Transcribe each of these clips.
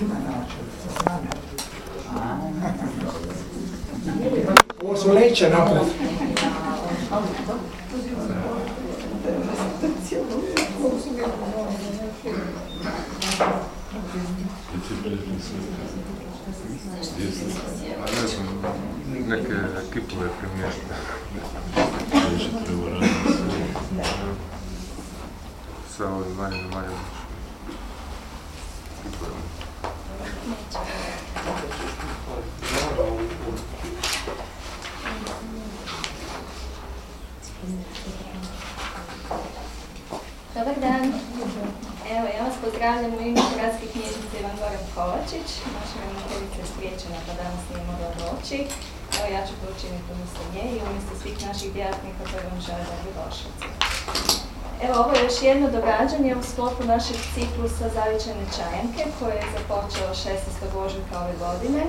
svima naočali, sa strane. Ovo su leće napred. A ne znam, neke kipove premješta. Sa ovim manjim manjim. Dobar dan. Evo, ja vas pozdravljam u ime Gradske knjižnice Ivan Goran Kovačić. Naša ravnateljica je spriječena pa danas nije mogla doći. Evo, ja ću to učiniti umjesto nje i umjesto svih naših djelatnika koji vam žele dobrodošlicu. Evo, ovo je još jedno događanje u sklopu našeg ciklusa Zavičane čajanke koje je započelo 16. ožujka ove godine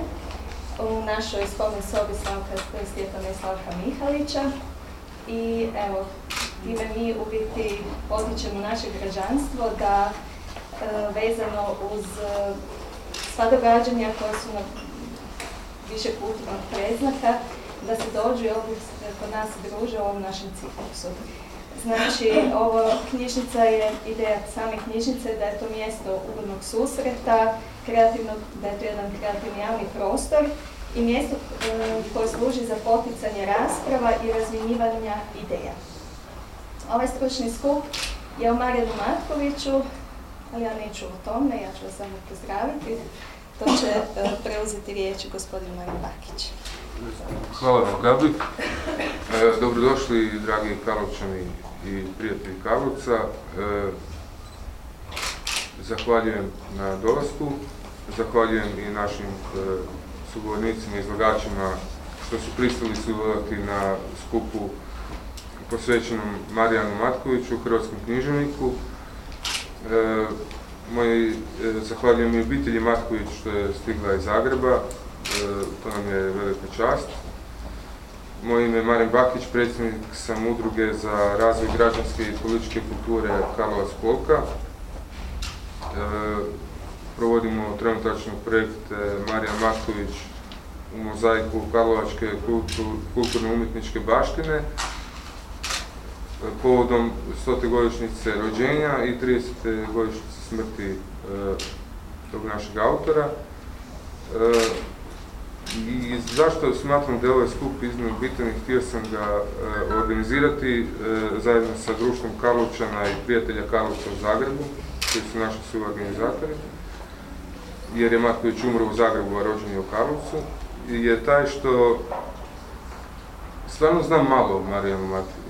u našoj spomen sobi Slavka Stjepana i Slavka Mihalića. I evo, time mi u biti potičemo naše građanstvo da vezano uz e, sva događanja koja su na više kulturnog preznaka, da se dođu i ovdje kod nas druže u ovom našem ciklusu. Znači, ovo knjižnica je, ideja same knjižnice da je to mjesto ugodnog susreta, kreativnog, da je to jedan kreativni javni prostor i mjesto e, koje služi za poticanje rasprava i razmjenjivanja ideja. Ovaj stručni skup je u Marijanu Matkoviću, ali ja neću o tome, ja ću vas samo pozdraviti. To će e, preuzeti riječ gospodin Marin Bakić. Hvala vam, Gabi. E, dobrodošli, dragi Karlovčani i prijatelji Karlovca. E, zahvaljujem na dolasku. Zahvaljujem i našim e, sugovornicima i izlagačima što su pristali sudjelovati na skupu posvećenom Marijanu Matkoviću, hrvatskom književniku. E, moj, e, zahvaljujem i obitelji Matković što je stigla iz Zagreba, e, to nam je velika čast. Moje ime je Marin Bakić, predsjednik sam udruge za razvoj građanske i političke kulture Karlovac. E, provodimo trenutačno projekt Marijan Matković u mozaiku Karlovačke kulturno umjetničke baštine povodom 100. godišnjice rođenja i 30. godišnjice smrti e, tog našeg autora. E, I zašto smatram da je ovaj skup iznimno bitan i htio sam ga e, organizirati zajedno sa društvom Karlovčana i prijatelja Karlovca u Zagrebu, koji su naši suorganizatori, jer je Matković umro u Zagrebu, a rođen je u Karlovcu, je taj što stvarno znam malo o Marijanu Matkoviću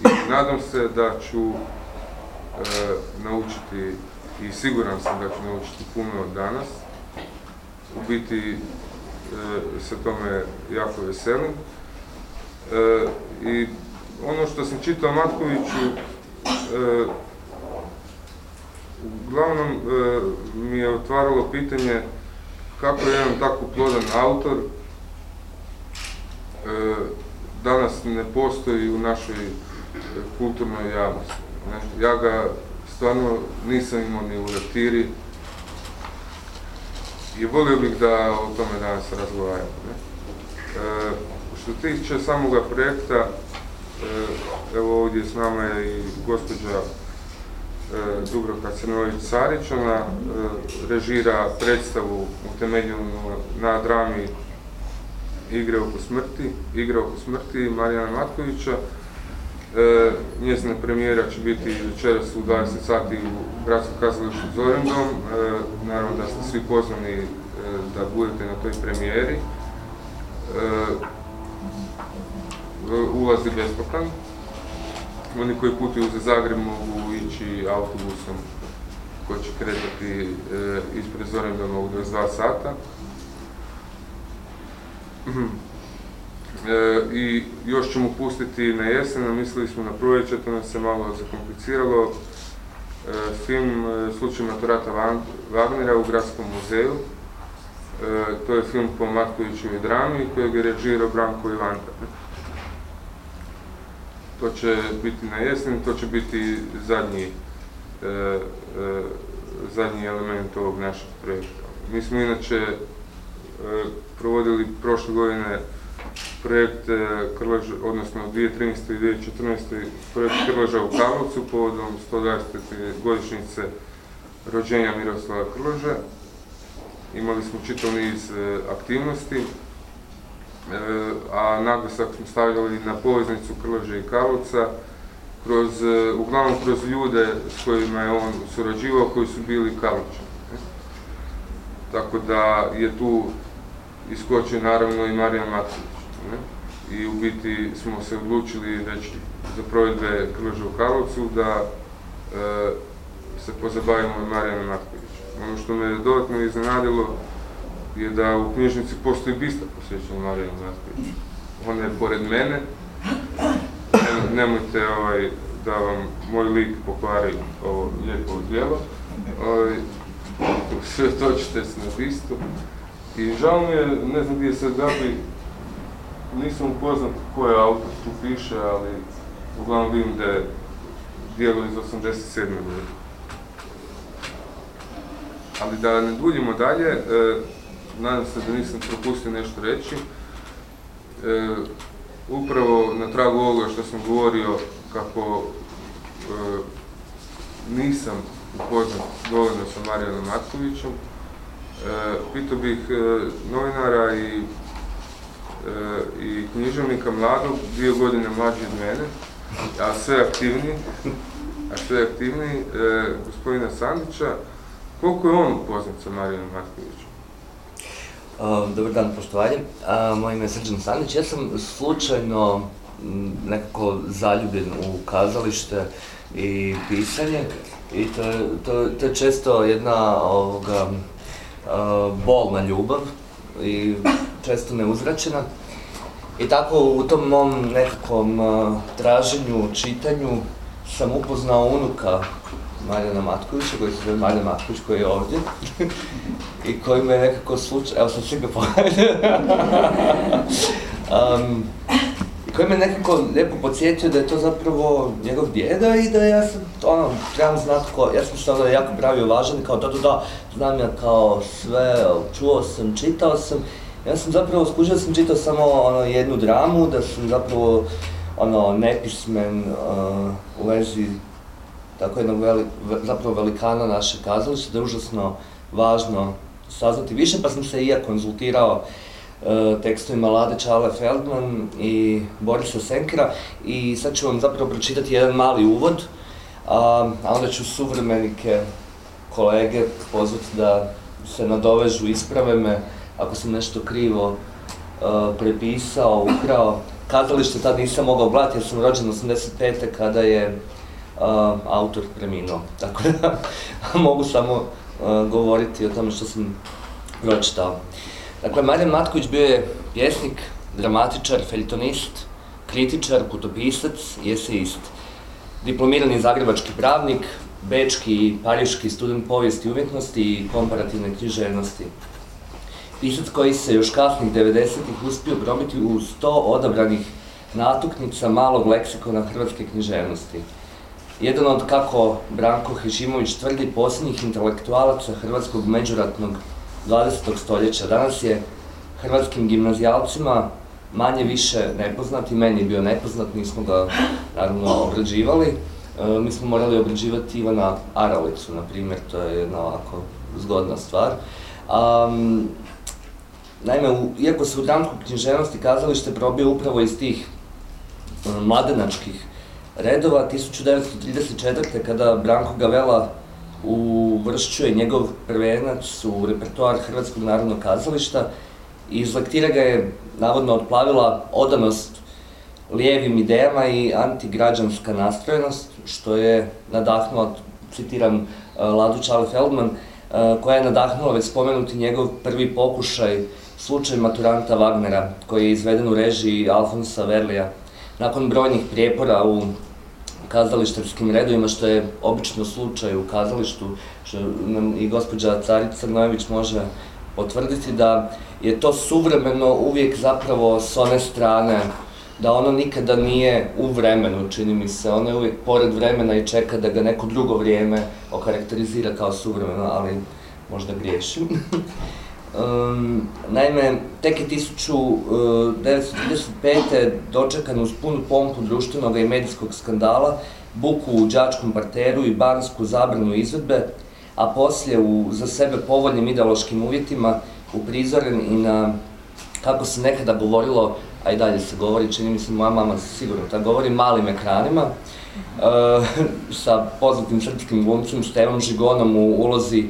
i nadam se da ću e, naučiti i siguran sam da ću naučiti puno danas. U biti e, se tome jako veselim. E, I ono što sam čitao Matkoviću, uglavnom mi je otvaralo pitanje kako jedan tako plodan autor danas ne postoji u našoj kulturnoj javnosti. Ja ga stvarno nisam imao ni u lektiri i volio bih da o tome danas razgovaramo. E, što tiče samoga projekta, e, evo ovdje s nama je i gospođa e, Dubrovka Crnović-Sarić, ona režira predstavu utemeljenu na drami Igre oko smrti, Igre oko smrti Marijana Matkovića, E, njezina premijera će biti večeras u 20 sati u Gradskom kazalištu Zorindom. E, naravno da ste svi pozvani e, da budete na toj premijeri. Ulaz je besplatan. Oni koji putuju za Zagreb mogu ići autobusom koji će kretati ispred Zorindoma u 22 sata. E, i još ćemo pustiti na jesen, mislili smo na proljeće, to nam se malo zakompliciralo. E, film e, Slučaj maturata Wagnera u Gradskom muzeju. To je film po Matkovićevoj drami kojeg je režirao Branko Ivanta. To će biti na jesen, to će biti zadnji, zadnji element ovog našeg projekta. mi smo inače provodili prošle godine projekt e, Krleža, odnosno 2013. i 2014. projekt Krleža u Karlovcu povodom 120. godišnjice rođenja Miroslava Krleža. Imali smo čitav niz e, aktivnosti, e, a naglasak smo stavljali na poveznicu Krleža i Karlovca, kroz, uglavnom kroz ljude s kojima je on surađivao, koji su bili Karlovčani. Tako da je tu iskočio naravno i Marijan Matković. I u biti smo se odlučili već za provedbe Krleža u Karlovcu da e, se pozabavimo i Marijanom Matkovićem. Ono što me dodatno iznenadilo je da u knjižnici postoji bista posvećena Marijanu Matkoviću. Ona je pored mene, Ne- nemojte ovaj, da vam moj lik pokvari ovo lijepo djelo. Ovaj, sve točite se na bistu. I žao mi je, ne znam gdje je sad Gabi, nisam upoznat ko je autor tu piše, ali uglavnom vidim da je dijelo iz 87. godine. Ali da ne duljimo dalje, e, nadam se da nisam propustio nešto reći. E, upravo na tragu ovoga što sam govorio kako e, nisam upoznat dovoljno sa Marijanom Matkovićem, e, pitao bih e, novinara i, i književnika mladog, dvije godine mlađi od mene, a sve aktivniji, a sve aktivniji, e, gospodina Sandića, koliko je on upoznat sa Marijanom Matkovićem? Uh, Dobar dan, poštovanje. Moje ime je Srđan Sandić. Ja sam slučajno nekako zaljubljen u kazalište i pisanje i to, to, to je često jedna ovoga, bolna ljubav i često neuzračena. I tako u tom mom nekakvom traženju, čitanju sam upoznao unuka Marijana Matkovića, koji se zove Marijan Matković, koji je ovdje. I koji me nekako slučaj, evo sad svi ga um, koji me nekako lijepo podsjetio da je to zapravo njegov djeda i da ja sam, ono, trebam znati ko, ja sam se onda jako pravio važan, kao da, da, da, znam ja kao sve, čuo sam, čitao sam. Ja sam zapravo skužio sam čitao samo ono, jednu dramu, da sam zapravo ono, nepismen uh, u vezi tako jednog veli, ve- zapravo velikana naše kazalište, da je užasno važno saznati više, pa sam se i ja konzultirao tekstovima Lade Čale Feldman i Borisa Senkera i sad ću vam zapravo pročitati jedan mali uvod, a, a onda ću suvremenike, kolege pozvati da se nadovežu, isprave me ako sam nešto krivo e, prepisao, ukrao. Kazalište tad nisam mogao gledati jer sam rođen 85. kada je a, autor preminuo. Tako da mogu samo a, govoriti o tome što sam pročitao. Dakle, Marijan Matković bio je pjesnik, dramatičar, feljetonist, kritičar, putopisac i esejist. Diplomirani zagrebački pravnik, bečki i pariški student povijesti i umjetnosti i komparativne književnosti. Pisac koji se još kasnih 90-ih uspio probiti u 100 odabranih natuknica malog leksikona hrvatske književnosti. Jedan od, kako Branko Hešimović tvrdi, posljednjih intelektualaca hrvatskog međuratnog 20. stoljeća. Danas je hrvatskim gimnazijalcima manje više nepoznat i meni je bio nepoznat, nismo ga naravno obrađivali. E, mi smo morali obrađivati Ivana Aralicu, na primjer, to je jedna ovako zgodna stvar. Am, naime, iako se u dramsku književnosti kazalište probio upravo iz tih mladenačkih redova, 1934. kada Branko Gavela uvršćuje njegov prvenac u repertoar Hrvatskog narodnog kazališta i iz lektire ga je navodno otplavila odanost lijevim idejama i antigrađanska nastrojenost, što je nadahnula, citiram eh, Ladu Čale Feldman, eh, koja je nadahnula već spomenuti njegov prvi pokušaj slučaj maturanta Wagnera, koji je izveden u režiji Alfonsa Verlija. Nakon brojnih prijepora u kazalištarskim redovima, što je obično slučaj u kazalištu, što nam i gospođa Carica Crnojević može potvrditi da je to suvremeno uvijek zapravo s one strane, da ono nikada nije u vremenu, čini mi se, ono je uvijek pored vremena i čeka da ga neko drugo vrijeme okarakterizira kao suvremeno, ali možda griješim. Um, naime, tek je 1935. dočekan uz punu pompu društvenog i medijskog skandala, buku u đačkom parteru i bansku zabranu izvedbe, a poslije u za sebe povoljnim ideološkim uvjetima uprizoren i na, kako se nekada govorilo, a i dalje se govori, čini mi se moja mama sigurno tako govori, malim ekranima, uh, sa poznatim srpskim glumcem Stevom Žigonom u ulozi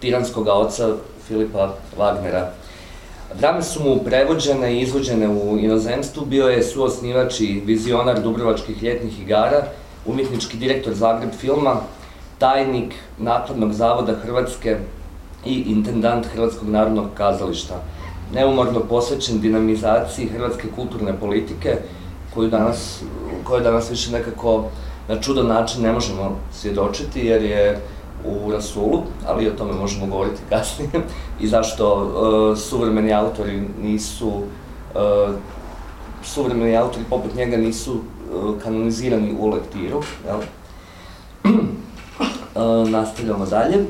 tiranskog oca Filipa Wagnera. Drame su mu prevođene i izvođene u inozemstvu, bio je suosnivač i vizionar Dubrovačkih ljetnih igara, umjetnički direktor Zagreb filma, tajnik Nakladnog zavoda Hrvatske i intendant Hrvatskog narodnog kazališta. Neumorno posvećen dinamizaciji hrvatske kulturne politike, koju danas, danas više nekako na čudan način ne možemo svjedočiti, jer je u Rasulu, ali o tome možemo govoriti kasnije, i zašto uh, suvremeni autori nisu, uh, suvremeni autori poput njega nisu uh, kanonizirani u lektiru, jel? nastavljamo dalje.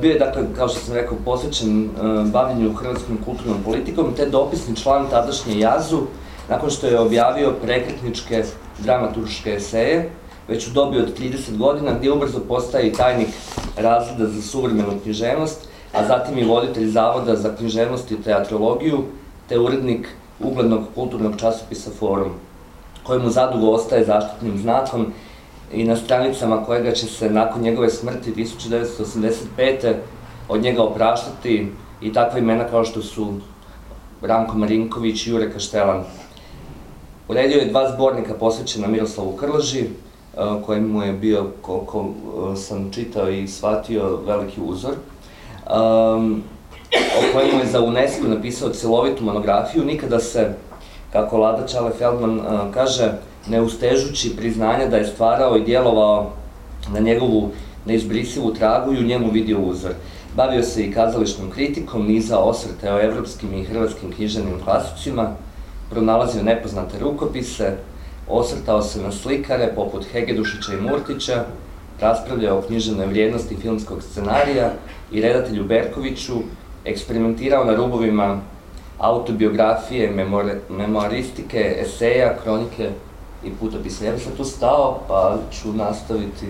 Bio je, dakle, kao što sam rekao, posvećen bavljenju hrvatskom kulturnom politikom, te dopisni član tadašnje Jazu, nakon što je objavio prekretničke dramaturške eseje, već u dobi od 30 godina, gdje ubrzo postaje i tajnik razreda za suvremenu književnost, a zatim i voditelj Zavoda za književnost i teatrologiju, te urednik uglednog kulturnog časopisa Forum, kojemu zadugo ostaje zaštitnim znakom i na stranicama kojega će se nakon njegove smrti 1985. od njega opraštati i takva imena kao što su Ranko Marinković i Jure Kaštelan. Uredio je dva zbornika posvećena Miroslavu Krloži, koji mu je bio, koliko sam čitao i shvatio, veliki uzor. O kojemu je za UNESCO napisao celovitu monografiju, nikada se, kako Lada Čale Feldman uh, kaže, ne ustežući priznanja da je stvarao i djelovao na njegovu neizbrisivu tragu i u njemu vidio uzor. Bavio se i kazališnom kritikom, niza osvrte o evropskim i hrvatskim književnim klasicima, pronalazio nepoznate rukopise, osvrtao se na slikare poput Hegedušića i Murtića, raspravljao o književnoj vrijednosti filmskog scenarija i redatelju Berkoviću, eksperimentirao na rubovima autobiografije, memoristike, eseja, kronike i putopisa. Ja bih sad tu stao, pa ću nastaviti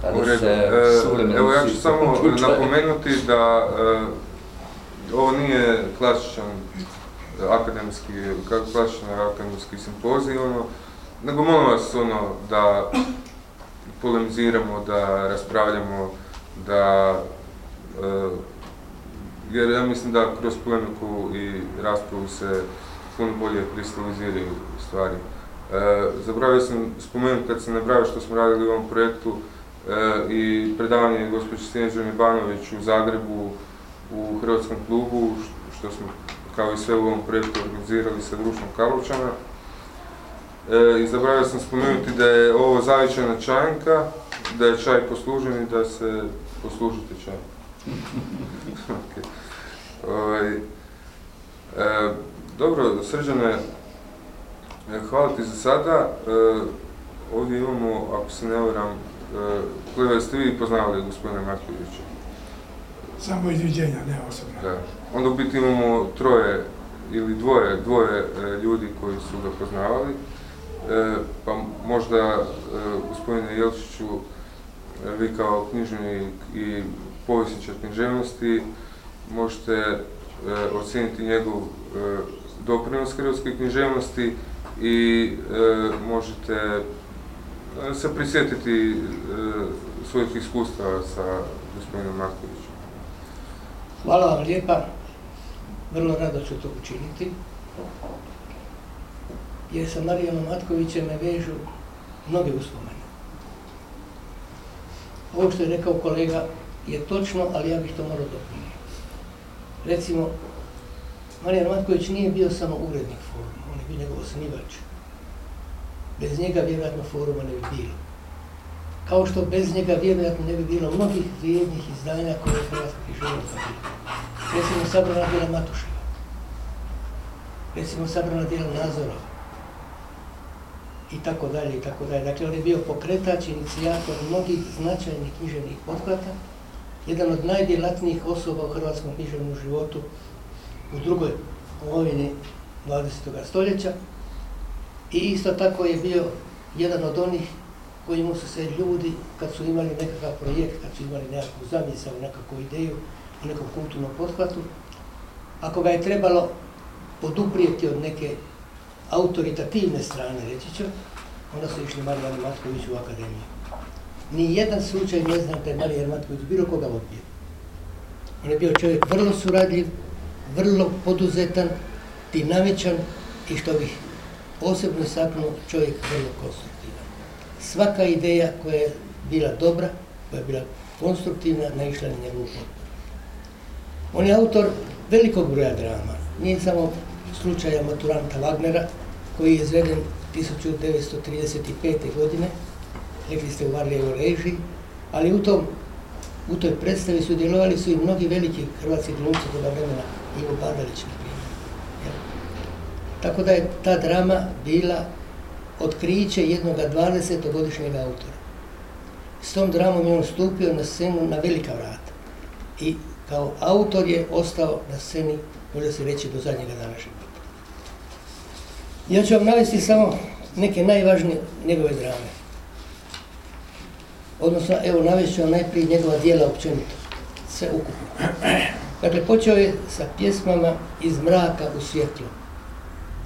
kada se e. Evo ja ću samo napomenuti da e, ovo nije klasičan akademski, klasičan akademski simpozij, ono, nego molim vas ono da polemiziramo, da raspravljamo, da e, jer ja mislim da kroz polemiku i raspravu se puno bolje kristaliziraju stvari. E, sam spomenuti kad sam nabrao što smo radili u ovom projektu e, i predavanje gospođe Snježane Banović u Zagrebu u Hrvatskom klubu, što smo kao i sve u ovom projektu organizirali sa društvom Karlovčana. E, I zabravio sam spomenuti da je ovo zavičana čajanka, da je čaj poslužen i da se poslužite čaj. okay. Ovaj, e, dobro, Srđane, e, hvala ti za sada. E, ovdje imamo, ako se ne varam, e, kolega, ste vi poznavali gospodina Markovića? Samo izviđenja, ne osobno. Da. Onda u biti imamo troje ili dvoje, dvoje e, ljudi koji su ga poznavali. E, pa možda, e, gospodine Jelčiću, e, vi kao književnik i povjesničar književnosti možete ocijeniti njegov doprinos hrvatskoj književnosti i možete se prisjetiti svojih iskustava sa gospodinom Markovićem. Hvala vam lijepa. Vrlo rado ću to učiniti jer sa Marijanom Matkovićem me vežu mnoge uspomene. Ovo što je rekao kolega je točno, ali ja bih to morao dopuniti. Recimo, Marijan Matković nije bio samo urednik foruma, on je bio njegov osnivač. Bez njega vjerojatno foruma ne bi bilo. Kao što bez njega vjerojatno ne bi bilo mnogih vrijednih izdanja koje je Hrvatska književnost Recimo sabrana djela Matuševa. Recimo sabrana djela Nazorova i tako dalje i tako dalje. Dakle, on je bio pokretač, inicijator mnogih značajnih književnih pothvata jedan od najdjelatnijih osoba u hrvatskom književnom životu u drugoj polovini 20. stoljeća i isto tako je bio jedan od onih kojima su se ljudi, kad su imali nekakav projekt, kad su imali nekakvu zamisao, nekakvu ideju u nekom kulturnom pothvatu, ako ga je trebalo poduprijeti od neke autoritativne strane, reći ću, onda su išli Marijan Matković u akademiju. Ni jedan slučaj ne znam da je Marijan Matković bilo koga odbio. On je bio čovjek vrlo suradljiv, vrlo poduzetan, dinamičan i što bih posebno istaknuo, čovjek vrlo konstruktivan. Svaka ideja koja je bila dobra, koja je bila konstruktivna, naišla na njegovu potporu. On je autor velikog broja drama, nije samo slučaja maturanta Wagnera, koji je izveden 1935. godine, rekli ste u Varlijevoj režiji, ali u, tom, u toj predstavi sudjelovali su i mnogi veliki hrvatski glumci toga vremena, Ivo Badalić, na primjer. Tako da je ta drama bila otkriće jednog 20-godišnjeg autora. S tom dramom je on stupio na scenu na velika vrata. I kao autor je ostao na sceni, može se reći, do zadnjega današnjeg. Ja ću vam navesti samo neke najvažnije njegove drame. Odnosno, evo, navest ću vam najprije njegova dijela općenito, sve ukupno. Dakle, počeo je sa pjesmama iz mraka u svjetlo.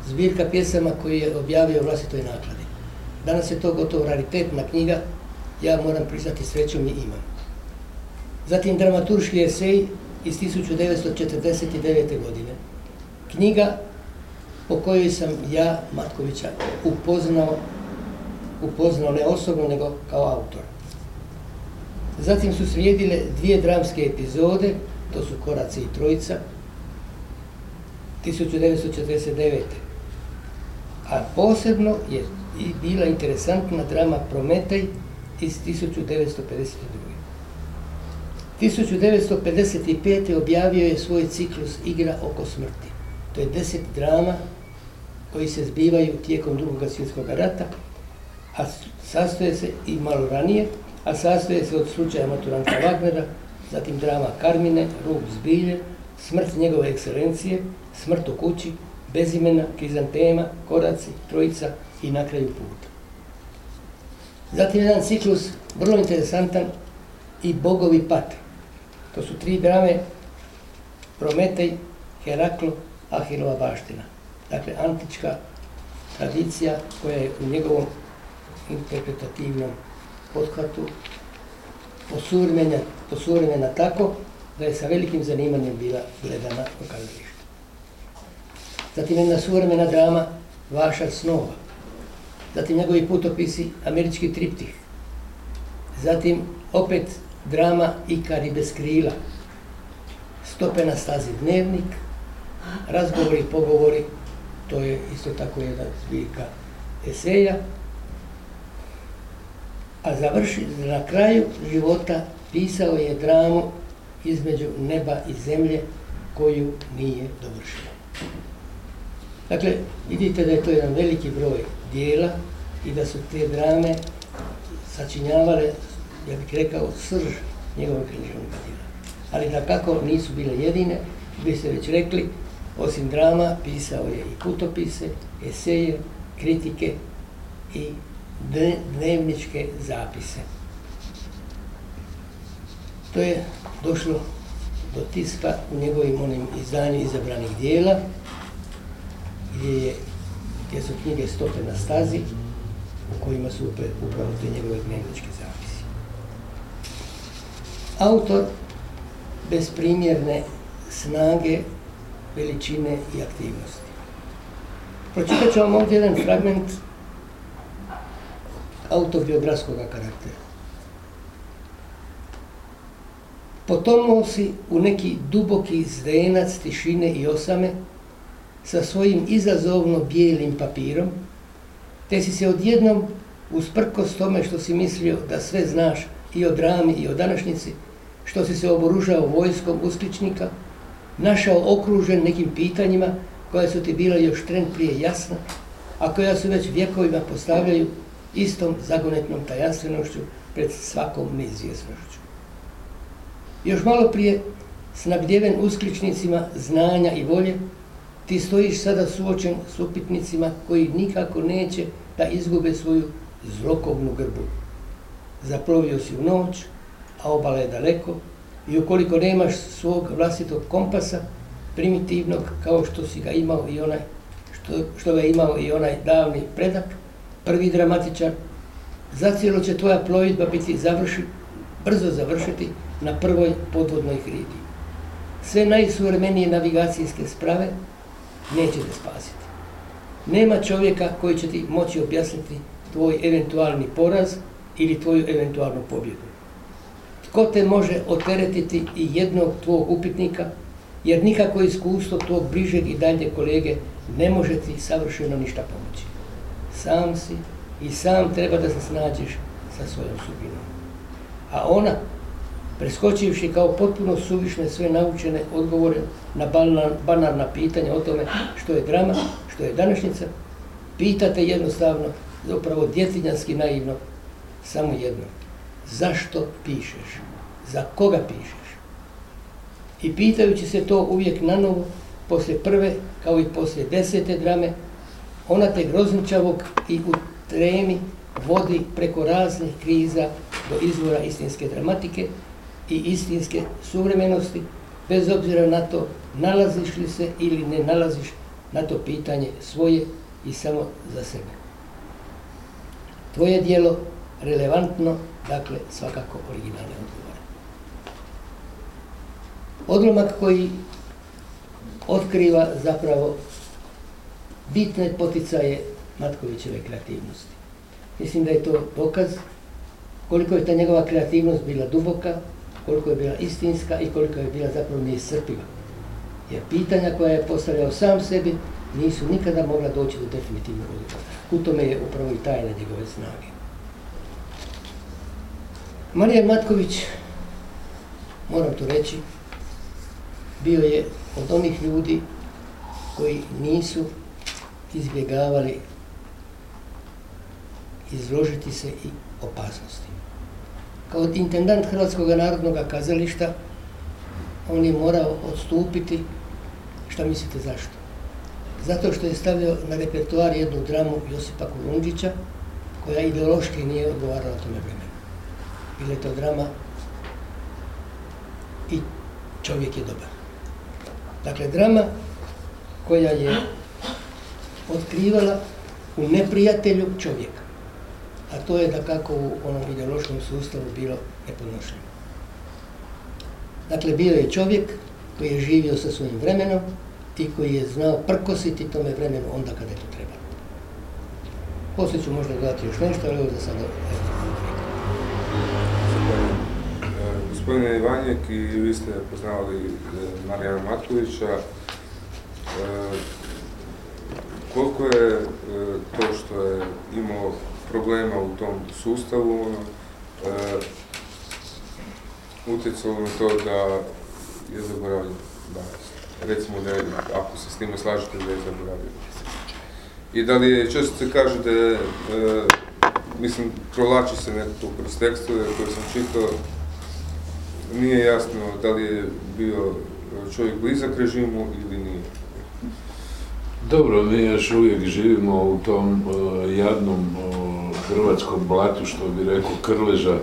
Zbirka pjesama koju je objavio vlastitoj nakladi. Danas je to gotovo raritetna knjiga, ja moram priznati srećom je imam. Zatim dramaturški esej iz 1949. godine. Knjiga po kojoj sam ja, Matkovića, upoznao, upoznao ne osobno, nego kao autor. Zatim su slijedile dvije dramske epizode, to su Koraci i Trojica, 1949. A posebno je i bila interesantna drama Prometej iz 1952. 1955. objavio je svoj ciklus Igra oko smrti. To je deset drama koji se zbivaju tijekom drugog svjetskog rata, a sastoje se i malo ranije, a sastoje se od slučaja maturanta Wagnera, zatim drama Karmine, Rub zbilje, smrt njegove ekscelencije, smrt u kući, bezimena, krizantema, koraci, trojica i na kraju put. Zatim jedan ciklus vrlo interesantan i bogovi pate. To su tri drame Prometej, Heraklo, Ahilova baština. Dakle, antička tradicija koja je u njegovom interpretativnom pothvatu posuvremena, tako da je sa velikim zanimanjem bila gledana u kazalištu. Zatim jedna suvremena drama Vaša snova. Zatim njegovi putopisi Američki triptih. Zatim opet drama Ikari bez krila. Stope na stazi dnevnik. Razgovori pogovori. To je isto tako jedna zbirka eseja. A završi, na kraju života pisao je dramu između neba i zemlje koju nije dovršio. Dakle, vidite da je to jedan veliki broj dijela i da su te drame sačinjavale, ja bih rekao, srž njegovog književnog djela. Ali da kako nisu bile jedine, bi se već rekli, osim drama, pisao je i putopise, eseje, kritike i dnevničke zapise. To je došlo do tiska u njegovim onim izdanju izabranih dijela, gdje, je, gdje su knjige stope na stazi, u kojima su upravo te njegove dnevničke. Autor bez primjerne snage, veličine i aktivnosti. Pročitat ću vam ovdje jedan fragment autobiografskog karaktera. Potonuo si u neki duboki zdenac tišine i osame sa svojim izazovno bijelim papirom, te si se odjednom, usprkos tome što si mislio da sve znaš i o drami i o današnjici, što si se oboružao vojskom uskličnika, našao okružen nekim pitanjima koja su ti bila još tren prije jasna, a koja su već vjekovima postavljaju istom zagonetnom tajanstvenošću pred svakom neizvjesnošću. Još malo prije, snabdjeven uskličnicima znanja i volje, ti stojiš sada suočen s upitnicima koji nikako neće da izgube svoju zlokobnu grbu. Zaplovio si u noć, a obala je daleko i ukoliko nemaš svog vlastitog kompasa, primitivnog kao što si ga imao i onaj, što, što ga imao i onaj davni predak, prvi dramatičar, zacijelo će tvoja plovidba biti završi, brzo završiti na prvoj podvodnoj hridi. Sve najsuvremenije navigacijske sprave neće te spasiti. Nema čovjeka koji će ti moći objasniti tvoj eventualni poraz ili tvoju eventualnu pobjedu. Tko te može oteretiti i jednog tvog upitnika, jer nikako iskustvo tvog bližeg i daljnjeg kolege ne može ti savršeno ništa pomoći. Sam si i sam treba da se snađeš sa svojom sudbinom. A ona, preskočivši kao potpuno suvišne sve naučene odgovore na banalna pitanja o tome što je drama, što je današnjica, pitate jednostavno, zapravo djetinjanski naivno, samo jedno. Zašto pišeš? Za koga pišeš? I pitajući se to uvijek na novo, poslije prve kao i poslije desete drame, ona te grozničavog i u tremi vodi preko raznih kriza do izvora istinske dramatike i istinske suvremenosti, bez obzira na to nalaziš li se ili ne nalaziš na to pitanje svoje i samo za sebe. Tvoje dijelo relevantno, dakle svakako originalne odgovore. Odlomak koji otkriva zapravo bitne poticaje Matkovićeve kreativnosti. Mislim da je to dokaz koliko je ta njegova kreativnost bila duboka, koliko je bila istinska i koliko je bila zapravo neiscrpiva. Jer pitanja koja je postavljao sam sebi nisu nikada mogla doći do definitivnog odgovora. U tome je upravo i tajna njegove snage. Marija Matković, moram to reći, bio je od onih ljudi koji nisu izbjegavali izložiti se i opasnosti. Kao intendant Hrvatskog narodnog kazališta on je morao odstupiti, šta mislite zašto? Zato što je stavio na repertoar jednu dramu Josipa Kulundžića, koja ideološki nije odgovarala tome vremenu. Bila je to drama i čovjek je dobar. Dakle, drama koja je otkrivala u neprijatelju čovjeka. A to je da kako u onom ideološkom sustavu bilo nepodnošljivo. Dakle, bio je čovjek koji je živio sa svojim vremenom i koji je znao prkositi tome vremenu onda kada je to trebalo. Poslije ću možda dodati još nešto, ali ovo za sada... Gospodine Ivanjek, i vi ste poznavali e, Marijana Matkovića. E, koliko je e, to što je imao problema u tom sustavu utjecalo na to da je zaboravio recimo da je, ako se s time slažete, da je zaboravio. I da li često se kaže da je, mislim, provlači se nekako kroz tekstove koje sam čitao, nije jasno da li je bio čovjek blizak režimu ili nije. Dobro, mi još uvijek živimo u tom jadnom hrvatskom blatu, što bi rekao Krleža,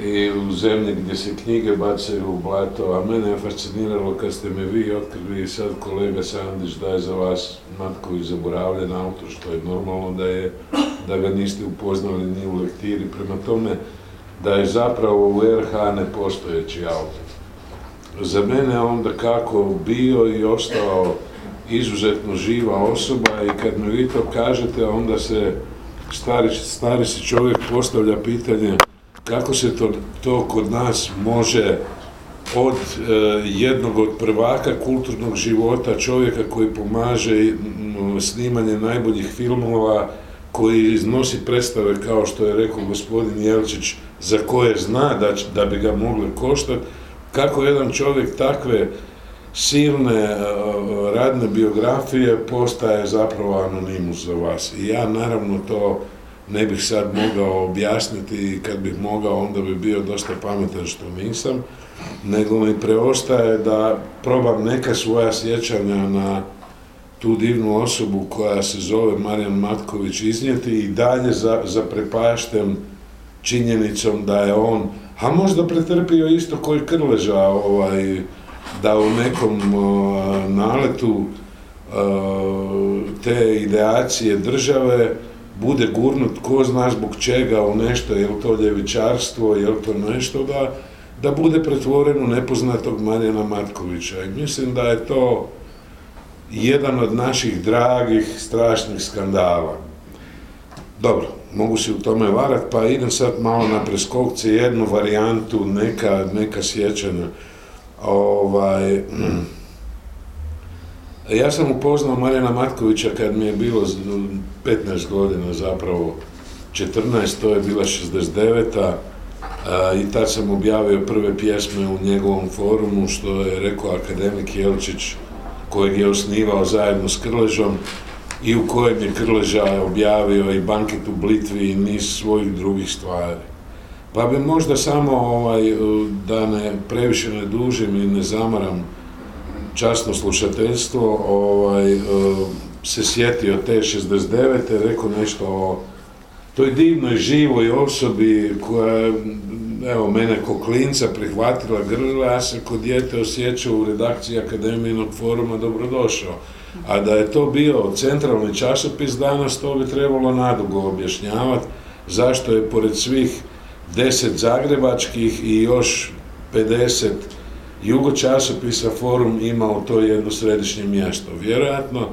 i u zemlji gdje se knjige bacaju u blato, a mene je fasciniralo kad ste me vi otkrili i sad kolega Sandić da je za vas Matković zaboravljen autor, što je normalno da je, da ga niste upoznali ni u lektiri, prema tome da je zapravo u RH nepostojeći autor. Za mene onda kako bio i ostao izuzetno živa osoba i kad mi vi to kažete, onda se stari, stari si čovjek postavlja pitanje kako se to, to kod nas može od e, jednog od prvaka kulturnog života, čovjeka koji pomaže snimanje najboljih filmova, koji iznosi predstave kao što je rekao gospodin Jelčić, za koje zna da, da bi ga mogli koštati, kako jedan čovjek takve silne e, radne biografije postaje zapravo anonimus za vas. I ja naravno to ne bih sad mogao objasniti i kad bih mogao onda bi bio dosta pametan što nisam, nego mi preostaje da probam neka svoja sjećanja na tu divnu osobu koja se zove Marijan Matković iznijeti i dalje za, zaprepašten činjenicom da je on, a možda pretrpio isto koji Krleža, ovaj, da u nekom o, naletu o, te ideacije države bude gurnut ko zna zbog čega u nešto, je li to ljevičarstvo, je li to nešto da, da bude pretvoren u nepoznatog Marijana Matkovića. I mislim da je to jedan od naših dragih, strašnih skandala. Dobro, mogu se u tome varat, pa idem sad malo na preskokce, jednu varijantu, neka, neka sjećanja. Ovaj, ja sam upoznao Marijana Matkovića kad mi je bilo 15 godina zapravo, 14, to je bila 69 a, i tad sam objavio prve pjesme u njegovom forumu, što je rekao akademik Jelčić, kojeg je osnivao zajedno s Krležom i u kojem je Krleža objavio i banket u Blitvi i niz svojih drugih stvari. Pa bi možda samo, ovaj, da ne previše ne dužim i ne zamaram časno slušateljstvo, ovaj, se sjetio te 69. rekao nešto o toj divnoj, živoj osobi koja je, evo, mene ko klinca prihvatila grla, ja se kod dijete osjećao u redakciji Akademijinog foruma dobrodošao. A da je to bio centralni časopis danas, to bi trebalo nadugo objašnjavati zašto je pored svih deset zagrebačkih i još 50 jugo časopisa forum imao to jedno središnje mjesto. Vjerojatno,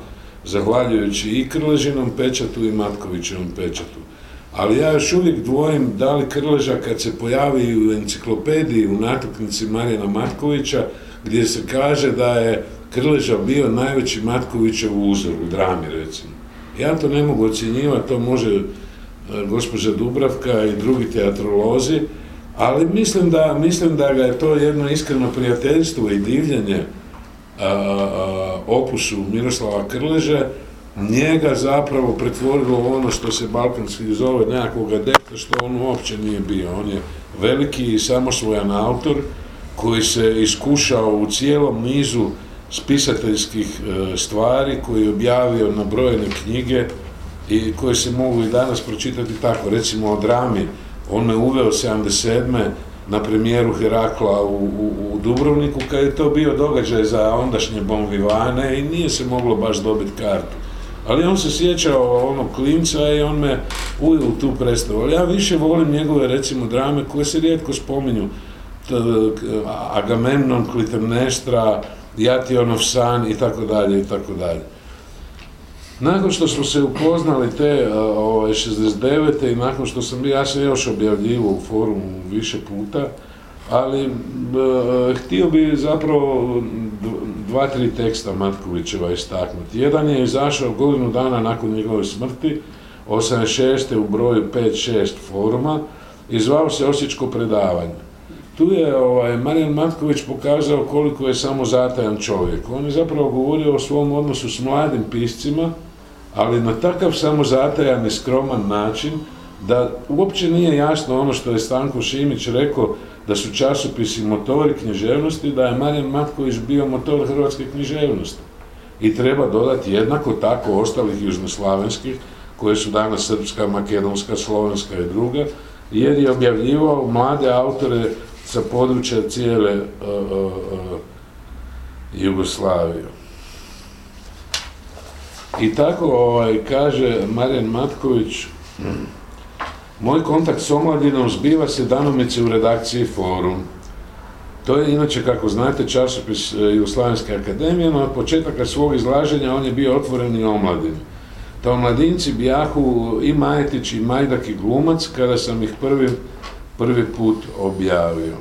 zahvaljujući i Krležinom pečatu i Matkovićevom pečatu. Ali ja još uvijek dvojim da li Krleža kad se pojavi u enciklopediji u natuknici Marijana Matkovića gdje se kaže da je Krleža bio najveći Matkovićev uzor u drami recimo. Ja to ne mogu ocjenjivati, to može e, gospođa Dubravka i drugi teatrolozi, ali mislim da, mislim da ga je to jedno iskreno prijateljstvo i divljenje a, a, opusu Miroslava Krleže, njega zapravo pretvorilo ono što se balkanski zove nekakvog adepta, što on uopće nije bio. On je veliki i samosvojan autor koji se iskušao u cijelom nizu spisateljskih e, stvari, koji je objavio na brojene knjige i koje se mogu i danas pročitati tako. Recimo o drami, on me uveo 77 na premijeru Herakla u, u, u Dubrovniku, kad je to bio događaj za ondašnje bonvivane i nije se moglo baš dobiti kartu. Ali on se sjećao onog klinca i on me uvijel u tu predstavu. Ali ja više volim njegove, recimo, drame koje se rijetko spominju. Agamemnon, Klitemnestra, Jationov san i tako dalje i tako dalje. Nakon što smo se upoznali te ovaj, 69. i nakon što sam ja sam još objavljivo u forumu više puta, ali e, htio bi zapravo dva, tri teksta Matkovićeva istaknuti. Jedan je izašao godinu dana nakon njegove smrti, 86. u broju 5-6 foruma i zvao se Osječko predavanje. Tu je ovaj, Marijan Matković pokazao koliko je samo zatajan čovjek. On je zapravo govorio o svom odnosu s mladim piscima, ali na takav samozatajan i skroman način da uopće nije jasno ono što je Stanko Šimić rekao da su časopisi motori književnosti, da je Marijan Matković bio motor hrvatske književnosti. I treba dodati jednako tako ostalih južnoslavenskih, koje su danas srpska, makedonska, slovenska i druga, jer je objavljivao mlade autore sa područja cijele uh, Jugoslavije. I tako ovaj, kaže Marijan Matković, moj kontakt s omladinom zbiva se danomice u redakciji Forum. To je inače, kako znate, časopis Jugoslavenske akademije, no od početaka svog izlaženja on je bio otvoren i omladin. To omladinci bijahu i Majetić i Majdak i Glumac, kada sam ih prvi, prvi put objavio.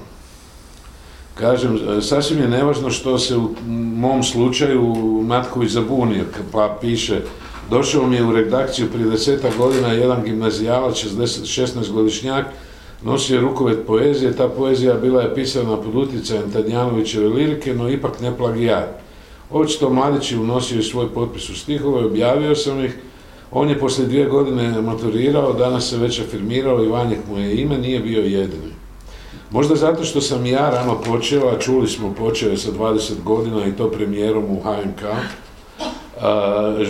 Kažem, sasvim je nevažno što se u mom slučaju Matković zabunio, pa piše Došao mi je u redakciju prije deseta godina jedan gimnazijalac, 16 godišnjak, nosio rukovet poezije, ta poezija bila je pisana pod utjecajem Tadjanovićeve lirike, no ipak ne plagijat. Očito mladić je unosio svoj potpis u stihove, objavio sam ih, On je poslije dvije godine maturirao, danas se već afirmirao i Vanjek mu je ime, nije bio jedini. Možda zato što sam ja rano počeo, a čuli smo počeo sa 20 godina i to premijerom u HNK,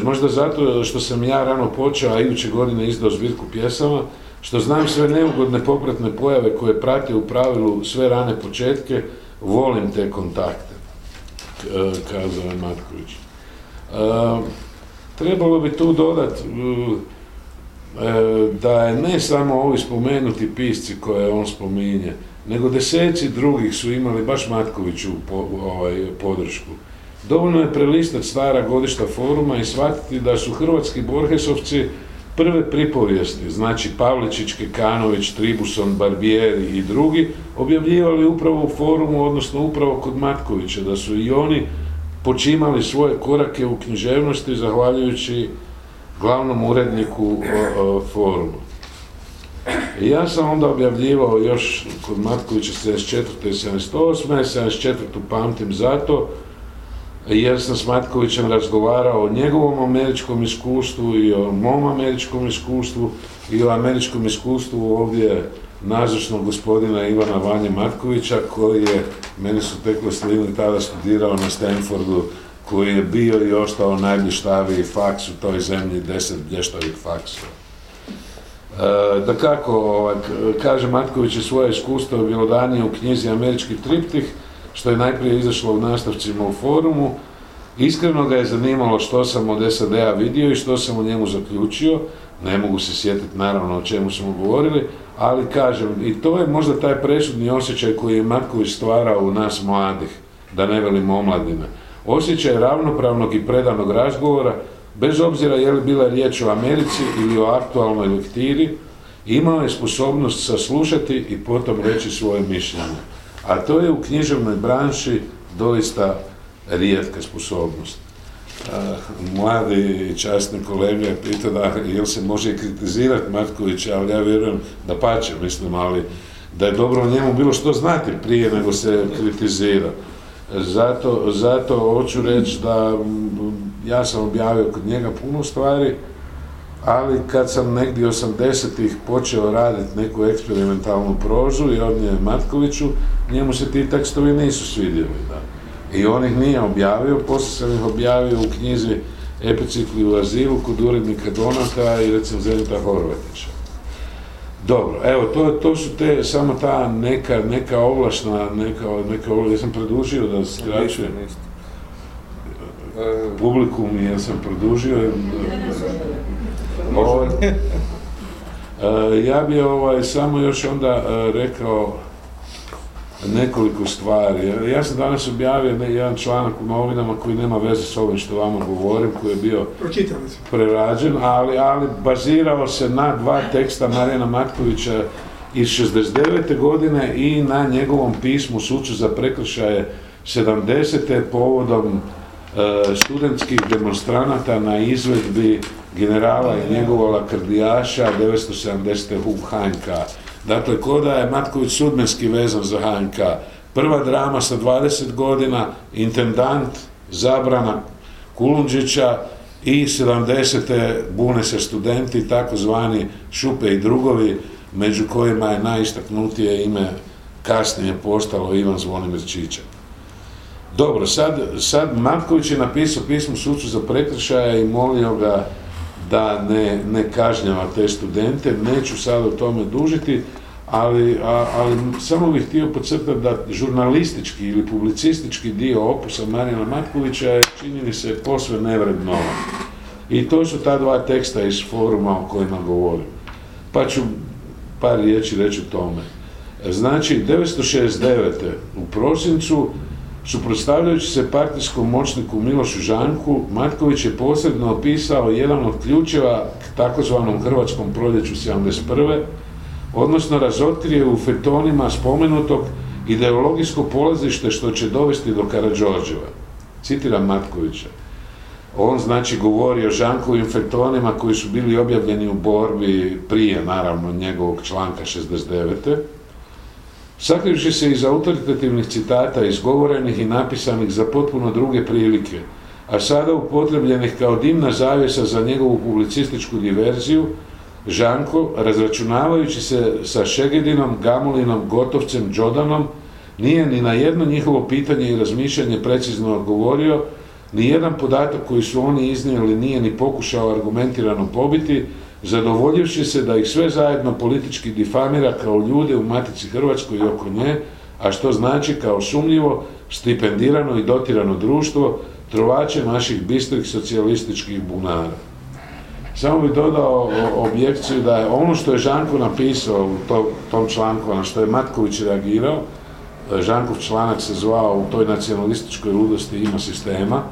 možda zato što sam ja rano počeo, a iduće godine izdao zbirku pjesama, što znam sve neugodne popratne pojave koje prate u pravilu sve rane početke, volim te kontakte, kazao je Matković. Trebalo bi tu dodati e, da je ne samo ovi spomenuti pisci koje on spominje, nego deseci drugih su imali baš Matkoviću ovaj, podršku. Dovoljno je prelistati stara godišta foruma i shvatiti da su hrvatski Borgesovci prve pripovijesti, znači Pavličić, Kekanović, Tribuson, Barbieri i drugi, objavljivali upravo u forumu, odnosno upravo kod Matkovića, da su i oni počimali svoje korake u književnosti zahvaljujući glavnom uredniku foruma. Ja sam onda objavljivao još kod Matkovića 74. i 78. 74. pamtim zato jer sam s Matkovićem razgovarao o njegovom američkom iskustvu i o mom američkom iskustvu i o američkom iskustvu ovdje nazočnog gospodina Ivana Vanje Matkovića koji je, meni su tekle slini, tada studirao na Stanfordu koji je bio i ostao najblještaviji faks u toj zemlji, deset blještavih faksova. E, da kako, ovaj, kaže Matković je svoje iskustvo bjelodanije u knjizi Američki triptih, što je najprije izašlo u nastavcima u forumu. Iskreno ga je zanimalo što sam od SAD-a vidio i što sam u njemu zaključio. Ne mogu se sjetiti naravno o čemu smo govorili, ali kažem, i to je možda taj presudni osjećaj koji je Matković stvarao u nas mladih, da ne velim omladina. Osjećaj ravnopravnog i predanog razgovora, bez obzira je li bila riječ o Americi ili o aktualnoj lektiri, imao je sposobnost saslušati i potom reći svoje mišljenje. A to je u književnoj branši doista rijetka sposobnost. Mladi i časni kolega je pitao da jel se može kritizirati Matkovića, ali ja vjerujem da pače, mislim, ali da je dobro o njemu bilo što znati prije nego se kritizira. Zato, zato hoću reći da ja sam objavio kod njega puno stvari, ali kad sam negdje 80-ih počeo raditi neku eksperimentalnu prozu i od nje Matkoviću, njemu se ti tekstovi nisu svidjeli. Da. I on ih nije objavio, poslije sam ih objavio u knjizi Epicikli u azilu kod urednika Donata i recenzenta Horvatića. Dobro, evo, to, to su te, samo ta neka, neka ovlašna, neka, neka ja sam produžio da skraćujem. Publikum ja sam produžio. Ovaj, ja bi ovaj, samo još onda e, rekao nekoliko stvari. Ja sam danas objavio jedan članak u novinama koji nema veze s ovim što vama govorim, koji je bio prerađen, ali, ali bazirao se na dva teksta Marijana Matkovića iz 69. godine i na njegovom pismu sucu za prekršaje 70. povodom e, studentskih demonstranata na izvedbi generala i njegova lakrdijaša 970. u HNK. Dakle, ko da je Matković sudmenski vezan za HNK. Prva drama sa 20 godina, intendant, zabrana Kulundžića i 70. bune se studenti, takozvani šupe i drugovi, među kojima je najistaknutije ime kasnije postalo Ivan Zvonimir Čičak. Dobro, sad, sad Matković je napisao pismo sucu za prekršaja i molio ga da ne, ne kažnjava te studente, neću sad o tome dužiti, ali, ali samo bih htio podcrtati da žurnalistički ili publicistički dio opusa Marijana Matkovića je čini mi se posve nevrednovan. I to su ta dva teksta iz foruma o kojima govorim. Pa ću par riječi reći o tome. Znači, 969. u prosincu Suprotstavljajući se partijskom moćniku Milošu Žanku, Matković je posebno opisao jedan od ključeva k takozvanom Hrvatskom proljeću 71. odnosno razotkrije u fetonima spomenutog ideologijsko polazište što će dovesti do Karadžorđeva. Citiram Matkovića. On znači govori o Žankovim fetonima koji su bili objavljeni u borbi prije, naravno, njegovog članka 69. Sakrivši se iz autoritativnih citata izgovorenih i napisanih za potpuno druge prilike, a sada upotrebljenih kao dimna zavjesa za njegovu publicističku diverziju, Žanko, razračunavajući se sa Šegedinom, Gamulinom, Gotovcem, Đodanom, nije ni na jedno njihovo pitanje i razmišljanje precizno odgovorio, ni jedan podatak koji su oni iznijeli nije ni pokušao argumentirano pobiti, zadovoljivši se da ih sve zajedno politički difamira kao ljude u Matici Hrvatskoj i oko nje, a što znači kao sumnjivo, stipendirano i dotirano društvo, trovače naših bistrih socijalističkih bunara. Samo bih dodao objekciju da je ono što je Žanko napisao u tom članku, na što je Matković reagirao, Žankov članak se zvao u toj nacionalističkoj ludosti ima sistema,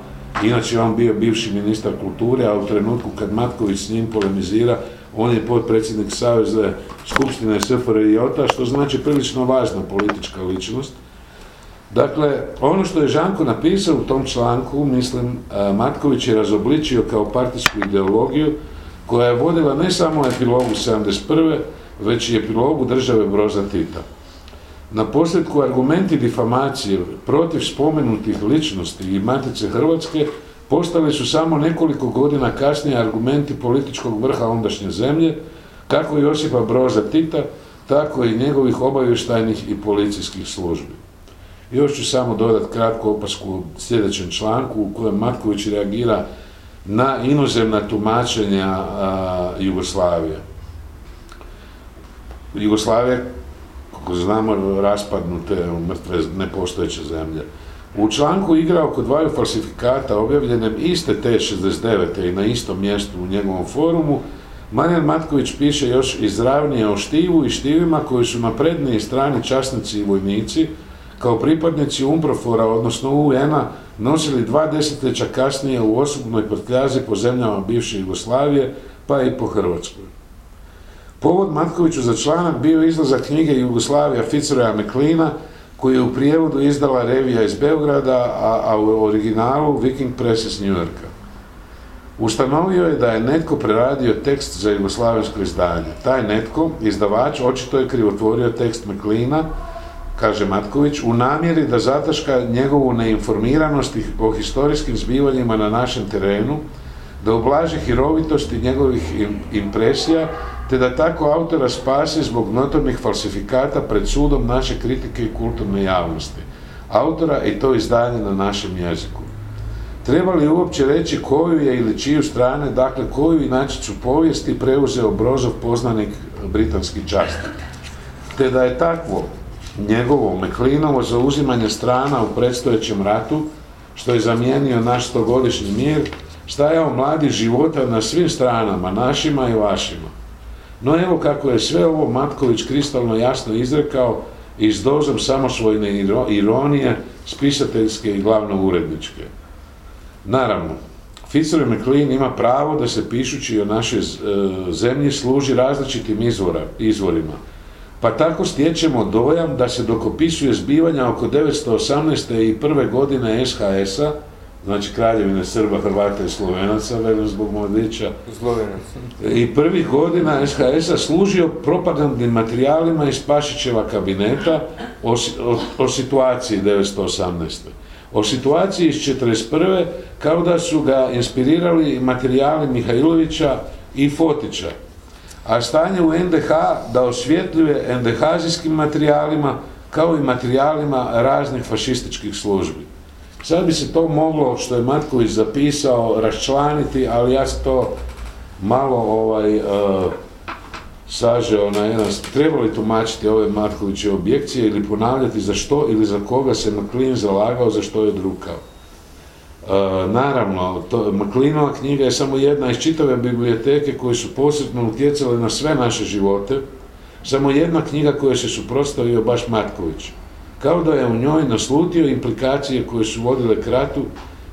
inače on bio bivši ministar kulture, a u trenutku kad Matković s njim polemizira, on je potpredsjednik Saveza Skupštine SFRJ, što znači prilično važna politička ličnost. Dakle, ono što je Žanko napisao u tom članku, mislim, Matković je razobličio kao partijsku ideologiju koja je vodila ne samo epilogu 71. već i epilogu države Broza Tita. Na posljedku argumenti difamacije protiv spomenutih ličnosti i Matice Hrvatske postali su samo nekoliko godina kasnije argumenti političkog vrha ondašnje zemlje, kako Josipa Broza Tita, tako i njegovih obavještajnih i policijskih službi. Još ću samo dodati kratku opasku u sljedećem članku u kojem Matković reagira na inozemna tumačenja Jugoslavije. Jugoslavija kako znamo, raspadnute, mrtve, nepostojeće zemlje. U članku igra oko dvaju falsifikata objavljenem iste te 69. i na istom mjestu u njegovom forumu, Marijan Matković piše još izravnije o štivu i štivima koji su na prednijoj strani časnici i vojnici, kao pripadnici Umprofora, odnosno UN-a, nosili dva desetljeća kasnije u osobnoj prtljazi po zemljama bivše Jugoslavije, pa i po Hrvatskoj. Povod Matkoviću za članak bio izlazak knjige Jugoslavija Fitzroya McLeana, koji je u prijevodu izdala revija iz Beograda, a, a u originalu Viking Press iz New Yorka. Ustanovio je da je netko preradio tekst za jugoslavensko izdanje. Taj netko, izdavač, očito je krivotvorio tekst McLeana, kaže Matković, u namjeri da zataška njegovu neinformiranost o historijskim zbivanjima na našem terenu, da ublaži hirovitosti njegovih impresija te da tako autora spasi zbog notornih falsifikata pred sudom naše kritike i kulturne javnosti. Autora i to izdanje na našem jeziku. Treba li uopće reći koju je ili čiju strane, dakle koju inačicu povijesti preuzeo Brozov poznanik britanski častnik. Te da je takvo njegovo Meklinovo zauzimanje strana u predstojećem ratu, što je zamijenio naš stogodišnji mir, stajao mladi života na svim stranama, našima i vašima. No evo kako je sve ovo Matković kristalno jasno izrekao i s dozom samosvojne ironije, spisateljske i glavno uredničke. Naravno, Fitzroy McLean ima pravo da se pišući o našoj e, zemlji služi različitim izvora, izvorima. Pa tako stječemo dojam da se dok opisuje zbivanja oko 918. i prve godine SHS-a, znači kraljevine Srba, Hrvata i Slovenaca, velim zbog mladića. I prvih godina SHS-a služio propagandnim materijalima iz Pašićeva kabineta o, o, situaciji 1918. O situaciji iz 1941. kao da su ga inspirirali materijali Mihajlovića i Fotića. A stanje u NDH da osvjetljuje NDH-zijskim materijalima kao i materijalima raznih fašističkih službi. Sad bi se to moglo, što je Matković zapisao, raščlaniti, ali ja se to malo ovaj, uh, sažeo na jedan, treba li tumačiti ove Matkoviće objekcije ili ponavljati za što ili za koga se McLean zalagao, za što je drukao. Uh, naravno, to, McLeanova knjiga je samo jedna iz čitave biblioteke koje su posebno utjecale na sve naše živote, samo jedna knjiga koja se suprotstavio baš Matković kao da je u njoj naslutio implikacije koje su vodile k ratu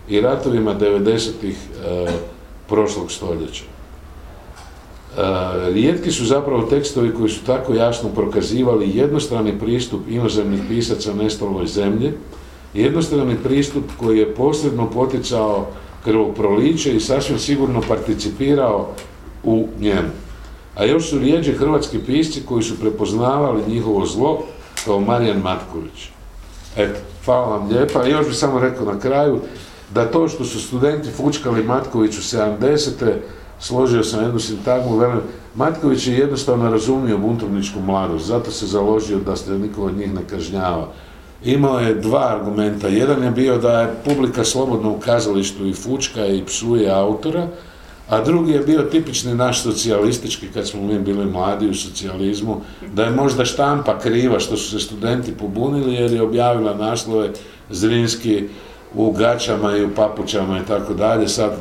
i ratovima 90-ih e, prošlog stoljeća. E, rijetki su zapravo tekstovi koji su tako jasno prokazivali jednostrani pristup inozemnih pisaca nestaloj zemlji, jednostrani pristup koji je posljedno poticao krvoproliće i sasvim sigurno participirao u njemu. A još su rijeđe hrvatski pisci koji su prepoznavali njihovo zlo kao Marijan Matković. Eto, hvala vam lijepa. I još bih samo rekao na kraju da to što su studenti fučkali Matkoviću 70. složio sam jednu sintagmu, velim, Matković je jednostavno razumio buntovničku mladost, zato se založio da se niko od njih ne kažnjava. Imao je dva argumenta. Jedan je bio da je publika slobodno u kazalištu i fučka i psuje autora, a drugi je bio tipični naš socijalistički, kad smo mi bili mladi u socijalizmu, da je možda štampa kriva što su se studenti pobunili jer je objavila naslove Zrinski u gaćama i u papučama i tako dalje. Sad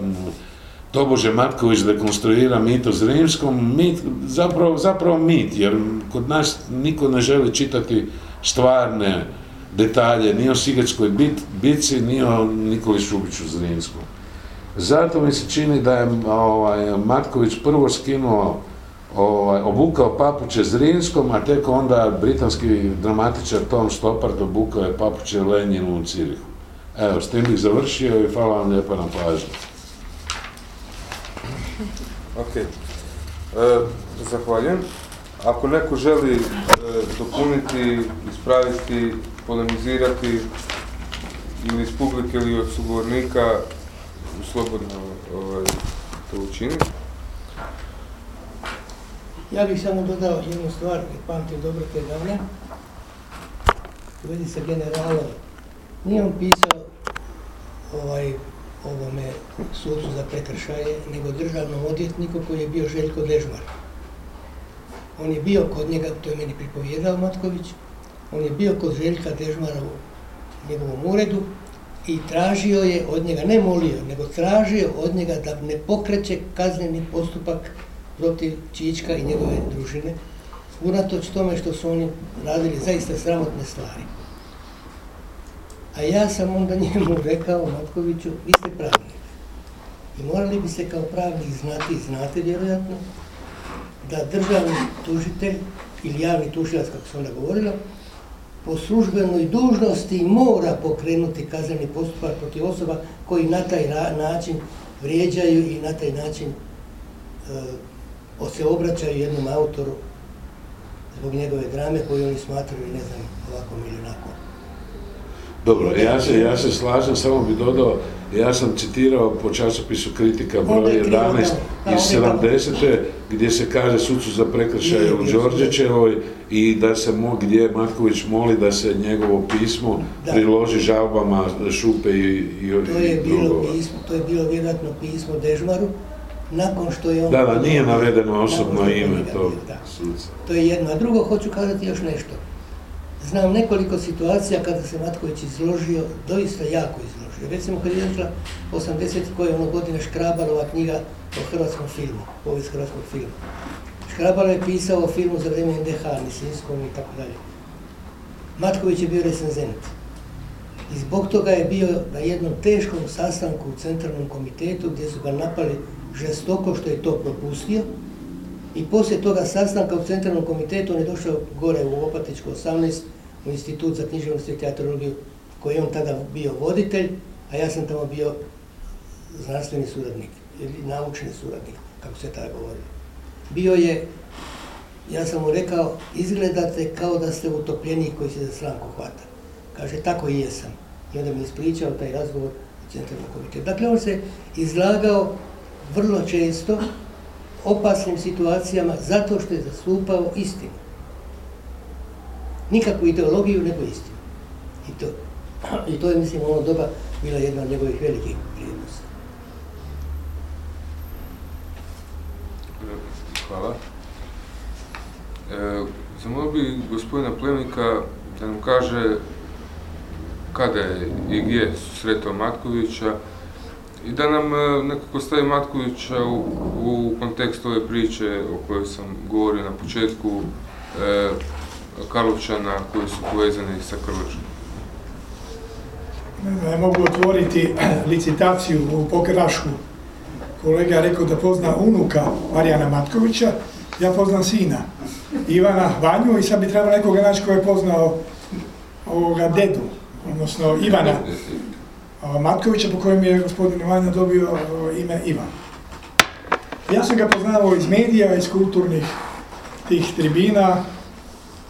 tobože Matković dekonstruira mit o Zrimskom, mit, zapravo, zapravo mit, jer kod nas niko ne želi čitati stvarne detalje, ni o Sigetskoj bit, bitci, ni o Nikoli Šubiću Zrinskom. Zato mi se čini da je ovaj, Matković prvo skinuo, ovaj, obukao papuče Zrinskom, a tek onda britanski dramatičar Tom Stoppard obukao je papuče Lenjinu u Cirihu. Evo, s tim bih završio i hvala vam lijepa na pažnju. Ok. E, zahvaljujem. Ako neko želi e, dopuniti, ispraviti, polemizirati ili iz publike ili od sugovornika, slobodno ovaj, to učini. Ja bih samo dodao jednu stvar, jer pamtim dobro te dane. Vezi sa generalom. Nije on pisao ovaj, ovome sucu za prekršaje, nego državnom odvjetniku koji je bio Željko Dežmar. On je bio kod njega, to je meni pripovjedao Matković, on je bio kod Željka Dežmara u njegovom uredu i tražio je od njega, ne molio, nego tražio od njega da ne pokreće kazneni postupak protiv Čička i njegove družine, unatoč tome što su oni radili zaista sramotne stvari. A ja sam onda njemu rekao, Matkoviću, vi ste pravnik. I morali bi se kao pravnik znati, znate vjerojatno, da državni tužitelj ili javni tužilac, kako se onda govorilo, po službenoj dužnosti mora pokrenuti kazneni postupak protiv osoba koji na taj način vrijeđaju i na taj način e, se obraćaju jednom autoru zbog njegove drame koju oni smatraju, ne znam, ovako ili onako. Dobro, ja se, ja se slažem, samo bi dodao, ja sam citirao po časopisu Kritika broj 11 iz 70. gdje se kaže sucu za prekršaje u Đorđečevoj i da se mo, gdje Matković moli da se njegovo pismo priloži žalbama Šupe i, i, to je bilo pismo, To je bilo vjerojatno pismo Dežmaru, nakon što je on... Da, da, nije navedeno osobno ime suca. To je jedno. A drugo, hoću kazati još nešto. Znam nekoliko situacija kada se Matković izložio, doista jako izložio. Recimo kad je došla 80. koje ono godine Škrabarova knjiga o hrvatskom filmu, povijest hrvatskog filma. Škrabalo je pisao o filmu za vrijeme NDH, Nisinskom i tako dalje. Matković je bio recenzent. I zbog toga je bio na jednom teškom sastanku u centralnom komitetu gdje su ga napali žestoko što je to propustio. I poslije toga sastanka u centralnom komitetu on je došao gore u Opatičku 18 u institut za književnost i teatrologiju koji je on tada bio voditelj, a ja sam tamo bio znanstveni suradnik ili naučni suradnik, kako se tada govorilo. Bio je, ja sam mu rekao, izgledate kao da ste utopljenik koji se za slamku hvata. Kaže, tako i jesam. I onda mi ispričao taj razgovor u centralnom komitetu. Dakle, on se izlagao vrlo često opasnim situacijama zato što je zastupao istinu. Nikakvu ideologiju, nego istinu. I to, i to je, mislim, u ono doba bila jedna od njegovih velikih vrijednosti. Hvala. E, zamolio bi gospodina Plemnika da nam kaže kada je i gdje sretao Matkovića i da nam e, nekako stavi Matkovića u, u kontekst ove priče o kojoj sam govorio na početku e, Karlovčana koji su povezani sa Krločom. Ne mogu otvoriti licitaciju u Pokrašku. Kolega rekao da pozna unuka Marijana Matkovića, ja poznam sina Ivana Vanju i sad bi trebalo nekoga naći koji je poznao ovoga dedu, odnosno Ivana Matkovića po kojem je gospodin Vanja dobio ime Ivan. Ja sam ga poznavao iz medija, iz kulturnih tih tribina,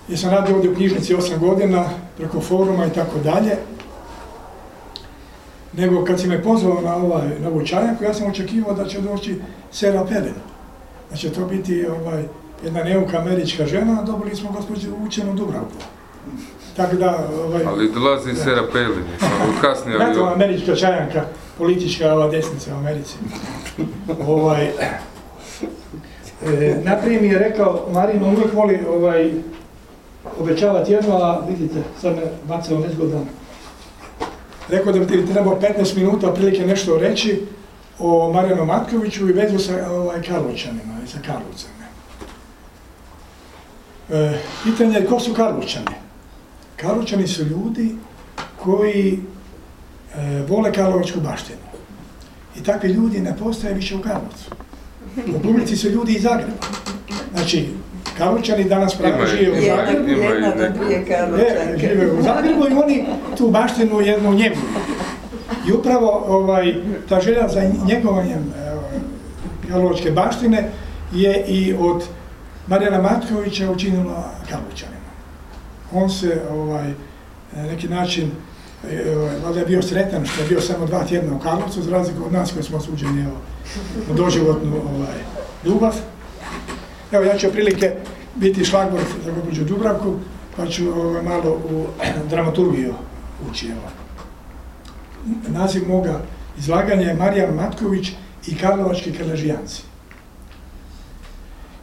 jer sam radio ovdje u knjižnici 8 godina, preko foruma i tako dalje. Nego kad si me pozvao na, ovaj, na čajanku, ja sam očekivao da će doći Sera Pelin. Da će to biti ovaj, jedna neuka američka žena, a dobili smo gospođu Učenu Dubravku. Tako da, ovaj, Ali dolazi Sera Pelin, kasnije ova američka čajanka, politička ova desnica u Americi. ovaj, e, naprijed mi je rekao, Marino uvijek voli ovaj, obećavati jedno, a vidite, sad me bacao nezgodan. Rekao da bi ti trebao 15 minuta prilike nešto reći o Marijanu Matkoviću i vezu sa ovaj, i sa Karlovcem. E, pitanje je ko su Karlovčani? Karlovčani su ljudi koji e, vole Karlovačku baštinu. I takvi ljudi ne postoje više u Karlovcu. U publici su ljudi iz Zagreba. Znači, Karlovčani danas pravo žive u. Zagrebu. E, Karlovčanke. žive u Zagrebu i oni tu baštinu jednu njegu. I upravo ovaj, ta želja za njegovanjem Karlovačke baštine je i od Marijana Matkovića učinila Karlovčanima. On se ovaj, na neki način e, ovaj, valjda je bio sretan što je bio samo dva tjedna u Karlovcu, za razliku od nas koji smo osuđeni na doživotnu ovaj, ljubav. Evo ja ću prilike biti šlagvort za gospođu Dubravku, pa ću ovaj, malo u dramaturgiju ući. Evo. Naziv moga izlaganja je Marijan Matković i Karlovački krležijanci.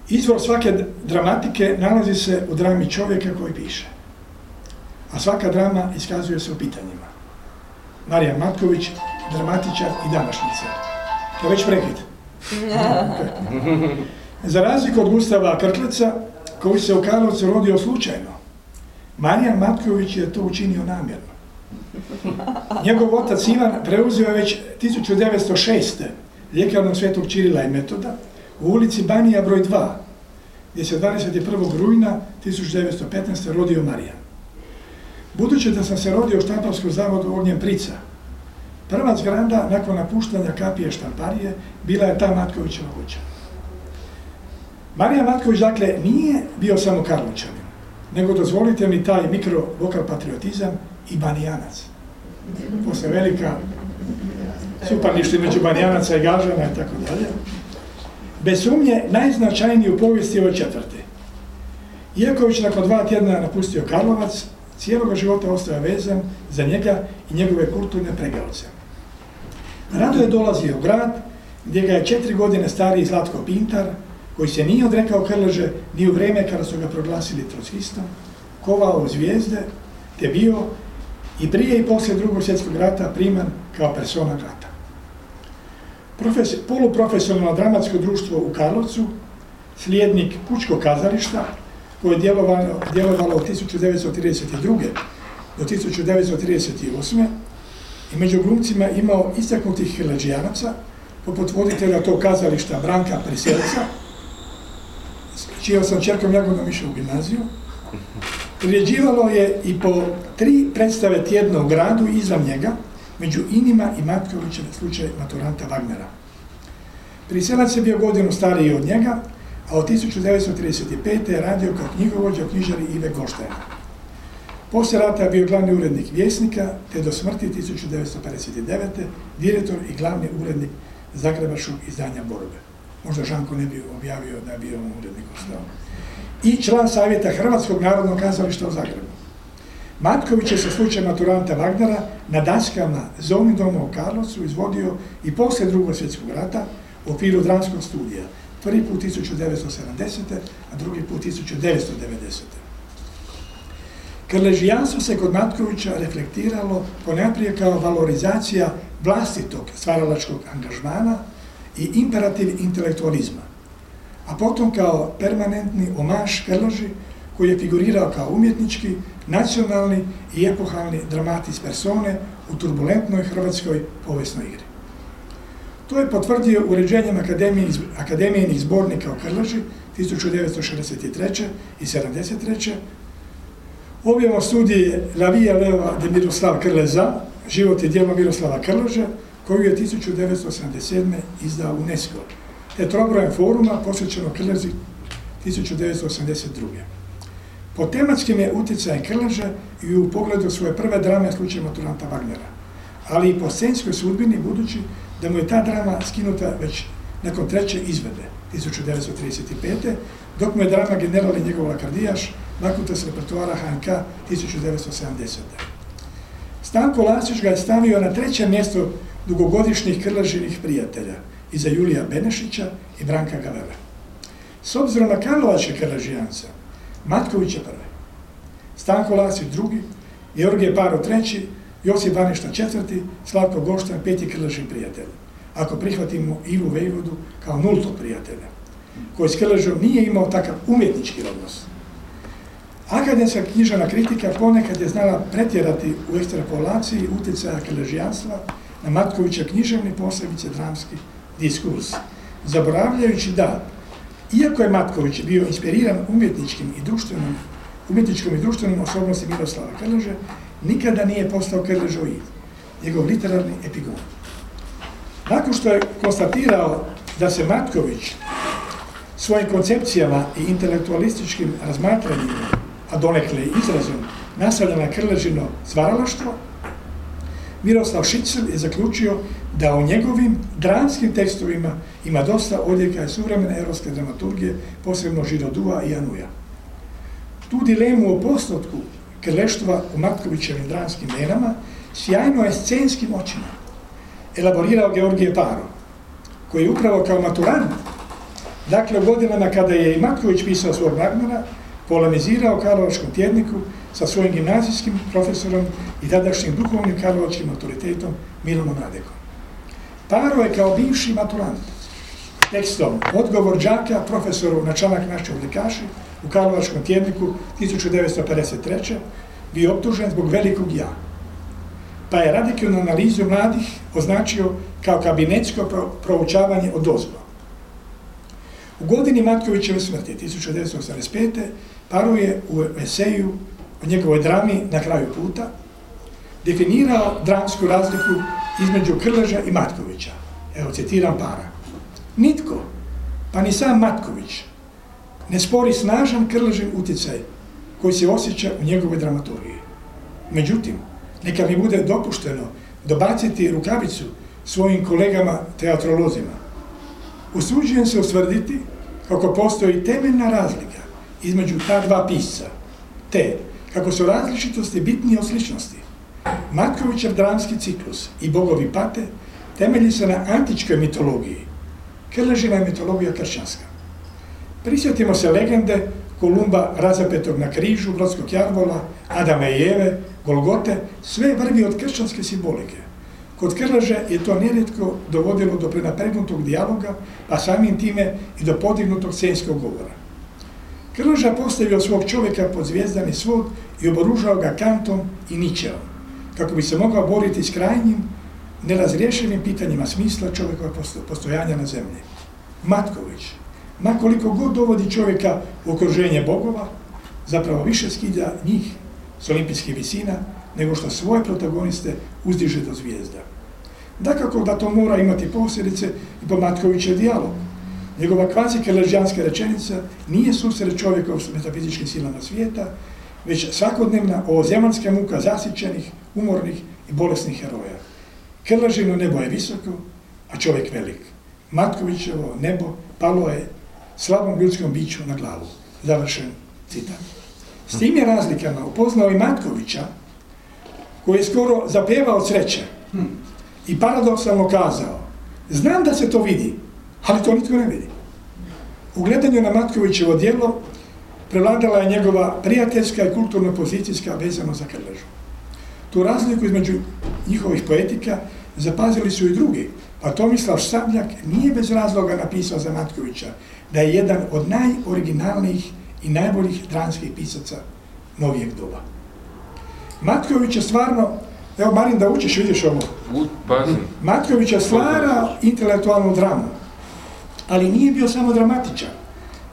Izvor svake dramatike nalazi se u drami čovjeka koji piše. A svaka drama iskazuje se u pitanjima. Marijan Matković, dramatičar i današnjica. To je već prekid. Za razliku od Gustava Krkleca, koji se u Karlovcu rodio slučajno, Marijan Matković je to učinio namjerno. Njegov otac Ivan preuzeo je već 1906. ljekarnog svetog Čirila i Metoda u ulici Banija broj 2, gdje se 21. rujna 1915. rodio Marijan. Budući da sam se rodio u štamparskom zavodu Ognjen Prica, prva zgrada nakon napuštanja kapije štamparije bila je ta Matkovićeva kuća. Marija Matković, dakle, nije bio samo Karlovčanin, nego dozvolite mi taj mikro lokal patriotizam i banijanac. Posle velika suparništva među banijanaca i gažana i tako dalje. Bez sumnje najznačajniji u povijesti ove četvrte. Već nakon dva tjedna napustio Karlovac, cijeloga života ostao vezan za njega i njegove kulturne pregalce. Rado je dolazio u grad gdje ga je četiri godine stariji Zlatko Pintar, koji se nije odrekao Krleže ni u vrijeme kada su ga proglasili trockistom, kovao zvijezde, te bio i prije i poslije drugog svjetskog rata priman kao persona rata. Profes, poluprofesionalno dramatsko društvo u Karlovcu, slijednik Pučkog kazališta, koje je djelovalo, djelovalo od 1932. do 1938. i među glumcima imao istaknutih hilađijanaca, poput voditelja tog kazališta Branka Priselca, čijom sam čerkom Jagodom išao u gimnaziju. Priređivalo je i po tri predstave tjedno u gradu i izvan njega, među inima i Matkovićev slučaj maturanta Wagnera. Priselac je bio godinu stariji od njega, a od 1935. je radio kao knjigovođa knjižari Ive Goštajna. Poslije rata je bio glavni urednik Vjesnika, te do smrti 1959. direktor i glavni urednik Zagrebačkog izdanja Borbe. Možda Žanko ne bi objavio da je bio urednik ostao. I član savjeta Hrvatskog narodnog kazališta u Zagrebu. Matković je sa slučajem maturanta Wagnera na daskama Zoni doma u Karlovcu izvodio i poslije drugog svjetskog rata u okviru dramskog studija. Prvi put 1970. a drugi put 1990. Krležijanstvo se kod Matkovića reflektiralo ponajprije kao valorizacija vlastitog stvaralačkog angažmana i imperativ intelektualizma, a potom kao permanentni omaž Krleži koji je figurirao kao umjetnički, nacionalni i epohalni dramatis persone u turbulentnoj hrvatskoj povijesnoj igri. To je potvrdio uređenjem akademijnih, akademijinih zbornika o Krleži 1963. i 73. Objavom studije La Via Leva de Miroslav Krleza, život i djelo Miroslava Krleže, koju je 1987. izdao UNESCO, te trobrojem foruma posvećeno Krlezi 1982. Po tematskim je utjecajem Krleže i u pogledu svoje prve drame slučaj maturanta Wagnera, ali i po scenskoj sudbini budući da mu je ta drama skinuta već nakon treće izvede 1935. dok mu je drama General i njegov lakardijaš maknuta s repertoara HNK 1970. Stanko Lasić ga je stavio na treće mjesto dugogodišnjih krlažinih prijatelja iza Julija Benešića i Branka Gavele. S obzirom na Karlovačke krlažijance, Matković je Stanko Lasić drugi, Georgije Paro treći, Josip Baništa četvrti, Slavko Goštan peti krlažin prijatelj. Ako prihvatimo Ivu Vejvodu kao nultog prijatelja, koji s krlažom nije imao takav umjetnički odnos. Akademska knjižana kritika ponekad je znala pretjerati u ekstrapolaciji utjecaja krležijanstva na Matkovića književni posebice dramski diskurs, zaboravljajući da, iako je Matković bio inspiriran umjetničkim i društvenom, umjetničkom i društvenom osobnosti Miroslava Krleže, nikada nije postao Krležoid, njegov literarni epigon. Nakon što je konstatirao da se Matković svojim koncepcijama i intelektualističkim razmatranjima, a donekle izrazom, nastavlja na Krležino stvaralaštvo, Miroslav Šicel je zaključio da u njegovim dramskim tekstovima ima dosta odjeka suvremene europske dramaturgije, posebno Židodua i Anuja. Tu dilemu o postotku krleštva u Matkovićevim dramskim menama sjajno je scenskim očima elaborirao Georgije Paro, koji je upravo kao maturant, dakle u godinama kada je i Matković pisao svog Wagnera, polemizirao Karlovačkom tjedniku sa svojim gimnazijskim profesorom i tadašnjim duhovnim karlovačkim autoritetom Milanom Radekom. Paro je kao bivši maturant tekstom odgovor đaka profesoru na članak naše odlikaši u Karlovačkom tjedniku 1953. bio optužen zbog velikog ja. Pa je radikalnu analizu mladih označio kao kabinetsko proučavanje od ozgo. U godini Matkovićeve smrti 1985. Paro je u eseju o njegovoj drami na kraju puta definirao dramsku razliku između Krleža i Matkovića. Evo, citiram para. Nitko, pa ni sam Matković, ne spori snažan Krležin utjecaj koji se osjeća u njegovoj dramaturgiji. Međutim, neka mi bude dopušteno dobaciti rukavicu svojim kolegama teatrolozima. Usuđujem se osvrditi kako postoji temeljna razlika između ta dva pisca, te kako su različitosti bitnije od sličnosti. Matkovićev dramski ciklus i bogovi pate temelji se na antičkoj mitologiji. Krležina je mitologija kršćanska. Prisjetimo se legende Kolumba razapetog na križu, Brodskog jarvola, Adama i Eve, Golgote, sve vrvi od kršćanske simbolike. Kod Krleže je to nerijetko dovodilo do prenapregnutog dijaloga, a samim time i do podignutog scenskog govora. Krleža postavio svog čovjeka pod zvijezdani svod i oboružao ga kantom i ničeom, kako bi se mogao boriti s krajnjim, nerazriješenim pitanjima smisla čovjekova postojanja na zemlji. Matković, makoliko god dovodi čovjeka u okruženje bogova, zapravo više skida njih s olimpijskih visina, nego što svoje protagoniste uzdiže do zvijezda. Dakako da to mora imati posljedice i po Matkovićev dijalog. Njegova kvazi-kerležjanska rečenica nije susret čovjekov s metafizičkim silama svijeta, već svakodnevna zemaljska muka zasićenih, umornih i bolesnih heroja. Krležino nebo je visoko, a čovjek velik. Matkovićevo nebo palo je slabom ljudskom biću na glavu. Završen citat. S tim je razlikama upoznao i Matkovića, koji je skoro zapjevao sreće i paradoksalno kazao, znam da se to vidi, ali to nitko ne vidi. U gledanju na Matkovićevo djelo prevladala je njegova prijateljska i kulturno-pozicijska vezano za Krležu. Tu razliku između njihovih poetika zapazili su i drugi, a Tomislav Sabljak nije bez razloga napisao za Matkovića da je jedan od najoriginalnijih i najboljih dranskih pisaca novijeg doba. Matković je stvarno, evo Marin da učiš, vidiš ovo. Matković je stvarao intelektualnu dramu, ali nije bio samo dramatičan,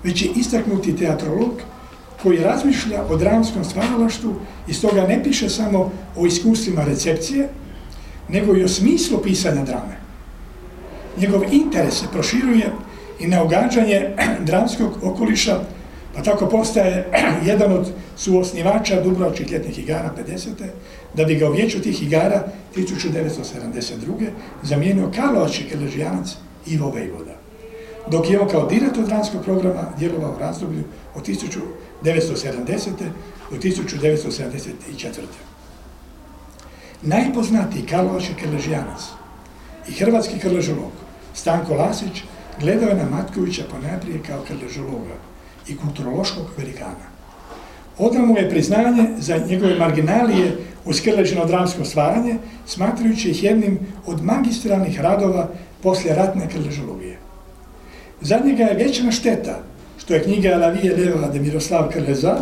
već je istaknuti teatrolog koji razmišlja o dramskom stvaralaštvu i stoga ne piše samo o iskustvima recepcije, nego i o smislu pisanja drame. Njegov interes se proširuje i na ogađanje dramskog okoliša Pa tako postaje jedan od suosnivača Dubrovačkih ljetnih igara 50. da bi ga u vijeću tih igara 1972. zamijenio Karlovački keležijanac Ivo Vejvoda. Dok je on kao direktor dramskog programa djelovao u razdoblju od 1970. do 1974. Najpoznatiji Karlovački keležijanac i hrvatski krležolog Stanko Lasić gledao je na Matkovića ponajprije kao krležologa i kulturološkog velikana. Odao mu je priznanje za njegove marginalije uz krležino dramsko stvaranje, smatrajući ih jednim od magistralnih radova poslije ratne krležologije. Za njega je većina šteta što je knjiga La Vie Leva de Miroslav Krleza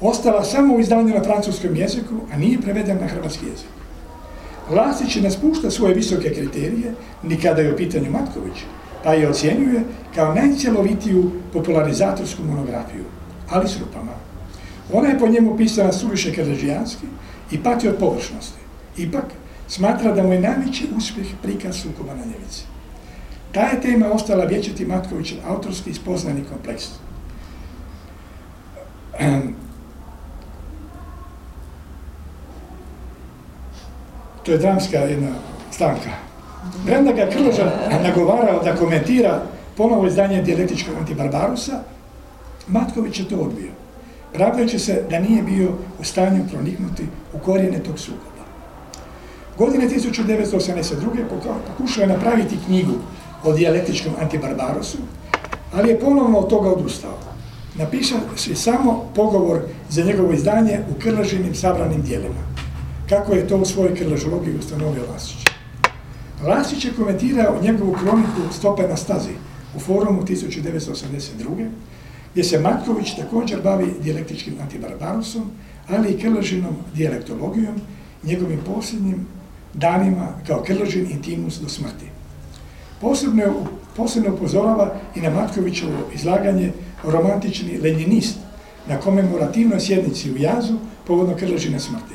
ostala samo u izdanju na francuskom jeziku, a nije prevedena na hrvatski jezik. Lasić ne spušta svoje visoke kriterije, ni kada je u pitanju Matković, pa je ocjenjuje kao najcjelovitiju popularizatorsku monografiju, ali s rupama. Ona je po njemu pisana suviše krležijanski i pati od površnosti. Ipak, smatra da mu je najveći uspjeh prikaz sukoba na njevici. Ta je tema ostala vječiti Matkovićev autorski spoznani kompleks. To je dramska jedna stanka. Premda ga Krleža nagovarao da komentira ponovo izdanje dijalektičkog antibarbarusa, Matković je to odbio, pravdajući se da nije bio u stanju proniknuti u korijene tog sukoba. Godine 1982. pokušao je napraviti knjigu o dijalektičkom antibarbarosu, ali je ponovno od toga odustao. Napiša se samo pogovor za njegovo izdanje u krležinim sabranim dijelima, kako je to u svojoj krležologiji ustanovio Lasić. Lasić je komentirao njegovu kroniku Stope na stazi u forumu 1982. gdje se Matković također bavi dijalektičkim antibarbarosom, ali i krležinom dijalektologijom, njegovim posljednjim danima kao krležin intimus do smrti. Posebno, posebno upozorava i na Matkovićevo izlaganje romantični lenjinist na komemorativnoj sjednici u Jazu povodno krležine smrti.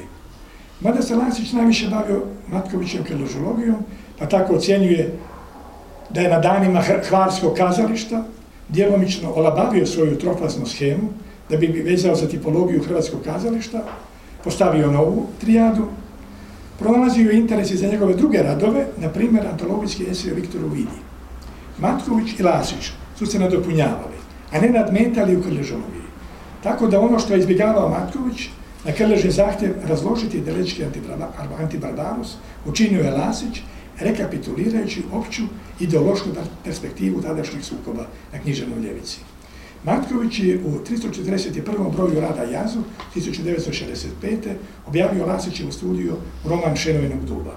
Mada se Lasić najviše bavio Matkovićem krležologijom, pa tako ocjenjuje da je na danima Hvarskog kazališta djelomično olabavio svoju trofaznu schemu da bi vezao za tipologiju Hrvatskog kazališta, postavio novu trijadu, pronalazio interesi za njegove druge radove, na primjer antologijski esej o Viktoru Vidi. Matković i Lasić su se nadopunjavali, a ne nadmetali u krležologiji. Tako da ono što je izbjegavao Matković, na krležni zahtjev razložiti delečki antibarbarus, učinio je Lasić rekapitulirajući opću ideološku perspektivu tadašnjeg sukoba na književnoj ljevici. Matković je u 341. broju rada Jazu 1965. objavio Lasićevu studiju roman Šenovinog duba.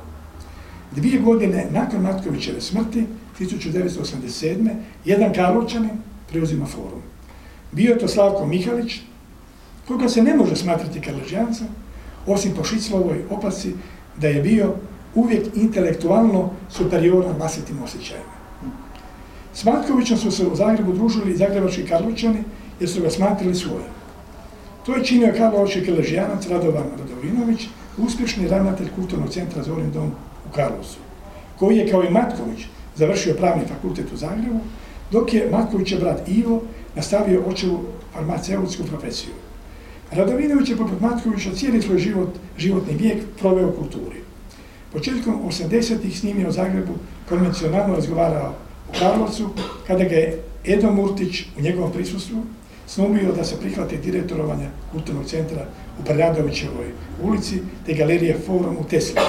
Dvije godine nakon Matkovićeve smrti, 1987. jedan Karlovčanin preuzima forum. Bio je to Slavko Mihalić, koga se ne može smatrati Karložjancem, osim po Šiclovoj opasci da je bio uvijek intelektualno superioran vlastitim osjećajima. S Matkovićem su se u Zagrebu družili zagrebački Karlovčani jer su ga smatrali svojim. To je činio Karlovački keležijanac Radovan Radovinović, uspješni ravnatelj kulturnog centra Zorin dom u Karlovcu, koji je kao i Matković završio pravni fakultet u Zagrebu, dok je Matkovićev brat Ivo nastavio očevu farmaceutsku profesiju. Radovinović je poput Matkovića cijeli svoj život, životni vijek proveo kulturi. Početkom 80-ih snimio u Zagrebu konvencionalno razgovarao u Karlovcu, kada ga je Edo Murtić u njegovom prisustvu snumio da se prihvati direktorovanja kulturnog centra u Preradovićevoj ulici te galerije Forum u Tesli.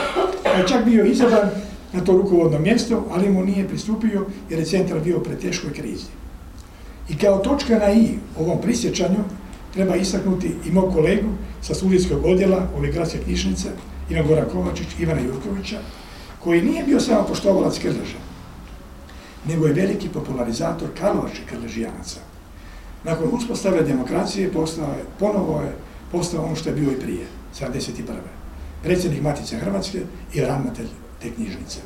Je čak bio izabran na to rukovodno mjesto, ali mu nije pristupio jer je centar bio pred teškoj krizi. I kao točka na i ovom prisjećanju treba istaknuti i mog kolegu sa studijskog odjela ove gradske knjižnice, Ivan Goran Kovačić, Ivana Jurkovića, koji nije bio samo poštovalac Krleža, nego je veliki popularizator Karlovačkih krležijanaca. Nakon uspostave demokracije postao je, ponovo je postao ono što je bio i prije, 71. Predsjednik Matice Hrvatske i ravnatelj te knjižnice.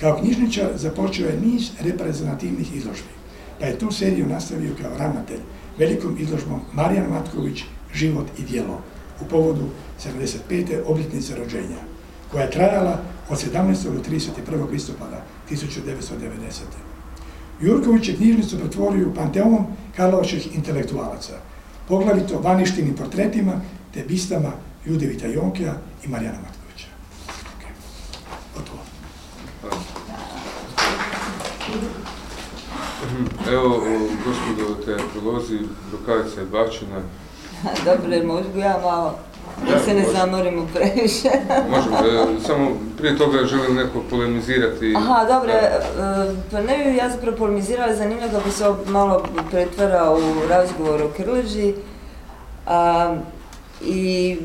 Kao knjižničar započeo je niz reprezentativnih izložbi, pa je tu seriju nastavio kao ravnatelj velikom izložbom Marijan Matković, Život i djelo u povodu 75. obljetnice rođenja, koja je trajala od 17. do 31. listopada 1990. Jurković je knjižnicu pretvorio u panteon Karlovačkih intelektualaca, poglavito vaništinim portretima te bistama Ljudevita Jonkija i Marijana Matkovića. Okay. Gotovo. Evo, gospodo teatrolozi, rukavica je bačena. Dobro, mogu ja malo, da se ne zamorimo previše. Možemo, e, samo prije toga želim neko polemizirati. Aha, dobro, e, pa ne bi ja zapravo polemizirala, zanimljivo kako se ovo malo pretvara u razgovor o Krleži. A, I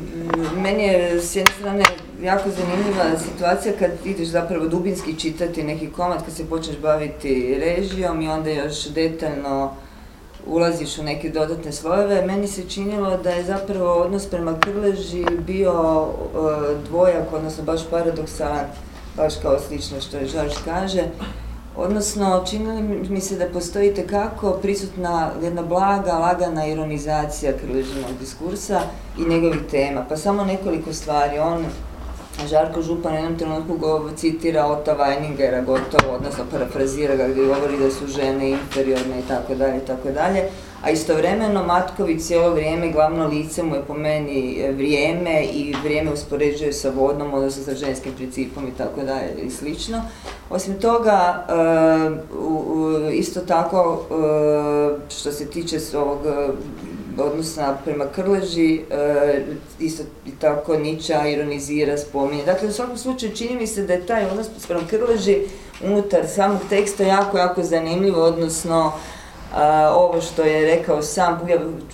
meni je s jedne strane jako zanimljiva situacija kad ideš zapravo dubinski čitati neki komad, kad se počneš baviti režijom i onda još detaljno ulaziš u neke dodatne slojeve. Meni se činilo da je zapravo odnos prema Krleži bio e, dvojak, odnosno baš paradoksalan, baš kao slično što je Žarž kaže. Odnosno, činilo mi se da postoji tekako prisutna jedna blaga, lagana ironizacija Krležinog diskursa i njegovih tema. Pa samo nekoliko stvari. On, Žarko Župan u jednom trenutku citira Ota Weiningera gotovo, odnosno parafrazira ga gdje govori da su žene inferiorne i tako dalje i tako dalje. A istovremeno Matković cijelo vrijeme, glavno lice mu je po meni e, vrijeme i vrijeme uspoređuje sa vodnom, odnosno sa ženskim principom i tako dalje i slično. Osim toga, e, isto tako e, što se tiče ovog e, odnosa prema Krleži, e, isto tako Niča ironizira, spominje. Dakle, u svakom slučaju čini mi se da je taj odnos prema Krleži unutar samog teksta jako, jako zanimljivo, odnosno a, ovo što je rekao sam,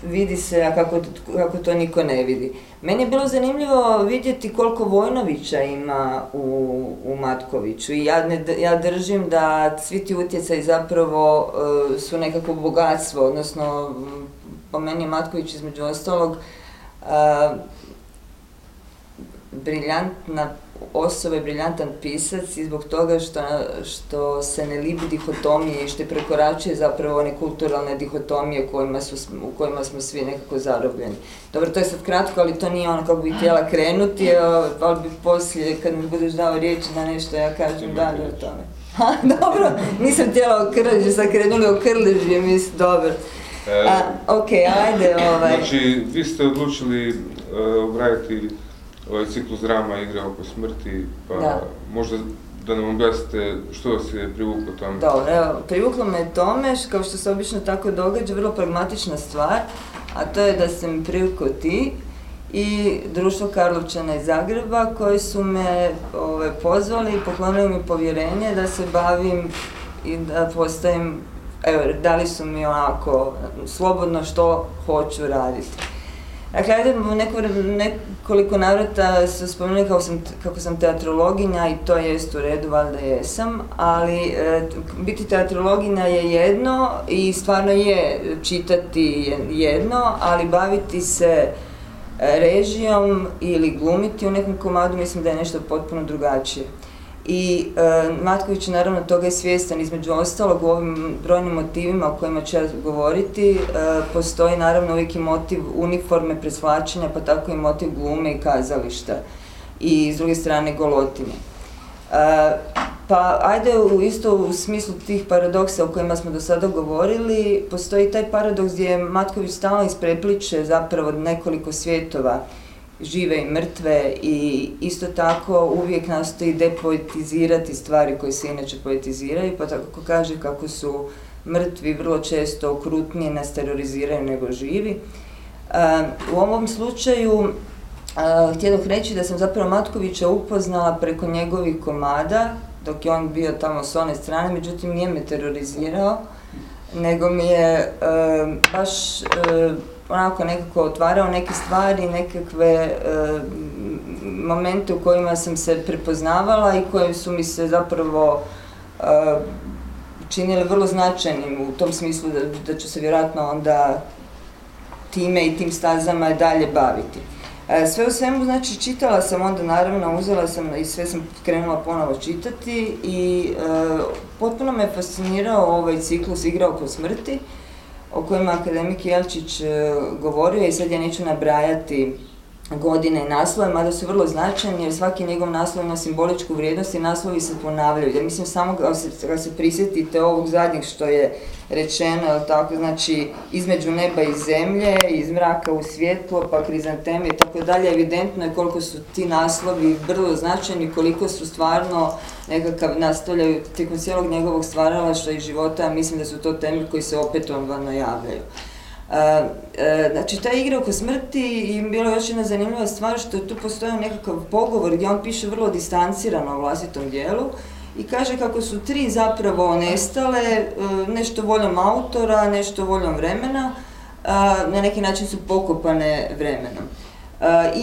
vidi se, a kako, kako to niko ne vidi. Meni je bilo zanimljivo vidjeti koliko Vojnovića ima u, u Matkoviću i ja, ne, ja držim da svi ti utjecaji zapravo e, su nekako bogatstvo, odnosno po meni je Matković između ostalog a, briljantna osoba i briljantan pisac i zbog toga što, što se ne libi dihotomije i što prekoračuje zapravo one kulturalne dihotomije kojima su, u kojima smo svi nekako zarobljeni. Dobro, to je sad kratko, ali to nije ono kako bi htjela krenuti, ali bi poslije, kad mi budeš dao riječ na nešto, ja kažem dalje o tome. Ha, dobro, nisam htjela o krleži, sad krenuli o krleži, mislim, dobro. E, A, ok, ajde, ovaj. Znači, vi ste odlučili e, obraditi ovaj ciklus drama Igre oko smrti, pa Da. možda da nam objasnite što vas je privuklo tamo. Dobro, evo, privuklo me tome, kao što se obično tako događa, vrlo pragmatična stvar, a to je da sam privukao ti i društvo Karlovčana iz Zagreba koji su me ove, pozvali i poklonili mi povjerenje da se bavim i da postavim, evo, dali su mi onako slobodno što hoću raditi. Dakle, ajde, u neko, nekoliko navrata su spomenuli kako sam, kako sam teatrologinja i to jest u redu, valjda jesam, ali e, biti teatrologinja je jedno i stvarno je čitati je jedno, ali baviti se e, režijom ili glumiti u nekom komadu mislim da je nešto potpuno drugačije. I e, Matković naravno toga je svjestan, između ostalog u ovim brojnim motivima o kojima ću ja govoriti, e, postoji naravno uvijek i motiv uniforme, presvlačenja, pa tako i motiv glume i kazališta. I s druge strane golotine. E, pa ajde u, isto u smislu tih paradoksa o kojima smo do sada govorili, postoji taj paradoks gdje Matković stalno isprepliče zapravo nekoliko svjetova žive i mrtve i isto tako uvijek nastoji depoetizirati stvari koje se inače poetiziraju, pa tako kaže kako su mrtvi vrlo često okrutnije nas teroriziraju nego živi. E, u ovom slučaju a, htjedoh reći da sam zapravo Matkovića upoznala preko njegovih komada, dok je on bio tamo s one strane, međutim nije me terorizirao, nego mi je e, baš e, onako nekako otvarao neke stvari, nekakve e, momente u kojima sam se prepoznavala i koje su mi se zapravo e, činile vrlo značajnim u tom smislu da, da ću se vjerojatno onda time i tim stazama dalje baviti. E, Sve u svemu, znači, čitala sam onda, naravno, uzela sam i sve sam krenula ponovo čitati i e, potpuno me fascinirao ovaj ciklus Igra oko smrti, o kojima akademik Jelčić e, govorio i sad ja neću nabrajati godine i naslove, mada su vrlo značajni jer svaki njegov naslov ima simboličku vrijednost i naslovi se ponavljaju. Ja mislim samo kad se, prisjetite ovog zadnjeg što je rečeno, tako, znači između neba i zemlje, iz mraka u svjetlo, pa krizanteme i tako dalje, evidentno je koliko su ti naslovi vrlo značajni, koliko su stvarno nekakav nastavljaju tijekom cijelog njegovog stvaralaštva i života, mislim da su to teme koji se opetovano javljaju. E, znači, ta igra oko smrti i je još jedna zanimljiva stvar što tu postoji nekakav pogovor gdje on piše vrlo distancirano o vlastitom dijelu i kaže kako su tri zapravo nestale, e, nešto voljom autora, nešto voljom vremena, na neki način su pokopane vremenom.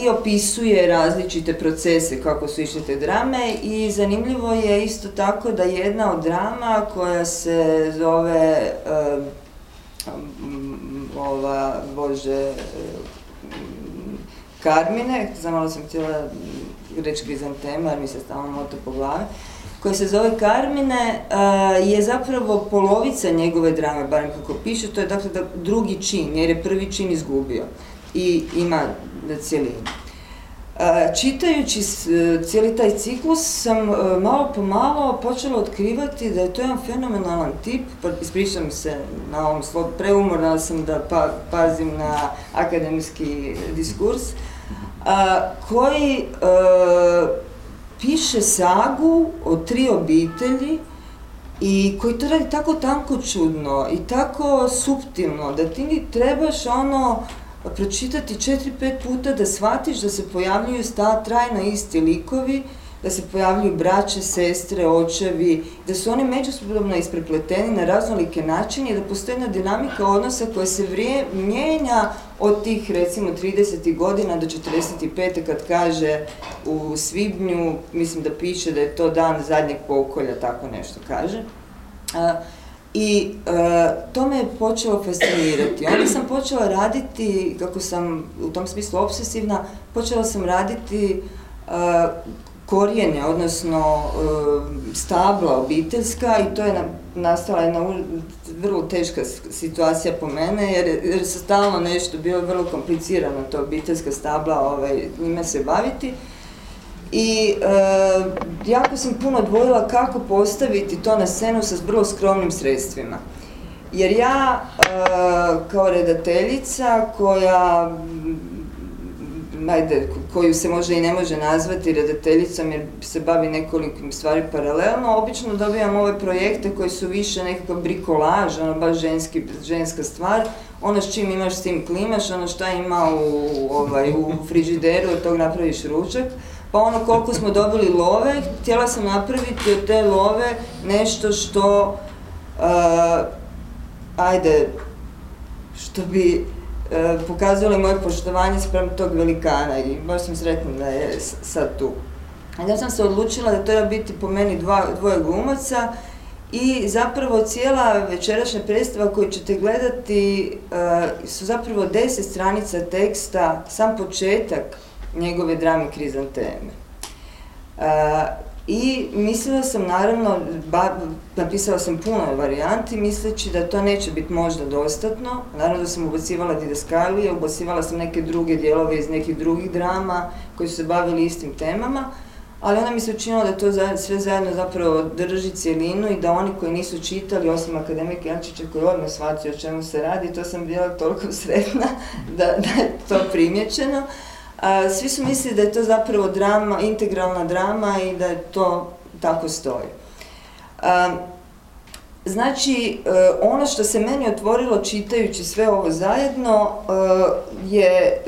I opisuje različite procese kako su išle te drame i zanimljivo je isto tako da jedna od drama koja se zove ova, Bože, Karmine, za malo sam htjela reći krizantema jer mi se stalno moto po glavi, koja se zove Karmine, je zapravo polovica njegove drame, barem kako piše, to je dakle drugi čin, jer je prvi čin izgubio i ima cijelinu. Čitajući e, cijeli taj ciklus sam e, malo po malo počela otkrivati da je to jedan fenomenalan tip, pa ispričam se na ovom slovu, preumorna sam da pa, pazim na akademski diskurs, koji e, piše sagu o tri obitelji i koji to radi tako tanko čudno i tako suptilno da ti trebaš ono pročitati četiri, pet puta da shvatiš da se pojavljuju sta trajno isti likovi, da se pojavljuju braće, sestre, očevi, da su oni međusobno isprepleteni na raznolike načine i da postoji jedna dinamika odnosa koja se vrije, mijenja od tih recimo 30. godina do 45. kad kaže u svibnju, mislim da piše da je to dan zadnjeg pokolja, tako nešto kaže. I e, to me je počelo fascinirati. Onda sam počela raditi, kako sam u tom smislu obsesivna, počela sam raditi e, korijene, odnosno e, stabla obiteljska i to je nastala jedna vrlo teška situacija po mene jer, se stalno nešto bilo vrlo komplicirano to obiteljska stabla ovaj, njime se baviti. I e, jako sam puno dvojila kako postaviti to na scenu sa vrlo skromnim sredstvima. Jer ja e, kao redateljica koja ajde, koju se može i ne može nazvati redateljicom jer se bavi nekolikim stvari paralelno, obično dobijam ove projekte koji su više nekakav brikolaž, ono baš ženski, ženska stvar, ono s čim imaš s tim klimaš, ono šta ima u, ovaj, u frižideru, od tog napraviš ručak. Pa ono koliko smo dobili love, htjela sam napraviti od te love nešto što, uh, ajde, što bi uh, pokazalo moje poštovanje sprem tog velikana i baš sam sretna da je sad tu. Ja sam se odlučila da treba biti po meni dva, dvoje glumaca i zapravo cijela večerašnja predstava koju ćete gledati uh, su zapravo deset stranica teksta, sam početak njegove drame Krizanteme. I mislila sam naravno, napisala sam puno varijanti misleći da to neće biti možda dostatno. Naravno da sam ubacivala didaskalije, ubacivala sam neke druge dijelove iz nekih drugih drama koji su se bavili istim temama, ali onda mi se učinilo da to sve zajedno zapravo drži cijelinu i da oni koji nisu čitali, osim akademika Jančića koji odmah shvatio o čemu se radi, to sam bila toliko sretna da, da je to primjećeno svi su mislili da je to zapravo drama, integralna drama i da je to tako stoji. Znači, e, ono što se meni otvorilo čitajući sve ovo zajedno e, je,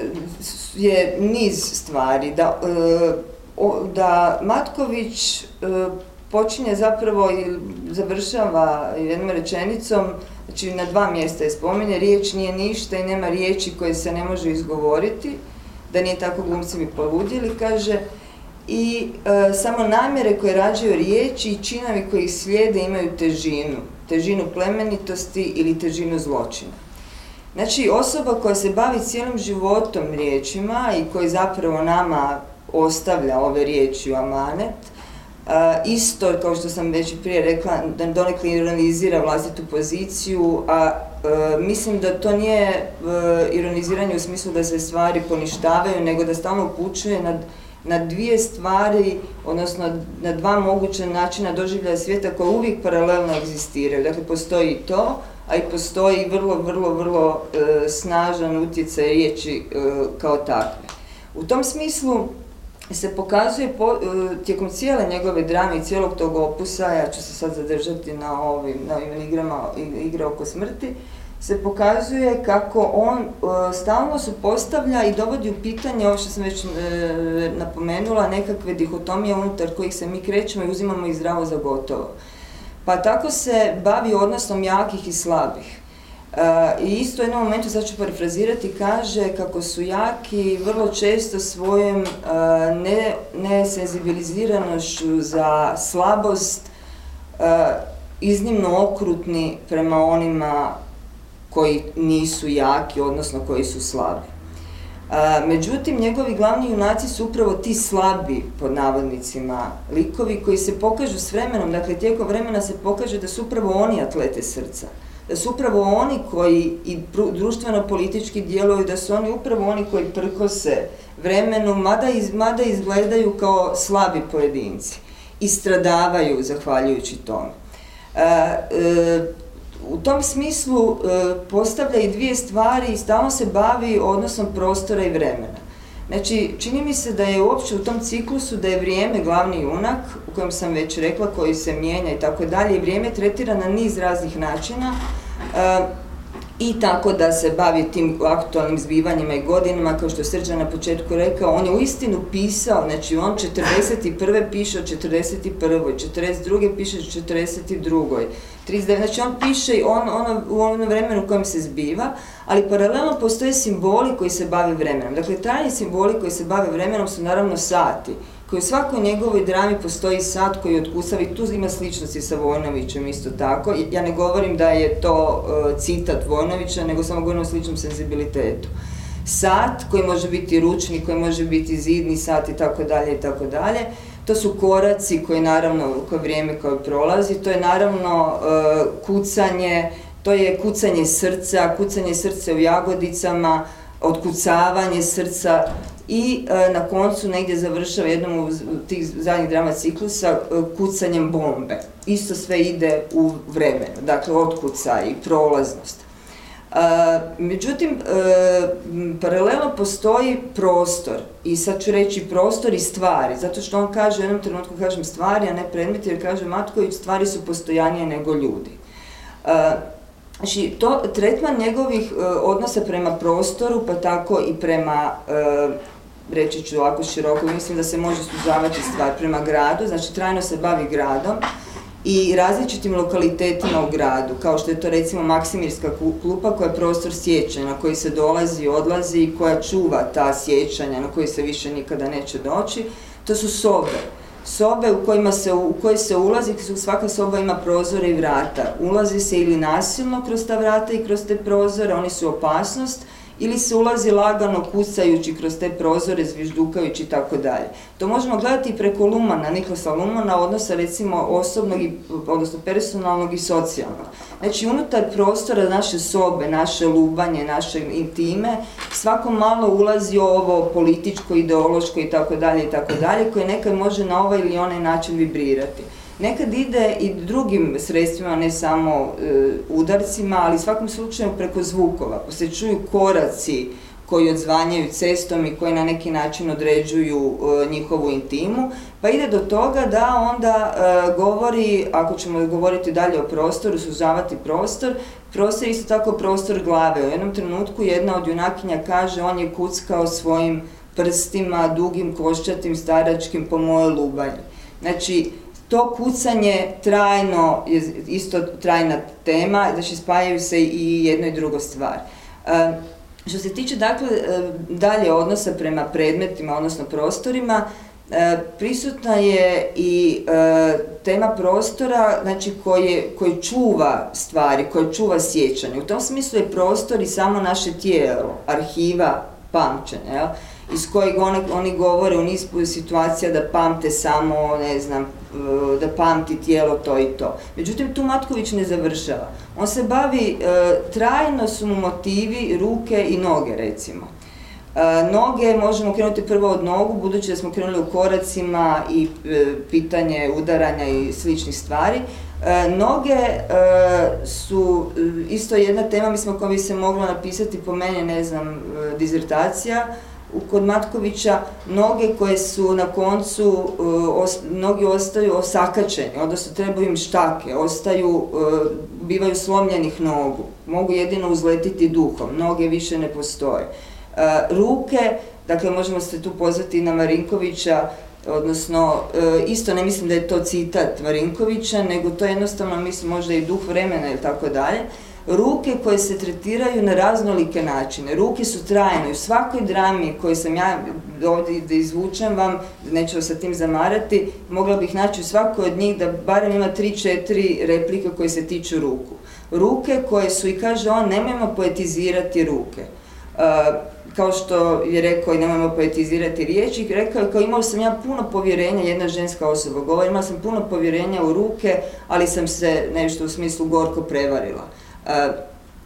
je niz stvari. Da, e, da Matković počinje zapravo i završava jednom rečenicom, znači na dva mjesta je spominje, riječ nije ništa i nema riječi koje se ne može izgovoriti da nije tako glumci poludjeli, kaže, i e, samo namjere koje rađaju riječi i činovi koji ih slijede imaju težinu, težinu plemenitosti ili težinu zločina. Znači, osoba koja se bavi cijelim životom riječima i koji zapravo nama ostavlja ove riječi u amanet, isto, kao što sam već prije rekla, da donekle ironizira vlastitu poziciju, a mislim da to nije ironiziranje u smislu da se stvari poništavaju, nego da stalno upućuje na, na dvije stvari, odnosno na dva moguća načina doživljaja svijeta koje uvijek paralelno egzistiraju. Dakle, postoji to, a i postoji vrlo, vrlo, vrlo snažan utjecaj riječi kao takve. U tom smislu, se pokazuje po, e, tijekom cijele njegove drame i cijelog tog opusa, ja ću se sad zadržati na ovim, na ovim igrama, igre oko smrti, se pokazuje kako on e, stalno se postavlja i dovodi u pitanje, ovo što sam već e, napomenula, nekakve dihotomije unutar kojih se mi krećemo i uzimamo ih zdravo za gotovo. Pa tako se bavi odnosom jakih i slabih. I isto u jednom momentu, sad ću parafrazirati, kaže kako su jaki vrlo često svojom ne, nesenzibiliziranošću za slabost iznimno okrutni prema onima koji nisu jaki, odnosno koji su slabi. Međutim, njegovi glavni junaci su upravo ti slabi, pod navodnicima, likovi koji se pokažu s vremenom, dakle tijekom vremena se pokaže da su upravo oni atlete srca da su upravo oni koji i društveno-politički djeluju, da su oni upravo oni koji prkose vremenu, mada, iz, mada izgledaju kao slabi pojedinci i stradavaju zahvaljujući tome. E, e, u tom smislu e, postavlja i dvije stvari i stalno se bavi odnosom prostora i vremena. Znači, čini mi se da je uopće u tom ciklusu da je vrijeme glavni junak, u kojem sam već rekla, koji se mijenja i tako dalje, i vrijeme tretira na niz raznih načina e, i tako da se bavi tim aktualnim zbivanjima i godinama, kao što je Srđan na početku rekao, on je uistinu pisao, znači on 41. piše o 41. 42. piše o 42. 39. Znači on piše on, ono, u onom vremenu u kojem se zbiva, ali paralelno postoje simboli koji se bave vremenom. Dakle, trajni simboli koji se bave vremenom su naravno sati, koji u svakoj njegovoj drami postoji sat koji otkusav i tu ima sličnosti sa Vojnovićem isto tako. Ja ne govorim da je to uh, citat Vojnovića, nego samo govorim o sličnom senzibilitetu. Sat koji može biti ručni, koji može biti zidni sat i tako dalje i tako dalje. To su koraci koji naravno, koje vrijeme koje prolazi, to je naravno uh, kucanje, to je kucanje srca, kucanje srca u jagodicama, otkucavanje srca i uh, na koncu negdje završava jednom u tih zadnjih drama ciklusa uh, kucanjem bombe. Isto sve ide u vremenu, dakle otkucaj i prolaznost. Međutim, e, paralelno postoji prostor i sad ću reći prostor i stvari, zato što on kaže, u jednom trenutku kažem stvari, a ne predmeti, jer kaže Matković, stvari su postojanije nego ljudi. Znači, to, tretman njegovih odnosa prema prostoru, pa tako i prema, reći ću ovako široko, mislim da se može sužavati stvar prema gradu, znači trajno se bavi gradom, i različitim lokalitetima u gradu, kao što je to recimo Maksimirska klupa koja je prostor sjećanja na koji se dolazi i odlazi i koja čuva ta sjećanja na koji se više nikada neće doći, to su sobe. Sobe u kojima se, u koje se ulazi, svaka soba ima prozore i vrata. Ulazi se ili nasilno kroz ta vrata i kroz te prozore, oni su opasnost, ili se ulazi lagano kucajući kroz te prozore, zviždukajući i tako dalje. To možemo gledati i preko Lumana, Niklasa Lumana, odnosa recimo osobnog, odnosno personalnog i socijalnog. Znači, unutar prostora naše sobe, naše lubanje, naše intime, svako malo ulazi ovo političko, ideološko i tako dalje i tako dalje, koje nekad može na ovaj ili onaj način vibrirati. Nekad ide i drugim sredstvima, ne samo e, udarcima, ali svakom slučaju preko zvukova. Se čuju koraci koji odzvanjaju cestom i koji na neki način određuju e, njihovu intimu, pa ide do toga da onda e, govori, ako ćemo govoriti dalje o prostoru, sužavati prostor, prostor je isto tako prostor glave. U jednom trenutku jedna od junakinja kaže on je kuckao svojim prstima, dugim, koščatim, staračkim po moje lubanje. Znači, to kucanje trajno je isto trajna tema, znači spajaju se i jedno i drugo stvar. Što se tiče dakle dalje odnosa prema predmetima, odnosno prostorima, prisutna je i tema prostora znači koje, koji čuva stvari, koji čuva sjećanje. U tom smislu je prostor i samo naše tijelo, arhiva pamćenja. Iz kojeg oni, oni govore u niz situacija da pamte samo, ne znam, e, da pamti tijelo to i to. Međutim, tu Matković ne završava. On se bavi, e, trajno su mu motivi ruke i noge, recimo. E, noge možemo krenuti prvo od nogu, budući da smo krenuli u koracima i pitanje udaranja i sličnih stvari. Noge su isto jedna tema, mislim, koja bi se mogla napisati po meni, ne znam, dizertacija, kod Matkovića noge koje su na koncu, e, mnogi ostaju osakačeni, odnosno trebaju im štake, ostaju, e, bivaju slomljenih nogu, mogu jedino uzletiti duhom, noge više ne postoje. E, ruke, dakle možemo se tu pozvati na Marinkovića, odnosno isto ne mislim da je to citat Marinkovića, nego to jednostavno mislim možda i duh vremena ili tako dalje ruke koje se tretiraju na raznolike načine. Ruke su trajne. U svakoj drami koju sam ja ovdje da izvučem vam, neću vas sa tim zamarati, mogla bih naći u svakoj od njih da barem ima 3-4 replike koje se tiču ruku. Ruke koje su, i kaže on, nemojmo poetizirati ruke. Uh, kao što je rekao i nemojmo poetizirati riječi, rekao je kao imao sam ja puno povjerenja, jedna ženska osoba govori, imala sam puno povjerenja u ruke, ali sam se nešto u smislu gorko prevarila.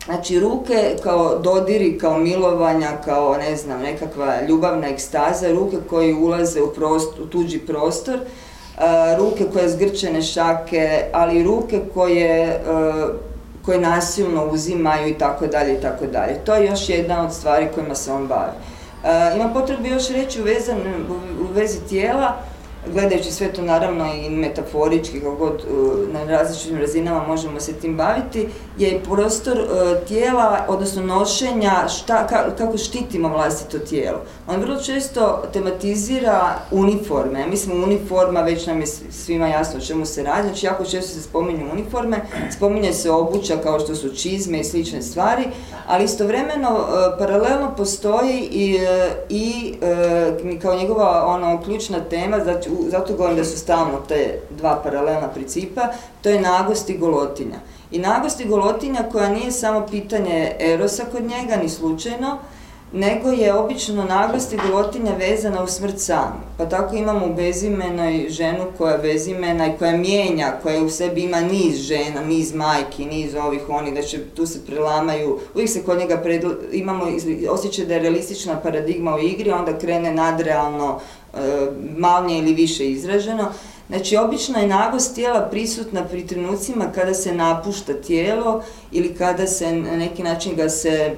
Znači ruke kao dodiri, kao milovanja, kao ne znam, nekakva ljubavna ekstaza, ruke koji ulaze u, prostor, u tuđi prostor, ruke koje zgrčene šake, ali ruke koje, koje nasilno uzimaju i tako dalje i tako dalje. To je još jedna od stvari kojima se on bavi. Ima potrebu još reći u, u vezi tijela, gledajući sve to naravno i metaforički, kako god na različitim razinama možemo se tim baviti, je prostor e, tijela, odnosno nošenja, šta, kako štitimo vlastito tijelo. On vrlo često tematizira uniforme, mislim uniforma, već nam je svima jasno o čemu se radi, znači jako često se spominju uniforme, spominje se obuća kao što su čizme i slične stvari, ali istovremeno e, paralelno postoji i, e, i kao njegova ono, ključna tema, znači zato govorim da su stalno te dva paralelna principa, to je nagost i golotinja. I nagost i golotinja koja nije samo pitanje erosa kod njega, ni slučajno, nego je obično nagost i golotinja vezana u smrt sam. Pa tako imamo u bezimenoj ženu koja je bezimena i koja mijenja, koja u sebi ima niz žena, niz majki, niz ovih onih, da će tu se prelamaju, uvijek se kod njega imamo osjećaj da je realistična paradigma u igri, onda krene nadrealno E, malnije ili više izraženo. Znači, obično je nagost tijela prisutna pri trenucima kada se napušta tijelo ili kada se na neki način ga se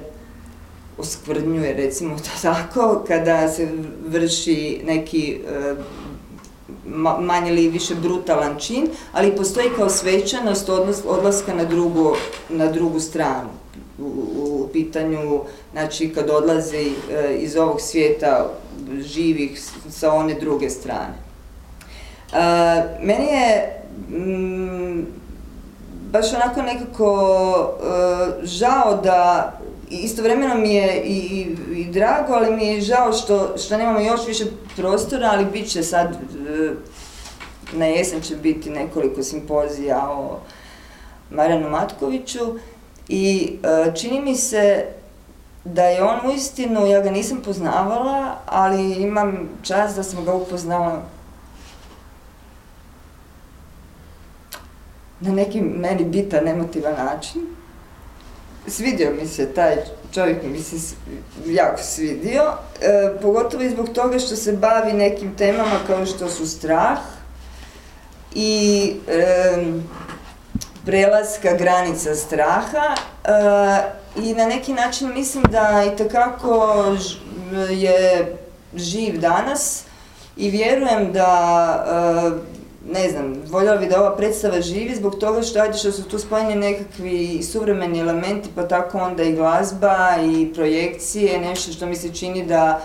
oskvrnjuje, recimo to tako, kada se vrši neki e, manje ili više brutalan čin, ali postoji kao svečanost odlaska na drugu, na drugu stranu. U, u pitanju, znači kad odlazi e, iz ovog svijeta živih sa one druge strane. E, meni je mm, baš onako nekako e, žao da istovremeno mi je i, i, drago, ali mi je žao što, što nemamo još više prostora, ali bit će sad, e, na jesen će biti nekoliko simpozija o Marjanu Matkoviću i čini mi se da je on uistinu, ja ga nisam poznavala, ali imam čast da sam ga upoznala na neki meni bitan, emotivan način. Svidio mi se taj čovjek, mi se jako svidio, e, pogotovo i zbog toga što se bavi nekim temama kao što su strah i prelaska granica straha e, i na neki način mislim da i takako je živ danas i vjerujem da, e, ne znam, voljela bi da ova predstava živi zbog toga što, ajde što su tu spojeni nekakvi suvremeni elementi, pa tako onda i glazba i projekcije, nešto što mi se čini da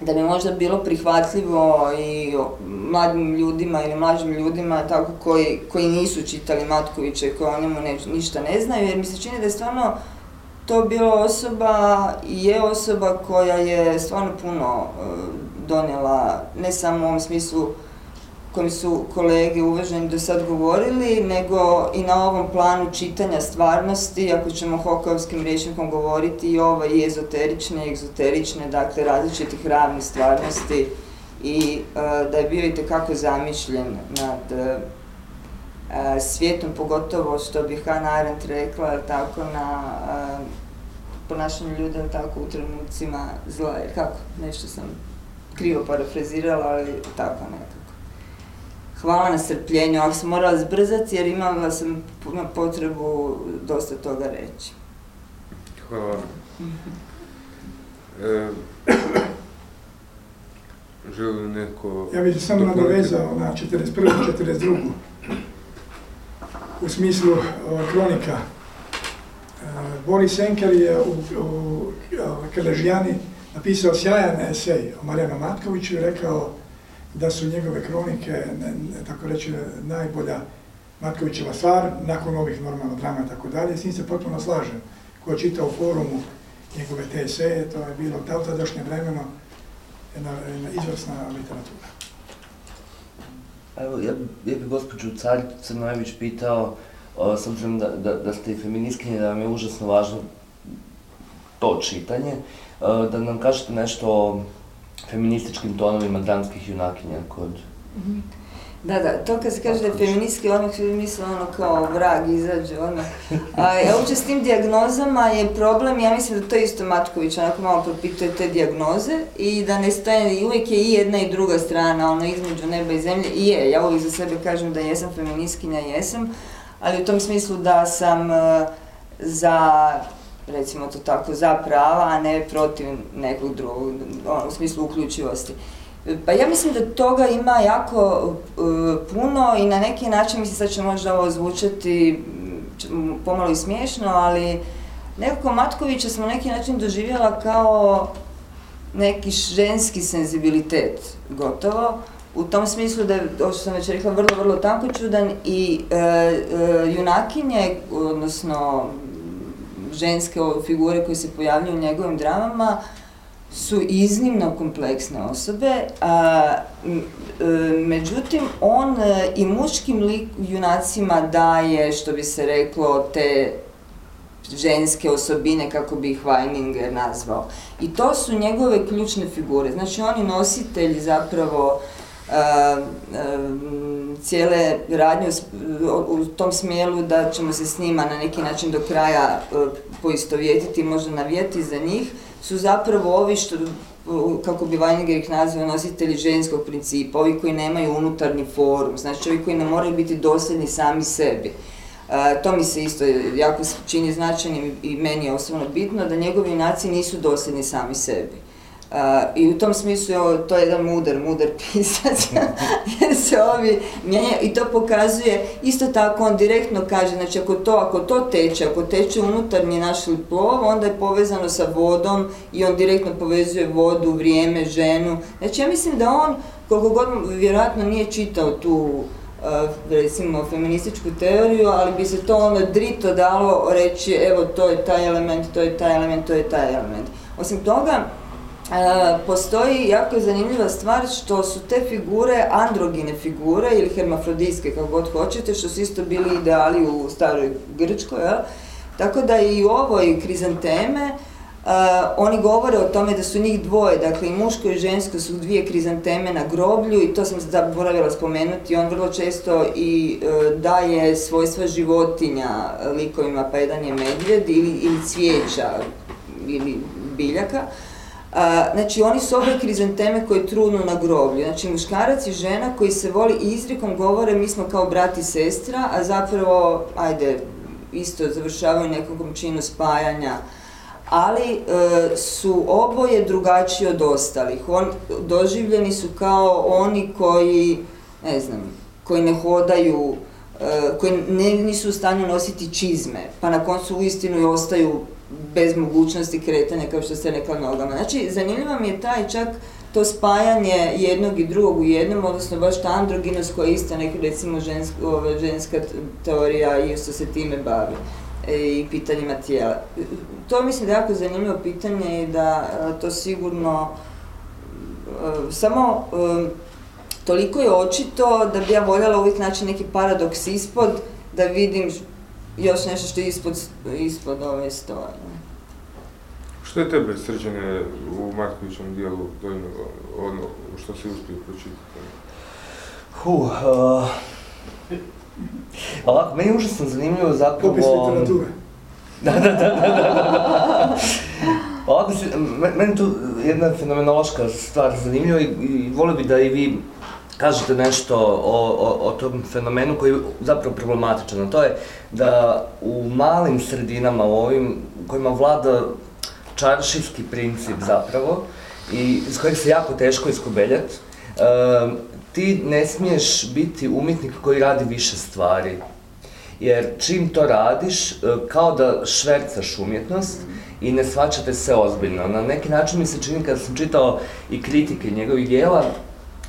da bi možda bilo prihvatljivo i mladim ljudima ili mlađim ljudima tako koji, koji nisu čitali Matkovića i koji o njemu ništa ne znaju, jer mi se čini da je stvarno to bila osoba i je osoba koja je stvarno puno uh, donijela, ne samo u ovom smislu kojim su kolege uvaženi do sad govorili, nego i na ovom planu čitanja stvarnosti, ako ćemo hokovskim rječnikom govoriti i ovo i ezoterične i egzoterične, dakle različitih ravnih stvarnosti i e, da je bio i tekako zamišljen nad e, svijetom, pogotovo što bi Hannah Arendt rekla, tako na e, ponašanju ljudi, tako u trenucima zla, kako, nešto sam krivo parafrazirala, ali tako nekako. Hvala na strpljenju, ali sam morala zbrzati jer imala sam potrebu dosta toga reći. Hvala. E, želi neko... Ja bih samo nadovezao na 41. i 42. U smislu kronika. E, Boris Enker je u, u Kaležijani napisao sjajan esej o Marijanu Matkoviću i rekao da su njegove kronike, ne, tako reći, najbolja Matkovićeva stvar, nakon ovih normalno drama i tako dalje, s njim se potpuno slažem. Ko je čitao forumu njegove te eseje, to je bilo u tadašnje vremeno jedna, jedna izvrsna literatura. Evo, ja, ja bih gospođu Car Crnojević pitao, s obzirom da, da, da ste i feministkinje, da vam je užasno važno to čitanje, da nam kažete nešto o feminističkim tonovima dramskih junakinja kod... Mhm. Da, da, to kad se kaže da je feministski, odmah svi misle ono kao vrag izađe, odmah. A, ja uopće s tim dijagnozama je problem, ja mislim da to isto Matković onako malo propituje te dijagnoze i da ne staje, i uvijek je i jedna i druga strana, ono između neba i zemlje, i je, ja uvijek za sebe kažem da jesam feministkinja, jesam, ali u tom smislu da sam uh, za recimo to tako, za prava, a ne protiv nekog drugog, ono, u smislu uključivosti. Pa ja mislim da toga ima jako uh, puno i na neki način, mislim sad će možda ovo zvučati pomalo i smiješno, ali nekako Matkovića smo na neki način doživjela kao neki ženski senzibilitet, gotovo, u tom smislu da je, što sam već rekla, vrlo, vrlo tankočudan i e, e, junakinje, odnosno ženske figure koje se pojavljuju u njegovim dramama su iznimno kompleksne osobe, a, e, međutim on e, i muškim lik, junacima daje, što bi se reklo, te ženske osobine, kako bi ih Weininger nazvao. I to su njegove ključne figure. Znači, oni nositelji zapravo cijele radnje u tom smjelu da ćemo se s njima na neki način do kraja e, poistovjetiti, možda navijati za njih, su zapravo ovi što, kako bi Weininger ih nazvao, nositelji ženskog principa, ovi koji nemaju unutarnji forum, znači ovi koji ne moraju biti dosljedni sami sebi. E, to mi se isto jako čini značajnim i meni je osobno bitno, da njegovi junaci nisu dosljedni sami sebi. I u tom smislu to je jedan mudar, mudar pisac, jer se ovi mijenjaju i to pokazuje, isto tako on direktno kaže, znači ako to, ako to teče, ako teče unutarnji naš plov, onda je povezano sa vodom i on direktno povezuje vodu, vrijeme, ženu. Znači ja mislim da on, koliko god vjerojatno nije čitao tu recimo feminističku teoriju, ali bi se to ono drito dalo reći evo to je taj element, to je taj element, to je taj element. Osim toga, postoji jako zanimljiva stvar što su te figure androgine figure ili hermafrodijske kako god hoćete, što su isto bili ideali u staroj Grčkoj, ja? tako da i u ovoj krizanteme oni govore o tome da su njih dvoje, dakle i muško i žensko su dvije krizanteme na groblju i to sam zaboravila spomenuti, on vrlo često i uh, daje svojstva životinja likovima, pa jedan je medvjed ili, ili cvijeća ili biljaka. Znači oni su ove krizanteme koje trudnu na groblju. Znači muškarac i žena koji se voli izrikom govore mi smo kao brat i sestra, a zapravo, ajde, isto završavaju nekom činu spajanja, ali e, su oboje drugačiji od ostalih. On, doživljeni su kao oni koji, ne znam, koji ne hodaju, e, koji ne, nisu u stanju nositi čizme, pa na koncu uistinu i ostaju bez mogućnosti kretanja, kao što ste rekla, nogama. Znači, zanimljivo mi je taj čak to spajanje jednog i drugog u jednom, odnosno baš ta androginost koja je isto neka recimo ženska, ova, ženska teorija i isto se time bavi e, i pitanjima tijela. To mislim da je jako zanimljivo pitanje i da to sigurno e, samo e, toliko je očito da bi ja voljela uvijek naći neki paradoks ispod, da vidim još nešto što je ispod, ispod ove stoje. Što je tebe srđane u Markovićevom dijelu dojmilo, ono što si uspio pročitati? Huh, uh, ovako, meni je užasno zanimljivo zapravo... Popis literature. Da, da, da, da, da, da. Ovako, meni tu jedna fenomenološka stvar zanimljiva i, i volio bi da i vi kažete nešto o, o, o tom fenomenu koji je zapravo problematičan, a to je da u malim sredinama, u ovim u kojima vlada čaršijski princip zapravo i iz kojeg se jako teško iskobeljati, em, ti ne smiješ biti umjetnik koji radi više stvari. Jer čim to radiš, e, kao da švercaš umjetnost i ne shvaćate se ozbiljno. Na neki način mi se čini kada sam čitao i kritike njegovih dijela,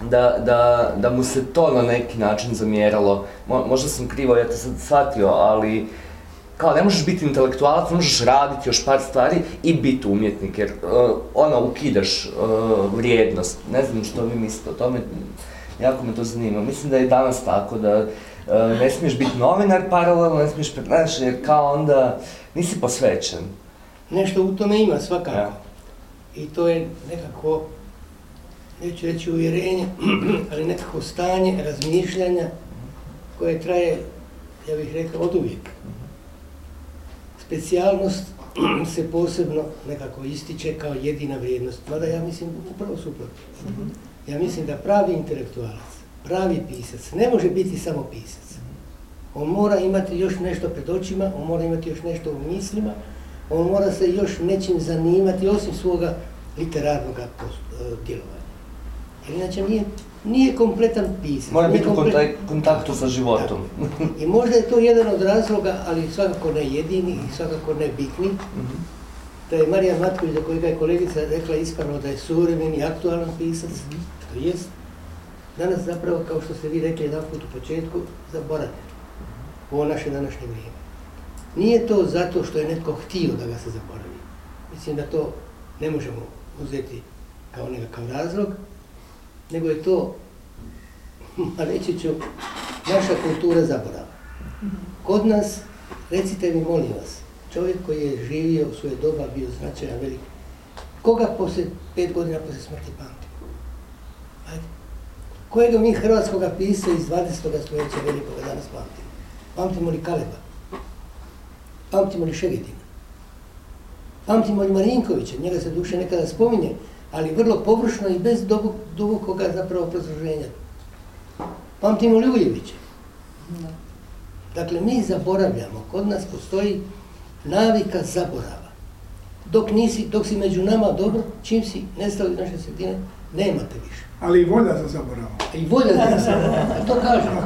da, da, da mu se to na neki način zamjeralo. Mo- možda sam krivo, ja to sad shvatio, ali kao ne možeš biti intelektualac, ne možeš raditi još par stvari i biti umjetnik, jer uh, ono, ukidaš uh, vrijednost. Ne znam što vi mislite o tome, jako me to zanima. Mislim da je danas tako, da uh, ne smiješ biti novinar paralelno, ne smiješ, znaš, jer kao onda nisi posvećen. Nešto u tome ima svakako. Ja. I to je nekako, neću reći uvjerenje, ali nekako stanje razmišljanja koje traje, ja bih rekao, od uvijek. Specijalnost se posebno nekako ističe kao jedina vrijednost, mada ja mislim upravo suprotno. Ja mislim da pravi intelektualac, pravi pisac, ne može biti samo pisac. On mora imati još nešto pred očima, on mora imati još nešto u mislima, on mora se još nečim zanimati osim svoga literarnog djelovanja. Jer inače nije, nije kompletan pisac. Mora biti u kontaktu sa životom. I možda je to jedan od razloga, ali svakako ne jedini i svakako ne bitni, Mhm. da je Marija Matković, za kojega je kolegica rekla ispravno da je suvremeni, aktualan pisac, što jest, danas zapravo, kao što ste vi rekli jedan put u početku, zaboravlja u ovo naše današnje vrijeme. Nije to zato što je netko htio da ga se zaboravi. Mislim da to ne možemo uzeti kao nekakav razlog, nego je to, reći ću, naša kultura zaborava. Kod nas, recite mi molim vas, čovjek koji je živio u svoje doba, bio značajan, velik, koga poslije pet godina poslije smrti pamti? Ajde. Kojega mi hrvatskoga pisa iz 20. stoljeća velikoga danas pamtimo? Pamtimo li Kaleba? Pamtimo li Šegedina? Pamtimo li Marinkovića? Njega se duše nekada spominje, ali vrlo površno i bez dubokoga zapravo obrazloženja. Pamtimo li Uljevića? Dakle, mi zaboravljamo, kod nas postoji navika zaborava. Dok, nisi, dok si među nama dobro, čim si nestao iz naše sredine, nemate više. Ali i volja za zaboravom. I volja da se to kažem.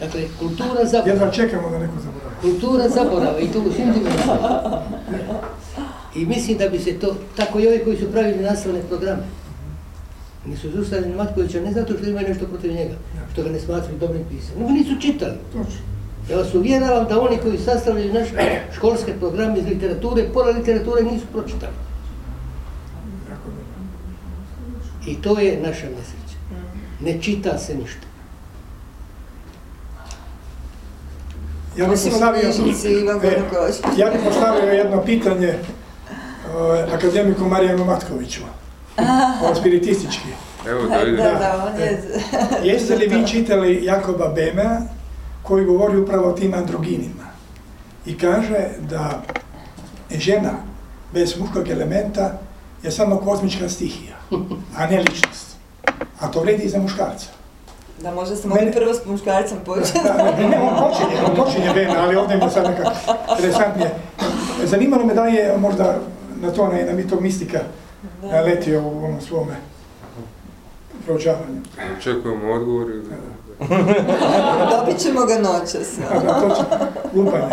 Dakle, kultura zaborava. Jedva čekamo da neko zaboravi. Kultura zaborava i to u svim dimenzijama. I mislim da bi se to, tako i ovi koji su pravili nastavne programe, nisu zaustavili Matkovića ne zato što imaju nešto protiv njega, što ga ne smatraju dobrim pisanom, nego nisu čitali. Točno. Ja vas uvjeravam da oni koji sastavljaju naše školske programe iz literature, pola literature nisu pročitali. I to je naša nesreća. Ne čita se ništa. Ja bih postavio, e, ja bih postavio jedno pitanje akademiku Marijanu Matkoviću, o spiritistički. Evo da Da, on je... Jeste li vi čitali Jakoba Bemea koji govori upravo o tim androginima i kaže da žena bez muškog elementa je samo kozmička stihija, a ne ličnost. A to vredi i za muškarca. Da, možda se mogli prvo s muškarcem početi. Ne, ne, on počinje, on počinje Bema, ali ovdje mi je sad nekako interesantnije. Zanimalo me da je možda na to, na, na mitog mistika letio u onom svome proučavanju. Očekujemo odgovor. ili- Dobit ćemo ga noćas. Da, točno, lupanje.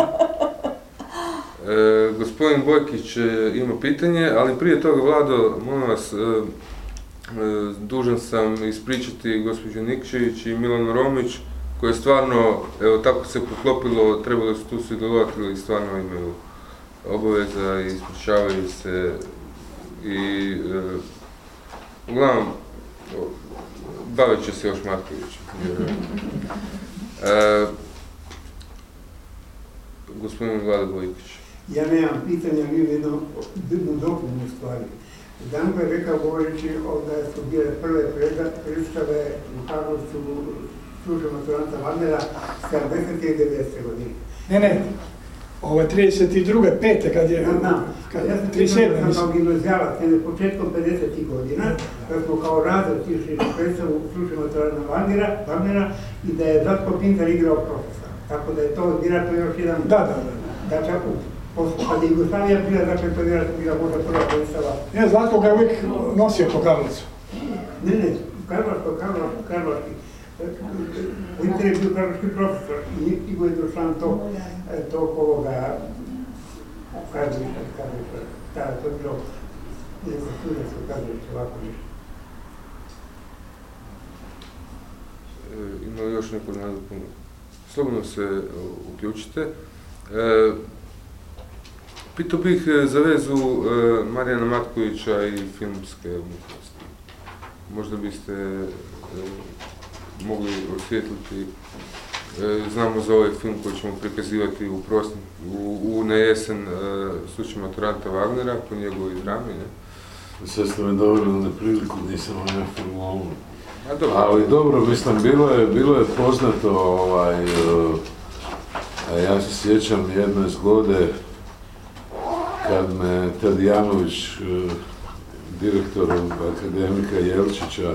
E, gospodin Bojkić e, ima pitanje, ali prije toga, Vlado, molim vas, e, e, dužan sam ispričati gospođu Nikčević i Milanu Romić, koje stvarno, evo tako se poklopilo, trebali su tu sudjelovati, ali stvarno imaju obaveza i ispričavaju se i e, uglavnom, bavit će se još Matkovićem. vjerujem. E, gospodin Vlada Vojković. Ja nemam pitanja, ali jednu bitnu dopunu stvari. Danko je rekao govoreći da su bile prve predstave u Karlovcu služba maturanta Wagnera 70. i 90. godine. Ne, ne, ovo je 32. pete kad je, znam, kad, ja sam 37. sam mislim. kao gimnazijalac, ne početkom 50. godina, kad smo kao razred išli na predstavu slušaj maturanta Wagnera, Wagnera i da je Zlatko Pintar igrao profesora. Tako da je to vjerojatno još jedan Da, da, da. Dakle, u- kad je Jugoslavija bila, dakle, to je vjerojatno bila možda prva predstava. Ja, Zlatko ga je uvijek nosio po Karlovcu. Ne, ne, Karlovačko, Karlovački. Bio Karlovački profesor i Igo je došlan tog, e, tog ovoga, kazališta, kazališta, da, to je bilo neko studentsko kazalište, ovako nešto. E, ima još neko nadopunu? Slobodno se e, uključite. E, pitao bih e, za vezu e, Marijana Matkovića i filmske umjetnosti. Možda biste e, mogli osvijetliti E, Znamo za ovaj film koji ćemo prikazivati u, prostim, u, u na jesen e, slučaj maturanta Wagnera po njegovoj drami, ne? Sad ste me doveli na priliku, nisam onaj film ovo. A dobro, Ali dobro, mislim, bilo je, bilo je poznato, ovaj, eh, a ja se sjećam jedne zgode kad me Tadijanović, direktor akademika Jelčića,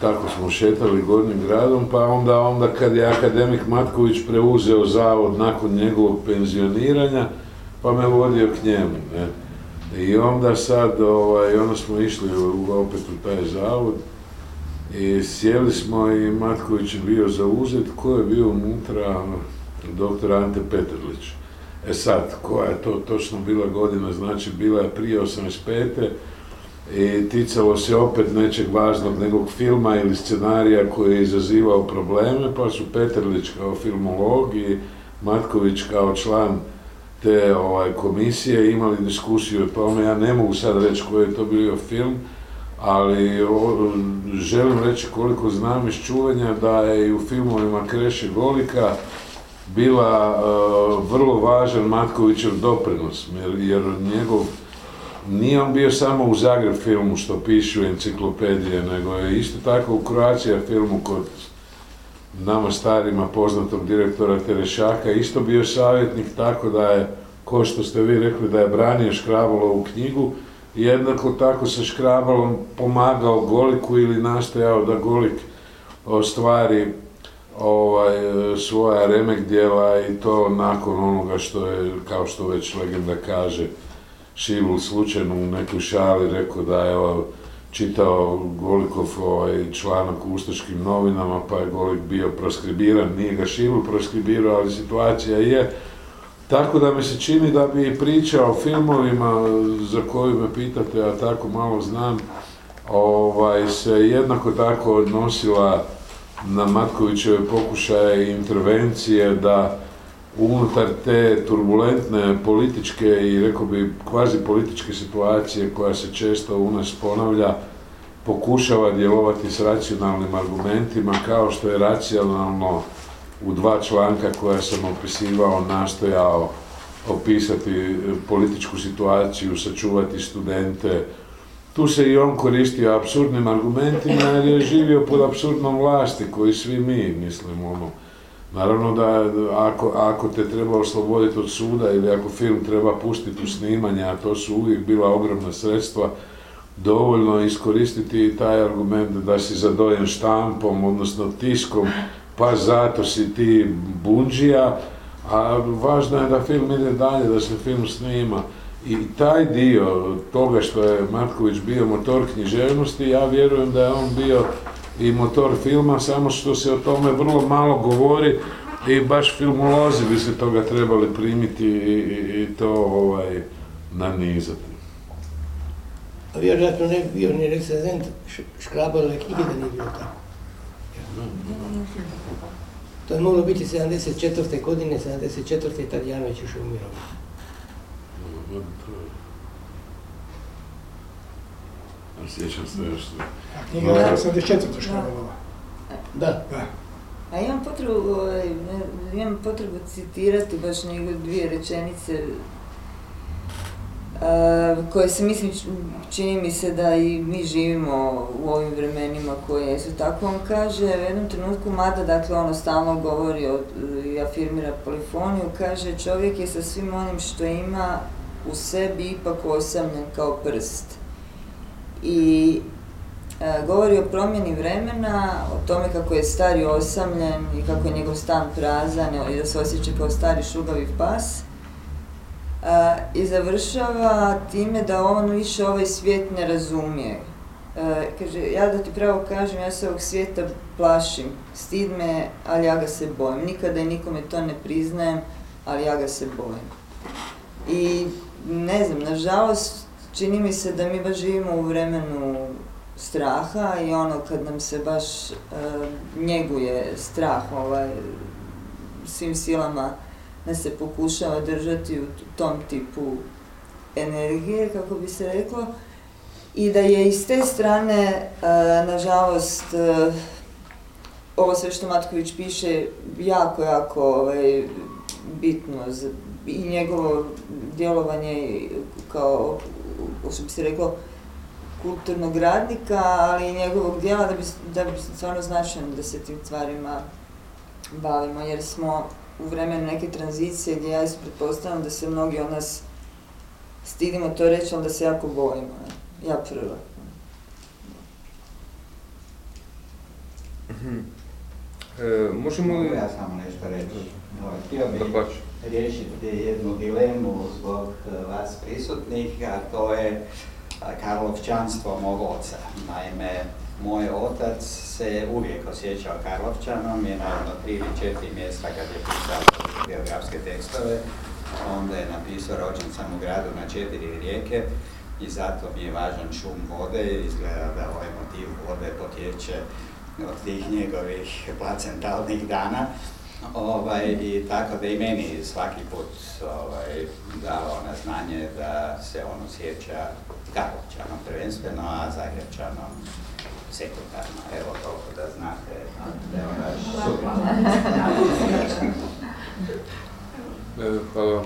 tako smo šetali gornjim gradom, pa onda, onda kad je akademik Matković preuzeo zavod nakon njegovog penzioniranja, pa me vodio k njemu, ne. I onda sad, ovaj, onda smo išli u- opet u taj zavod, i sjeli smo i Matković je bio zauzet, ko je bio unutra, doktor Ante Petrlić. E sad, koja je to točno bila godina, znači bila je prije 85. i ticalo se opet nečeg važnog nekog filma ili scenarija koji je izazivao probleme, pa su Petrlić kao filmolog i Matković kao član te ovaj, komisije imali diskusiju o tome, ja ne mogu sad reći koji je to bio film, ali želim reći koliko znam iz čuvanja da je i u filmovima Kreše Golika bila e, vrlo važan Matkovićev doprinos, jer, jer njegov nije on bio samo u Zagreb filmu što pišu enciklopedije, nego je isto tako u Croatia filmu kod nama starima poznatog direktora Terešaka isto bio savjetnik, tako da je, ko što ste vi rekli, da je branio Škrabalovu knjigu, jednako tako sa Škrabalom pomagao Goliku ili nastojao da Golik ostvari ovaj, svoja remek djela i to nakon onoga što je, kao što već legenda kaže, Šibul slučajno u nekoj šali rekao da je čitao Golikov ovaj, članak u Ustaškim novinama, pa je Golik bio proskribiran, nije ga Šibul proskribirao, ali situacija je. Tako da mi se čini da bi priča o filmovima za koju me pitate, a tako malo znam, ovaj, se jednako tako odnosila na Matkovićeve pokušaje intervencije da unutar te turbulentne političke i rekao bi kvazi političke situacije koja se često u nas ponavlja, pokušava djelovati s racionalnim argumentima kao što je racionalno u dva članka koja sam opisivao nastojao opisati političku situaciju, sačuvati studente. Tu se i on koristio apsurdnim argumentima jer je živio pod apsurdnom vlasti koji svi mi mislimo ono. Naravno da ako, ako te treba osloboditi od suda ili ako film treba pustiti u snimanje, a to su uvijek bila ogromna sredstva, dovoljno iskoristiti taj argument da si zadojen štampom, odnosno tiskom, pa zato si ti bunđija, a važno je da film ide dalje, da se film snima. I taj dio toga što je Matković bio motor književnosti, ja vjerujem da je on bio i motor filma, samo što se o tome vrlo malo govori i baš filmolozi bi se toga trebali primiti i, i, i to ovaj, nanizati. A vjerojatno ne bi bio ni recenzent Š- Škrabalove knjige da nije bilo tako. To je moglo biti 74. godine, 74. je tad Janović mirovinu. sjećam se još. A knjiga je 84. škola. Da. Da. A imam potrebu, ovaj, ne- imam potrebu citirati baš njegove dvije rečenice a, koje se mislim, čini mi se da i mi živimo u ovim vremenima koje su tako. On kaže u jednom trenutku, mada dakle ono stalno govori o, i afirmira polifoniju, kaže čovjek je sa svim onim što ima u sebi ipak osamljen kao prst. I E, govori o promjeni vremena, o tome kako je stari osamljen i kako je njegov stan prazan i da se osjeća kao stari šugavi pas. E, I završava time da on više ovaj svijet ne razumije. E, kaže, ja da ti pravo kažem, ja se ovog svijeta plašim, stid me, ali ja ga se bojim. Nikada i nikome to ne priznajem, ali ja ga se bojim. I ne znam, nažalost, čini mi se da mi baš živimo u vremenu straha i ono kad nam se baš e, njeguje strah ovaj, svim silama da se pokušava držati u tom tipu energije, kako bi se reklo, i da je iz te strane, e, nažalost, e, ovo sve što Matković piše jako, jako ovaj, bitno za, i njegovo djelovanje kao, što bi se reklo, kulturnog radnika, ali i njegovog dijela da bi, da bi stvarno značajno da se tim stvarima bavimo, jer smo u vremenu neke tranzicije gdje ja isto pretpostavljam da se mnogi od nas stidimo to reći, ali da se jako bojimo. ne. Ja prva. E, možemo li... Ja samo nešto reći? Htio bih. Riješiti jednu dilemu zbog eh, vas prisutnih, a to je a, Karlovčanstvo mog oca. Naime, moj otac se uvijek osjećao Karlovčanom, je naravno tri ili četiri mjesta kad je pisao biografske tekstove, onda je napisao rođen sam u gradu na četiri rijeke i zato mi je važan šum vode, izgleda da ovaj motiv vode potječe od tih njegovih placentalnih dana. Ovaj, I tako da i meni svaki put ovaj, dao na znanje da se on osjeća Karlovčanom prvenstveno, a Zagrebčanom sekundarno. Evo toliko da znate da je naš. E, hvala.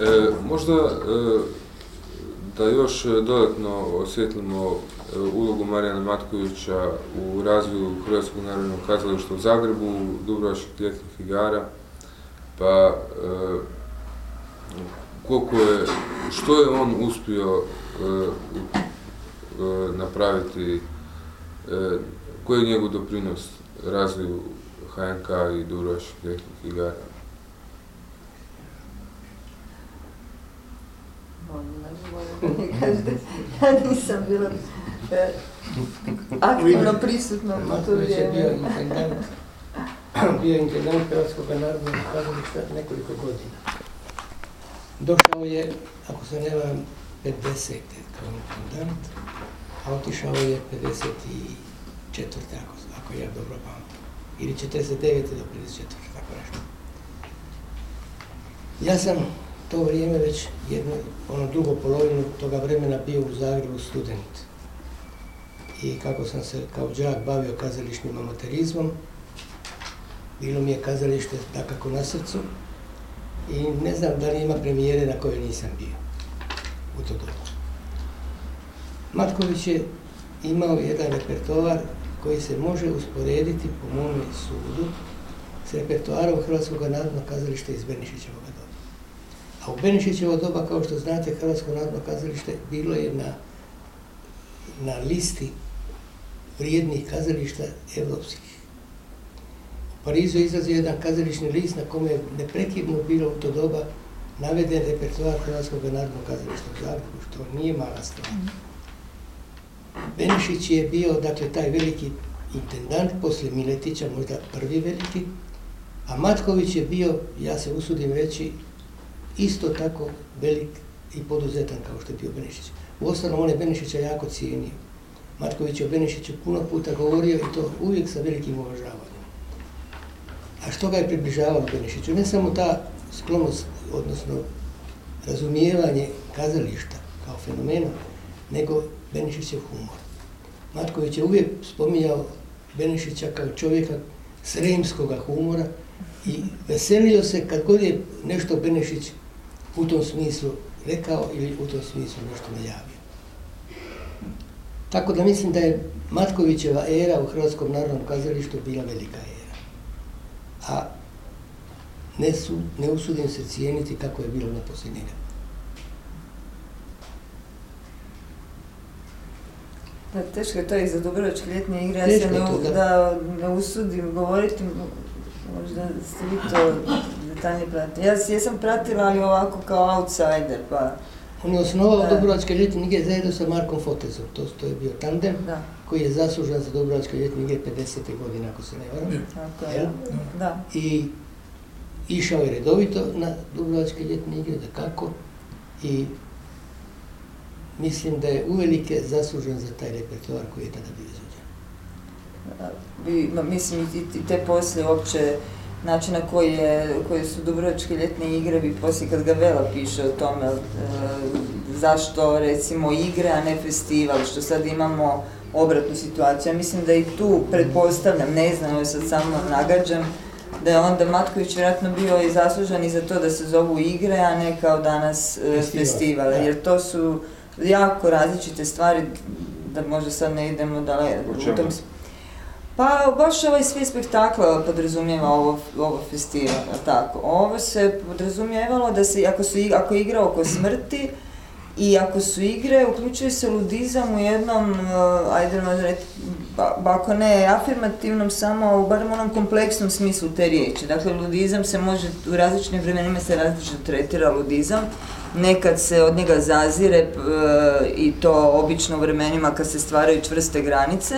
E, možda e, da još dodatno osvjetlimo ulogu Marijana Matkovića u razvoju Hrvatskog narodnog kazališta u Zagrebu, Dubrovačkih ljetnih igara, pa e, koliko je, što je on uspio e, e, napraviti, koji je njegov doprinos razvoju HNK i Dubrovačkih ljetnih igara? ja nisam bila e, aktivno prisutna u to je bio vrijeme. intendant, bio intendant Hrvatskog narodnog kazališta nekoliko godina. Došao je, ako se ne varam, 50. kao intendant, a otišao je 54. ako, ako ja dobro pamtim. Ili 49. do 54. tako nešto. Ja sam to vrijeme već jedno, ono drugo polovinu toga vremena bio u Zagrebu student. I kako sam se kao đak bavio kazališnim amaterizmom, bilo mi je kazalište takako na srcu i ne znam da li ima premijere na kojoj nisam bio u to doba. Matković je imao jedan repertoar koji se može usporediti po mome sudu s repertoarom Hrvatskog narodnog kazališta iz Benišićevog doba. A u Benišićevo doba, kao što znate, Hrvatsko narodno kazalište bilo je na listi vrijednih kazališta evropskih. U Parizu je izlazio jedan kazališni list na kome je neprekidno bilo u to doba naveden repertoar Hrvatskog narodnog kazališta u Zagrebu, što nije mala stvar. Benišić je bio, dakle, taj veliki intendant, poslije Miletića, možda prvi veliki, a Matković je bio, ja se usudim reći, isto tako velik i poduzetan kao što je bio Benišić. Uostalom, on je Benišića jako cijenio. Matković je o Benišiću puno puta govorio i to uvijek sa velikim uvažavanjem. A što ga je približavalo Benišiću? Ne samo ta sklonost, odnosno razumijevanje kazališta kao fenomena, nego Benišićev humor. Matković je uvijek spominjao Benišića kao čovjeka sremskoga humora i veselio se kad god je nešto Benešić u tom smislu rekao ili u tom smislu nešto najavio. Tako da mislim da je Matkovićeva era u Hrvatskom narodnom kazalištu bila velika era. A ne, su, ne usudim se cijeniti kako je bilo na poslije njega. Da, teško je to i za Dubrovačke ljetne igre, ja se ne, to, da. da, ne usudim govoriti, možda ste vi to detaljnije pratili. Ja s- jesam pratila, ali ovako kao outsider, pa On je osnovao Da. Dubrovačke ljetne igre zajedno sa Markom Fotezom. To, to je bio tandem da, koji je zaslužan za Dubrovačke ljetne igre 50. godine, ako se ne varam. Da, I išao je redovito na Dubrovačke ljetne igre, da kako. I mislim da je uvelike zaslužen za taj repertoar koji je tada bio izvođen. mislim i te poslije uopće način na koji, je, koji su Dubrovačke ljetne igre, vi poslije kad ga Vela piše o tome, e, zašto recimo igre, a ne festival, što sad imamo obratnu situaciju. Ja mislim da i tu pretpostavljam, ne znam, evo sad samo nagađam, da je onda Matković vjerojatno bio i zaslužan i za to da se zovu igre, a ne kao danas e, Festival, festivale, jer to su jako različite stvari, da možda sad ne idemo daleko U tom pa baš ovaj svi spektakla podrazumijeva ovo, ovo festival, tako. Ovo se podrazumijevalo da se, ako, su, ako igra oko smrti, i ako su igre, uključuje se ludizam u jednom, uh, ajde reći, ba, ako ne afirmativnom, samo u barem onom kompleksnom smislu te riječi. Dakle, ludizam se može, u različitim vremenima se različito tretira ludizam. Nekad se od njega zazire p- i to obično u vremenima kad se stvaraju čvrste granice,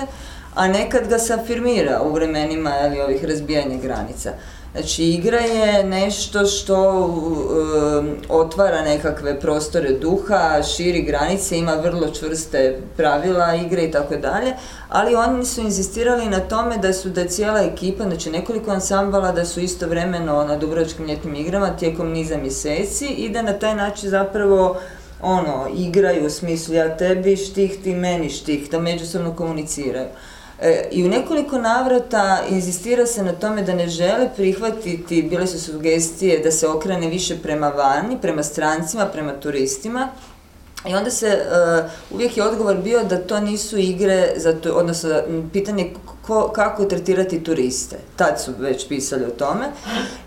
a nekad ga se afirmira u vremenima jeli, ovih razbijanja granica. Znači, igra je nešto što um, otvara nekakve prostore duha, širi granice, ima vrlo čvrste pravila igre i tako dalje, ali oni su inzistirali na tome da su da je cijela ekipa, znači nekoliko ansambala, da su istovremeno na Dubrovačkim ljetnim igrama tijekom niza mjeseci i da na taj način zapravo ono, igraju u smislu ja tebi štih, ti meni štih, da međusobno komuniciraju. E, I u nekoliko navrata inzistira se na tome da ne žele prihvatiti, bile su sugestije da se okrene više prema vani, prema strancima, prema turistima. I onda se, e, uvijek je odgovor bio da to nisu igre, za tu- odnosno pitanje ko- kako tretirati turiste. Tad su već pisali o tome,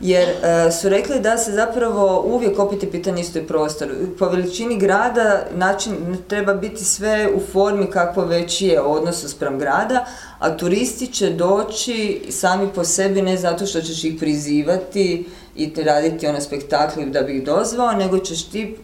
jer e, su rekli da se zapravo uvijek opet je pitanje isto i prostor. Po veličini grada način treba biti sve u formi kakvo već je odnos spram grada, a turisti će doći sami po sebi ne zato što ćeš ih prizivati i te raditi ono spektakli da bi ih dozvao, nego ćeš ti e,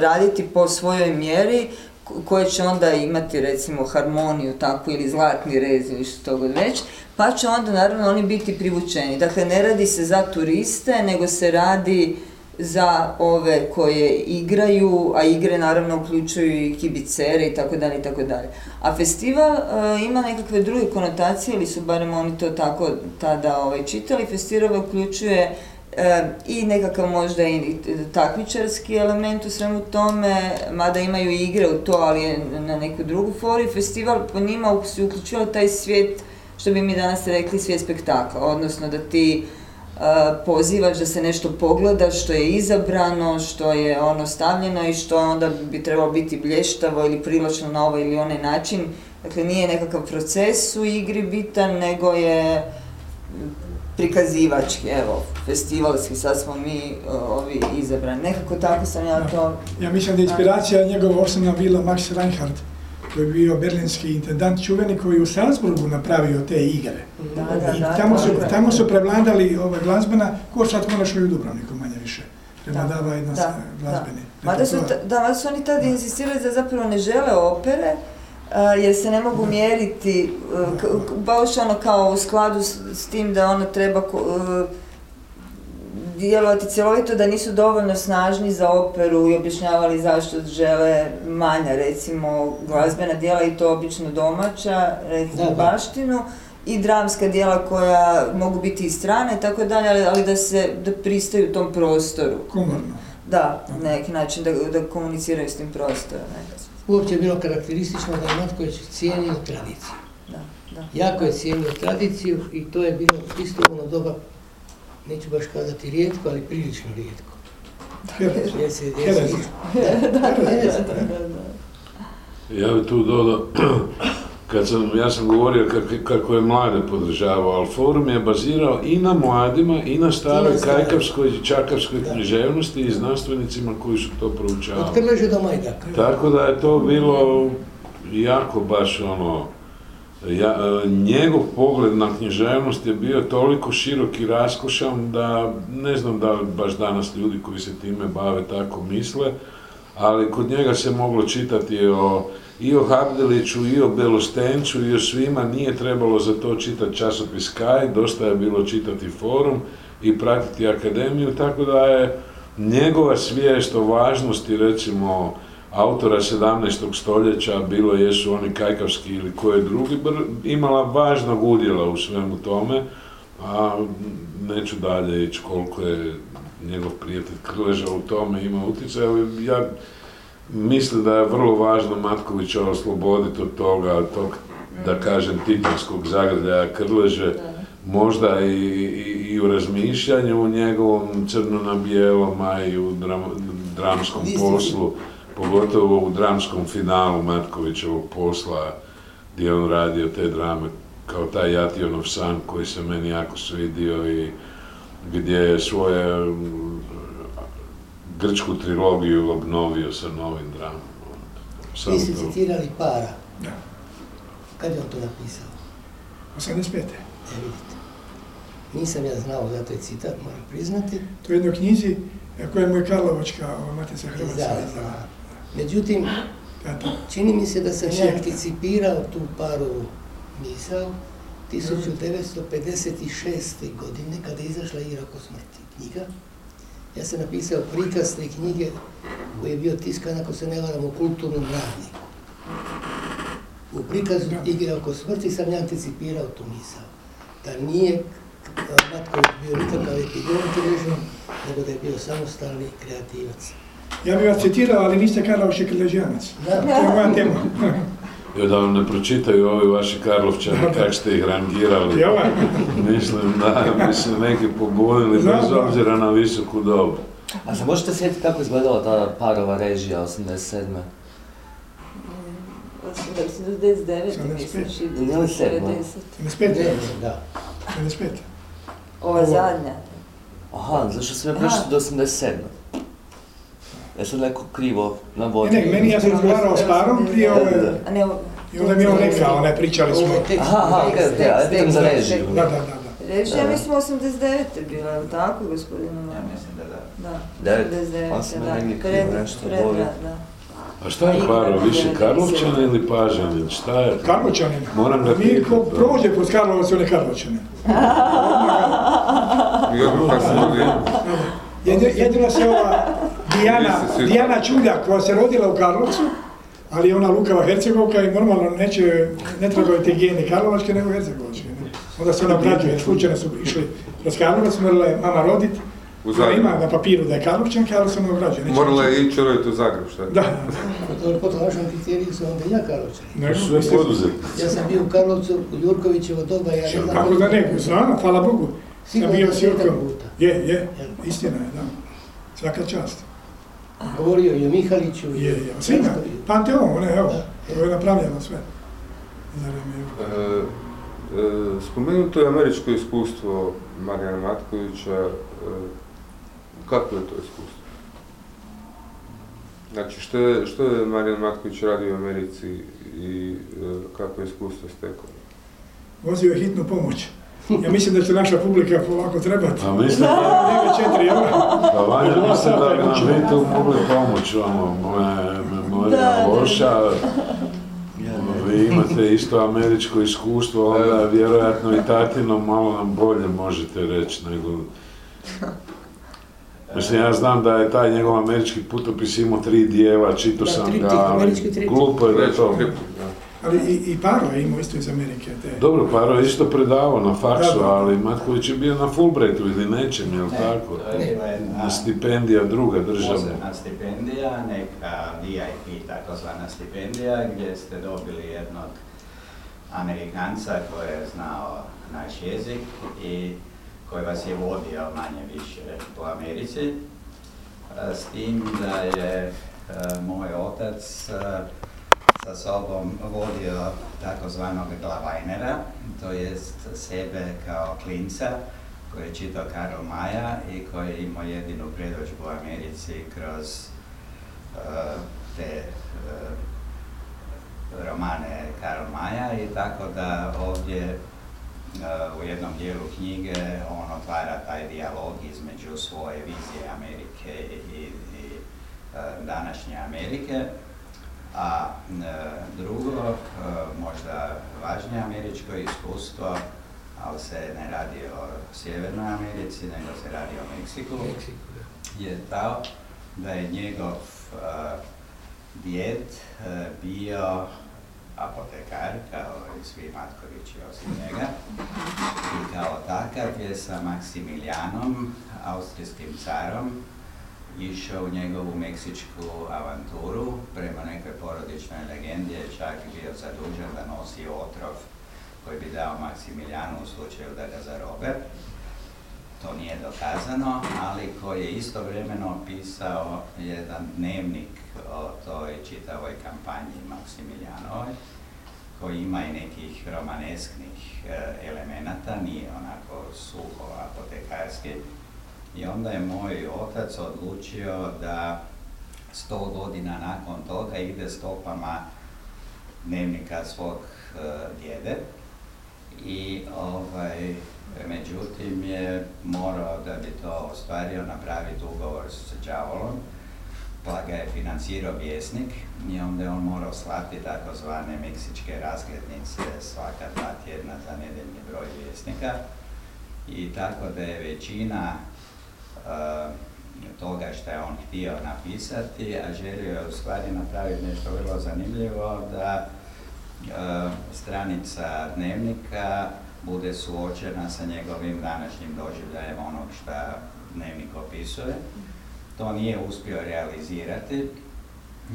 raditi po svojoj mjeri ko- koje će onda imati recimo harmoniju tako ili zlatni rez ili što god već, pa će onda naravno oni biti privučeni. Dakle, ne radi se za turiste, nego se radi za ove koje igraju, a igre naravno uključuju i kibicere i tako dalje i tako dalje. A festival e, ima nekakve druge konotacije ili su barem oni to tako tada ovaj, čitali. Festival uključuje e, i nekakav možda i takmičarski element u svemu tome, mada imaju igre u to, ali na neku drugu foru. Festival po njima se uključio taj svijet, što bi mi danas rekli, svijet spektakla, odnosno da ti e, pozivaš da se nešto pogleda što je izabrano, što je ono stavljeno i što onda bi trebalo biti blještavo ili privlačno na ovaj ili onaj način. Dakle, nije nekakav proces u igri bitan, nego je prikazivački, evo, festivalski, sad smo mi e, ovi izabrani. Nekako tako sam ja to... Ja mislim da je inspiracija njegova osnovna bila Max Reinhardt, koji je bio berlinski intendant čuveni koji je u Salzburgu napravio te igre. Da, da, I da, tamo su, tako je. tamo su prevladali ova glazbena, ko sad konačno i u Dubrovniku manje više. Da, Prevladava jedan da, glazbeni. Su, da, mada su oni tada insistirali da zapravo ne žele opere, jer se ne mogu mjeriti, k- baš ono kao u skladu s, s tim da ono treba a, djelovati cjelovito, da nisu dovoljno snažni za operu i objašnjavali zašto žele manja, recimo, glazbena djela i to obično domaća, recimo Da, da. baštinu, i dramska djela koja mogu biti i strane i tako dalje, ali, ali da se, da pristaju tom prostoru. Da, na neki način da, da komuniciraju s tim prostorom. Ne. Uopće bilo karakteristično da je Matković cijenio tradiciju. Da, da. Jako je cijenio tradiciju i to je bilo isto ono doba, neću baš kazati rijetko, ali prilično rijetko. Ja bi tu dodao, kad sam, ja sam govorio kako, je mlade podržavao, ali forum je bazirao i na mladima i na staroj kajkavskoj i čakavskoj književnosti i znanstvenicima koji su to Od proučavali. Krleže do Majdaka. Tako da je to bilo jako baš ono, ja, njegov pogled na književnost je bio toliko širok i raskošan da ne znam da li baš danas ljudi koji se time bave tako misle, ali kod njega se moglo čitati o, i o Habdeliću, i o Belostenču, i o svima, nije trebalo za to čitati časopis Kaj, dosta je bilo čitati forum i pratiti akademiju, tako da je njegova svijest o važnosti, recimo, autora 17. stoljeća, bilo jesu oni kajkavski ili koje drugi, imala važnog udjela u svemu tome, a neću dalje ići koliko je njegov prijatelj Krleža u tome ima utjecaj, ali ja mislim da je vrlo važno Matkovića osloboditi od toga, od tog, da kažem, titanskog zagrljaja Krleže, možda i, i, i u razmišljanju u njegovom crno na bijelom, a i u dram- dramskom poslu, pogotovo u dramskom finalu Matkovićevog posla, gdje on radio te drame, kao taj Jationov san koji se meni jako svidio i gdje je svoje grčku trilogiju obnovio sa novim dramama. Samo Vi ste to. citirali para. Da. Kad je on to napisao? 85. E, vidite. Nisam ja znao za taj citat, moram priznati. To je u jednoj knjizi e, koja je moj Karlovačka ova, Matica Hrvatska Izdala, izdala. da. Međutim, Da, da. čini mi se da sam ja anticipirao tu parovu misao 1956. godine kada je izašla Irak o smrti knjiga. Ja sam napisao prikaz te knjige koji je bio tiskan, ako se ne varam, u kulturnom radniku. U prikazu igre oko smrti sam ja anticipirao tu misao. Da nije eh, Matković bio nikakav epidemik režim, nego da je bio samostalni kreativac. Ja bih vas citirao, ali niste Krležijanac. Da. To je moja tema. I da vam ne pročitaju ovi vaši Karlovčani kako ste ih rangirali. I ovaj, Mislim da bi se neki pobunili Znam, bez obzira na visoku dobu. A se možete sjetiti kako je izgledala ta parova režija 87. 89, mislim, 75. Nije li sedma? 90. 75. Ne, da. 75. Ova zadnja. Aha, zašto sam ja prešli do 87. Ja sam neko krivo navodio. ne, meni ja sam razgovarao s parom prije ove, A ne, ovo- i onda mi je on rekao, ne, pričali smo. Aha, aha, ja pitam za režiju. Da, da, da, da. Reći, ja mislim 89. bila, je li tako, gospodine Ja mislim da da. Da, Devet? 89. Pa sam da. negdje krivo nešto da. A šta je Paro, više Karlovčan ili Pažanin? Šta je? Karločanin. Moram ga Mi ko prođe kroz Karlovac, on je Jedino, jedino se ova Dijana, Dijana Čuljak koja se rodila u Karlovcu, ali je ona lukava Hercegovka i normalno neće, ne trebaju te gene Karlovačke nego Hercegovačke. Ne? Onda se ona obrađuje, slučajno su išli kroz Karlovac, morala je mama rodit, u ona Zagrebu. ima na papiru da je Karlovčanka, ali se ona obrađuje. Morala je ići roditi u Zagreb, šta? Da, Po tom vašem kriteriju sam onda ja Karlovčan. Ja sam bio u Karlovcu u Jurkovićevo doba, ja ne znam... Kako da ne, znam, hvala Bogu. Sam Sigurno bio s Jurkom. puta. Je, je, istina je, da. Svaka čast. Govorio i o Mihaliću. Je, o- je. Svima. Panteon, one, evo, Da. ovo je napravljeno sve. E, e, spomenuto je američko iskustvo Marijana Matkovića. E, kako je to iskustvo? Znači, što je, što je Marijan Matković radio u Americi i e, kako je iskustvo stekao? Vozio je hitnu pomoć. Ja mislim da će naša publika polako trebati. Pa mislim, Neka četiri eura. pa mislim da bi nam vi tu mogli pomoći, ono, moja memorija loša. Vi imate isto američko iskustvo, onda vjerojatno i tatino malo nam bolje možete reći nego... Mislim, ja znam da je taj njegov američki putopis imao tri dijela, čitao Da, sam ga, ali glupo je da to... Ali i, i Paro je imao isto iz Amerike. Te. Dobro, Paro je isto predavao na faksu, Da, da. ali Matković je bio na Fulbrightu ili nečem, jel Ne, tako? to je bila jedna Stipendija druga državna. posebna stipendija, neka VIP takozvana stipendija, gdje ste dobili jednog Amerikanca koji je znao naš jezik i koji vas je vodio manje više po Americi. E, S tim da je e, moj otac e, sa sobom vodio takozvanog glavajnera, to jest sebe kao klinca koji je čitao Karl Maja i koji je imao jedinu predođbu u Americi kroz e, te e, romane Karl Maja i tako da ovdje e, u jednom dijelu knjige on otvara taj dijalog između svoje vizije Amerike i, i današnje Amerike. A drugo, e, možda važnije američko iskustvo, ali se ne radi o Sjevernoj Americi, nego se radi o Meksiku, je to da je njegov e, djed e, bio apotekar, kao i svi Matkovići osim njega. I kao takav je sa Maksimilijanom, austrijskim carom, išao u njegovu meksičku avanturu. Prema nekoj porodičnoj legendi je čak bio zadužen da nosi otrov koji bi dao Maksimilijanu u slučaju da ga zarobe. To nije dokazano, ali koji je istovremeno pisao jedan dnevnik o toj čitavoj kampanji Maksimilijanovoj, koji ima i nekih romanesknih e, elemenata, nije onako suho apotekarski. I onda je moj otac odlučio da sto godina nakon toga ide stopama dnevnika svog e, djede. I ovaj, međutim je morao da bi to ostvario napraviti ugovor s đavolom pa ga je financirao vjesnik i onda je on morao slati takozvane meksičke razglednice svaka dva tjedna za nedeljni broj vjesnika. I tako da je većina uh, toga što je on htio napisati, a želio je u stvari napraviti nešto vrlo zanimljivo, da uh, stranica dnevnika bude suočena sa njegovim današnjim doživljajem onog što dnevnik opisuje. To nije uspio realizirati.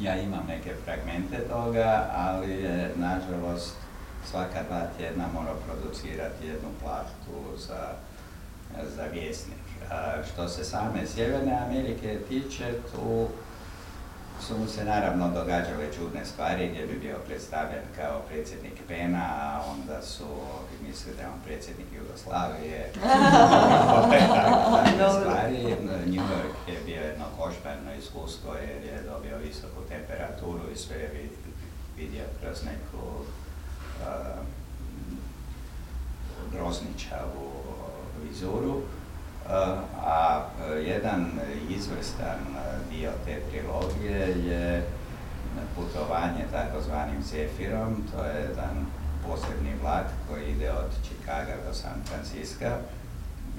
Ja imam neke fragmente toga, ali je, nažalost, svaka dva tjedna morao producirati jednu plahtu za, za vjesnik. A što se same Sjeverne Amerike tiče, tu su mu se naravno događale čudne stvari gdje bi bio predstavljen kao predsjednik Pena, a onda su mislili da je on predsjednik Jugoslavije. Stvari. New York je bio jedno košmarno iskustvo jer je dobio visoku temperaturu i sve je vid- vidio kroz neku uh, grozničavu vizuru. Uh, a uh, jedan izvrstan uh, dio te trilogije je putovanje takozvanim Zefirom, to je jedan posebni vlak koji ide od Chicaga do San Francisca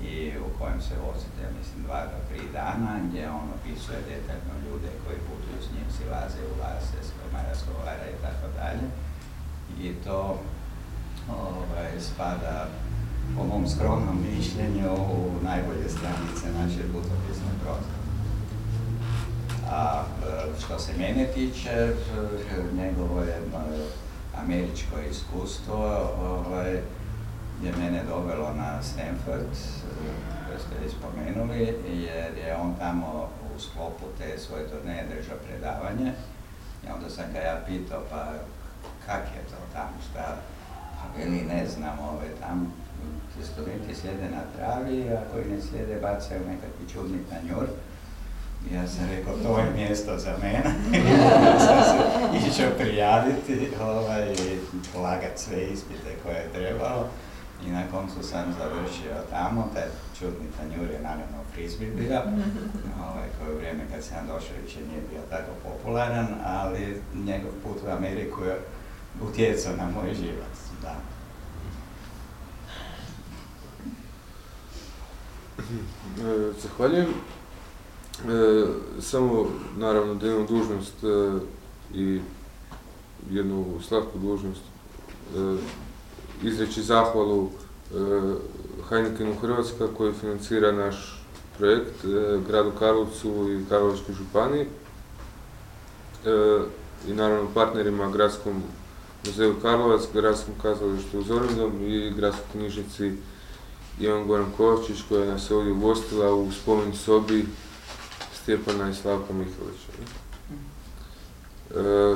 i u kojem se vozite, mislim, dva do tri dana, gdje on opisuje detaljno ljude koji putuju s njim, silaze, ulaze, s kojima razgovara i tako dalje. I to ovaj, spada po mom skromnom mišljenju u najbolje stranice naše putopisne proze. A e, što se mene tiče, e, njegovo jedno američko iskustvo ovaj, je mene dovelo na Stanford, e, koje ste spomenuli, jer je on tamo u sklopu te svoje turneje držao predavanje. I onda sam ga ja pitao, pa kak je to tamo, šta? Pa veli, ne znam, ove, tam ti studenti sjede na travi, a koji ne sjede bacaju nekakvi čudni tanjur. Ja sam rekao, to je mjesto za mene. I sam se išao prijaviti ovaj, i polagat sve ispite koje je trebalo. I na koncu sam završio tamo, taj čudni tanjur je naravno frisbee bio, ovaj, koji u vrijeme kad sam došao više nije bio tako popularan, ali njegov put u Ameriku je utjecao na moj život. Da. Zahvaljujem. E, samo, naravno, da imam dužnost e, i jednu slatku dužnost e, izreći zahvalu e, Heinekenu Hrvatska koji financira naš projekt e, gradu Karlovcu i Karlovačkoj županiji e, i naravno partnerima Gradskom muzeju Karlovac, Gradskom kazalištu u Zorindom i Gradskoj knjižnici Ivan Goran Kovačić koja nas je ovdje ugostila u spomen sobi Stjepana i Slavka Mihalića. E,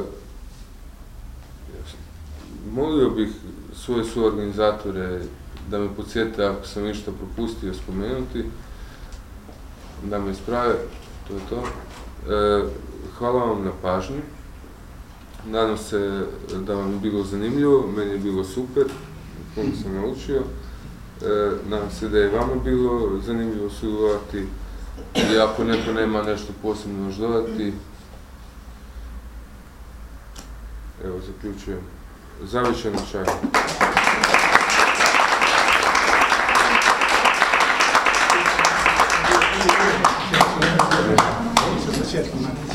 molio bih svoje suorganizatore da me podsjete ako sam išta propustio spomenuti, da me isprave, to je to. E, hvala vam na pažnji. Nadam se da vam je bilo zanimljivo, meni je bilo super, puno sam naučio. E, nadam se da je vama bilo zanimljivo sudjelovati i ako neko nema nešto posebno još dodati, evo zaključujem. Završeno čaj. Početkom. Recimo.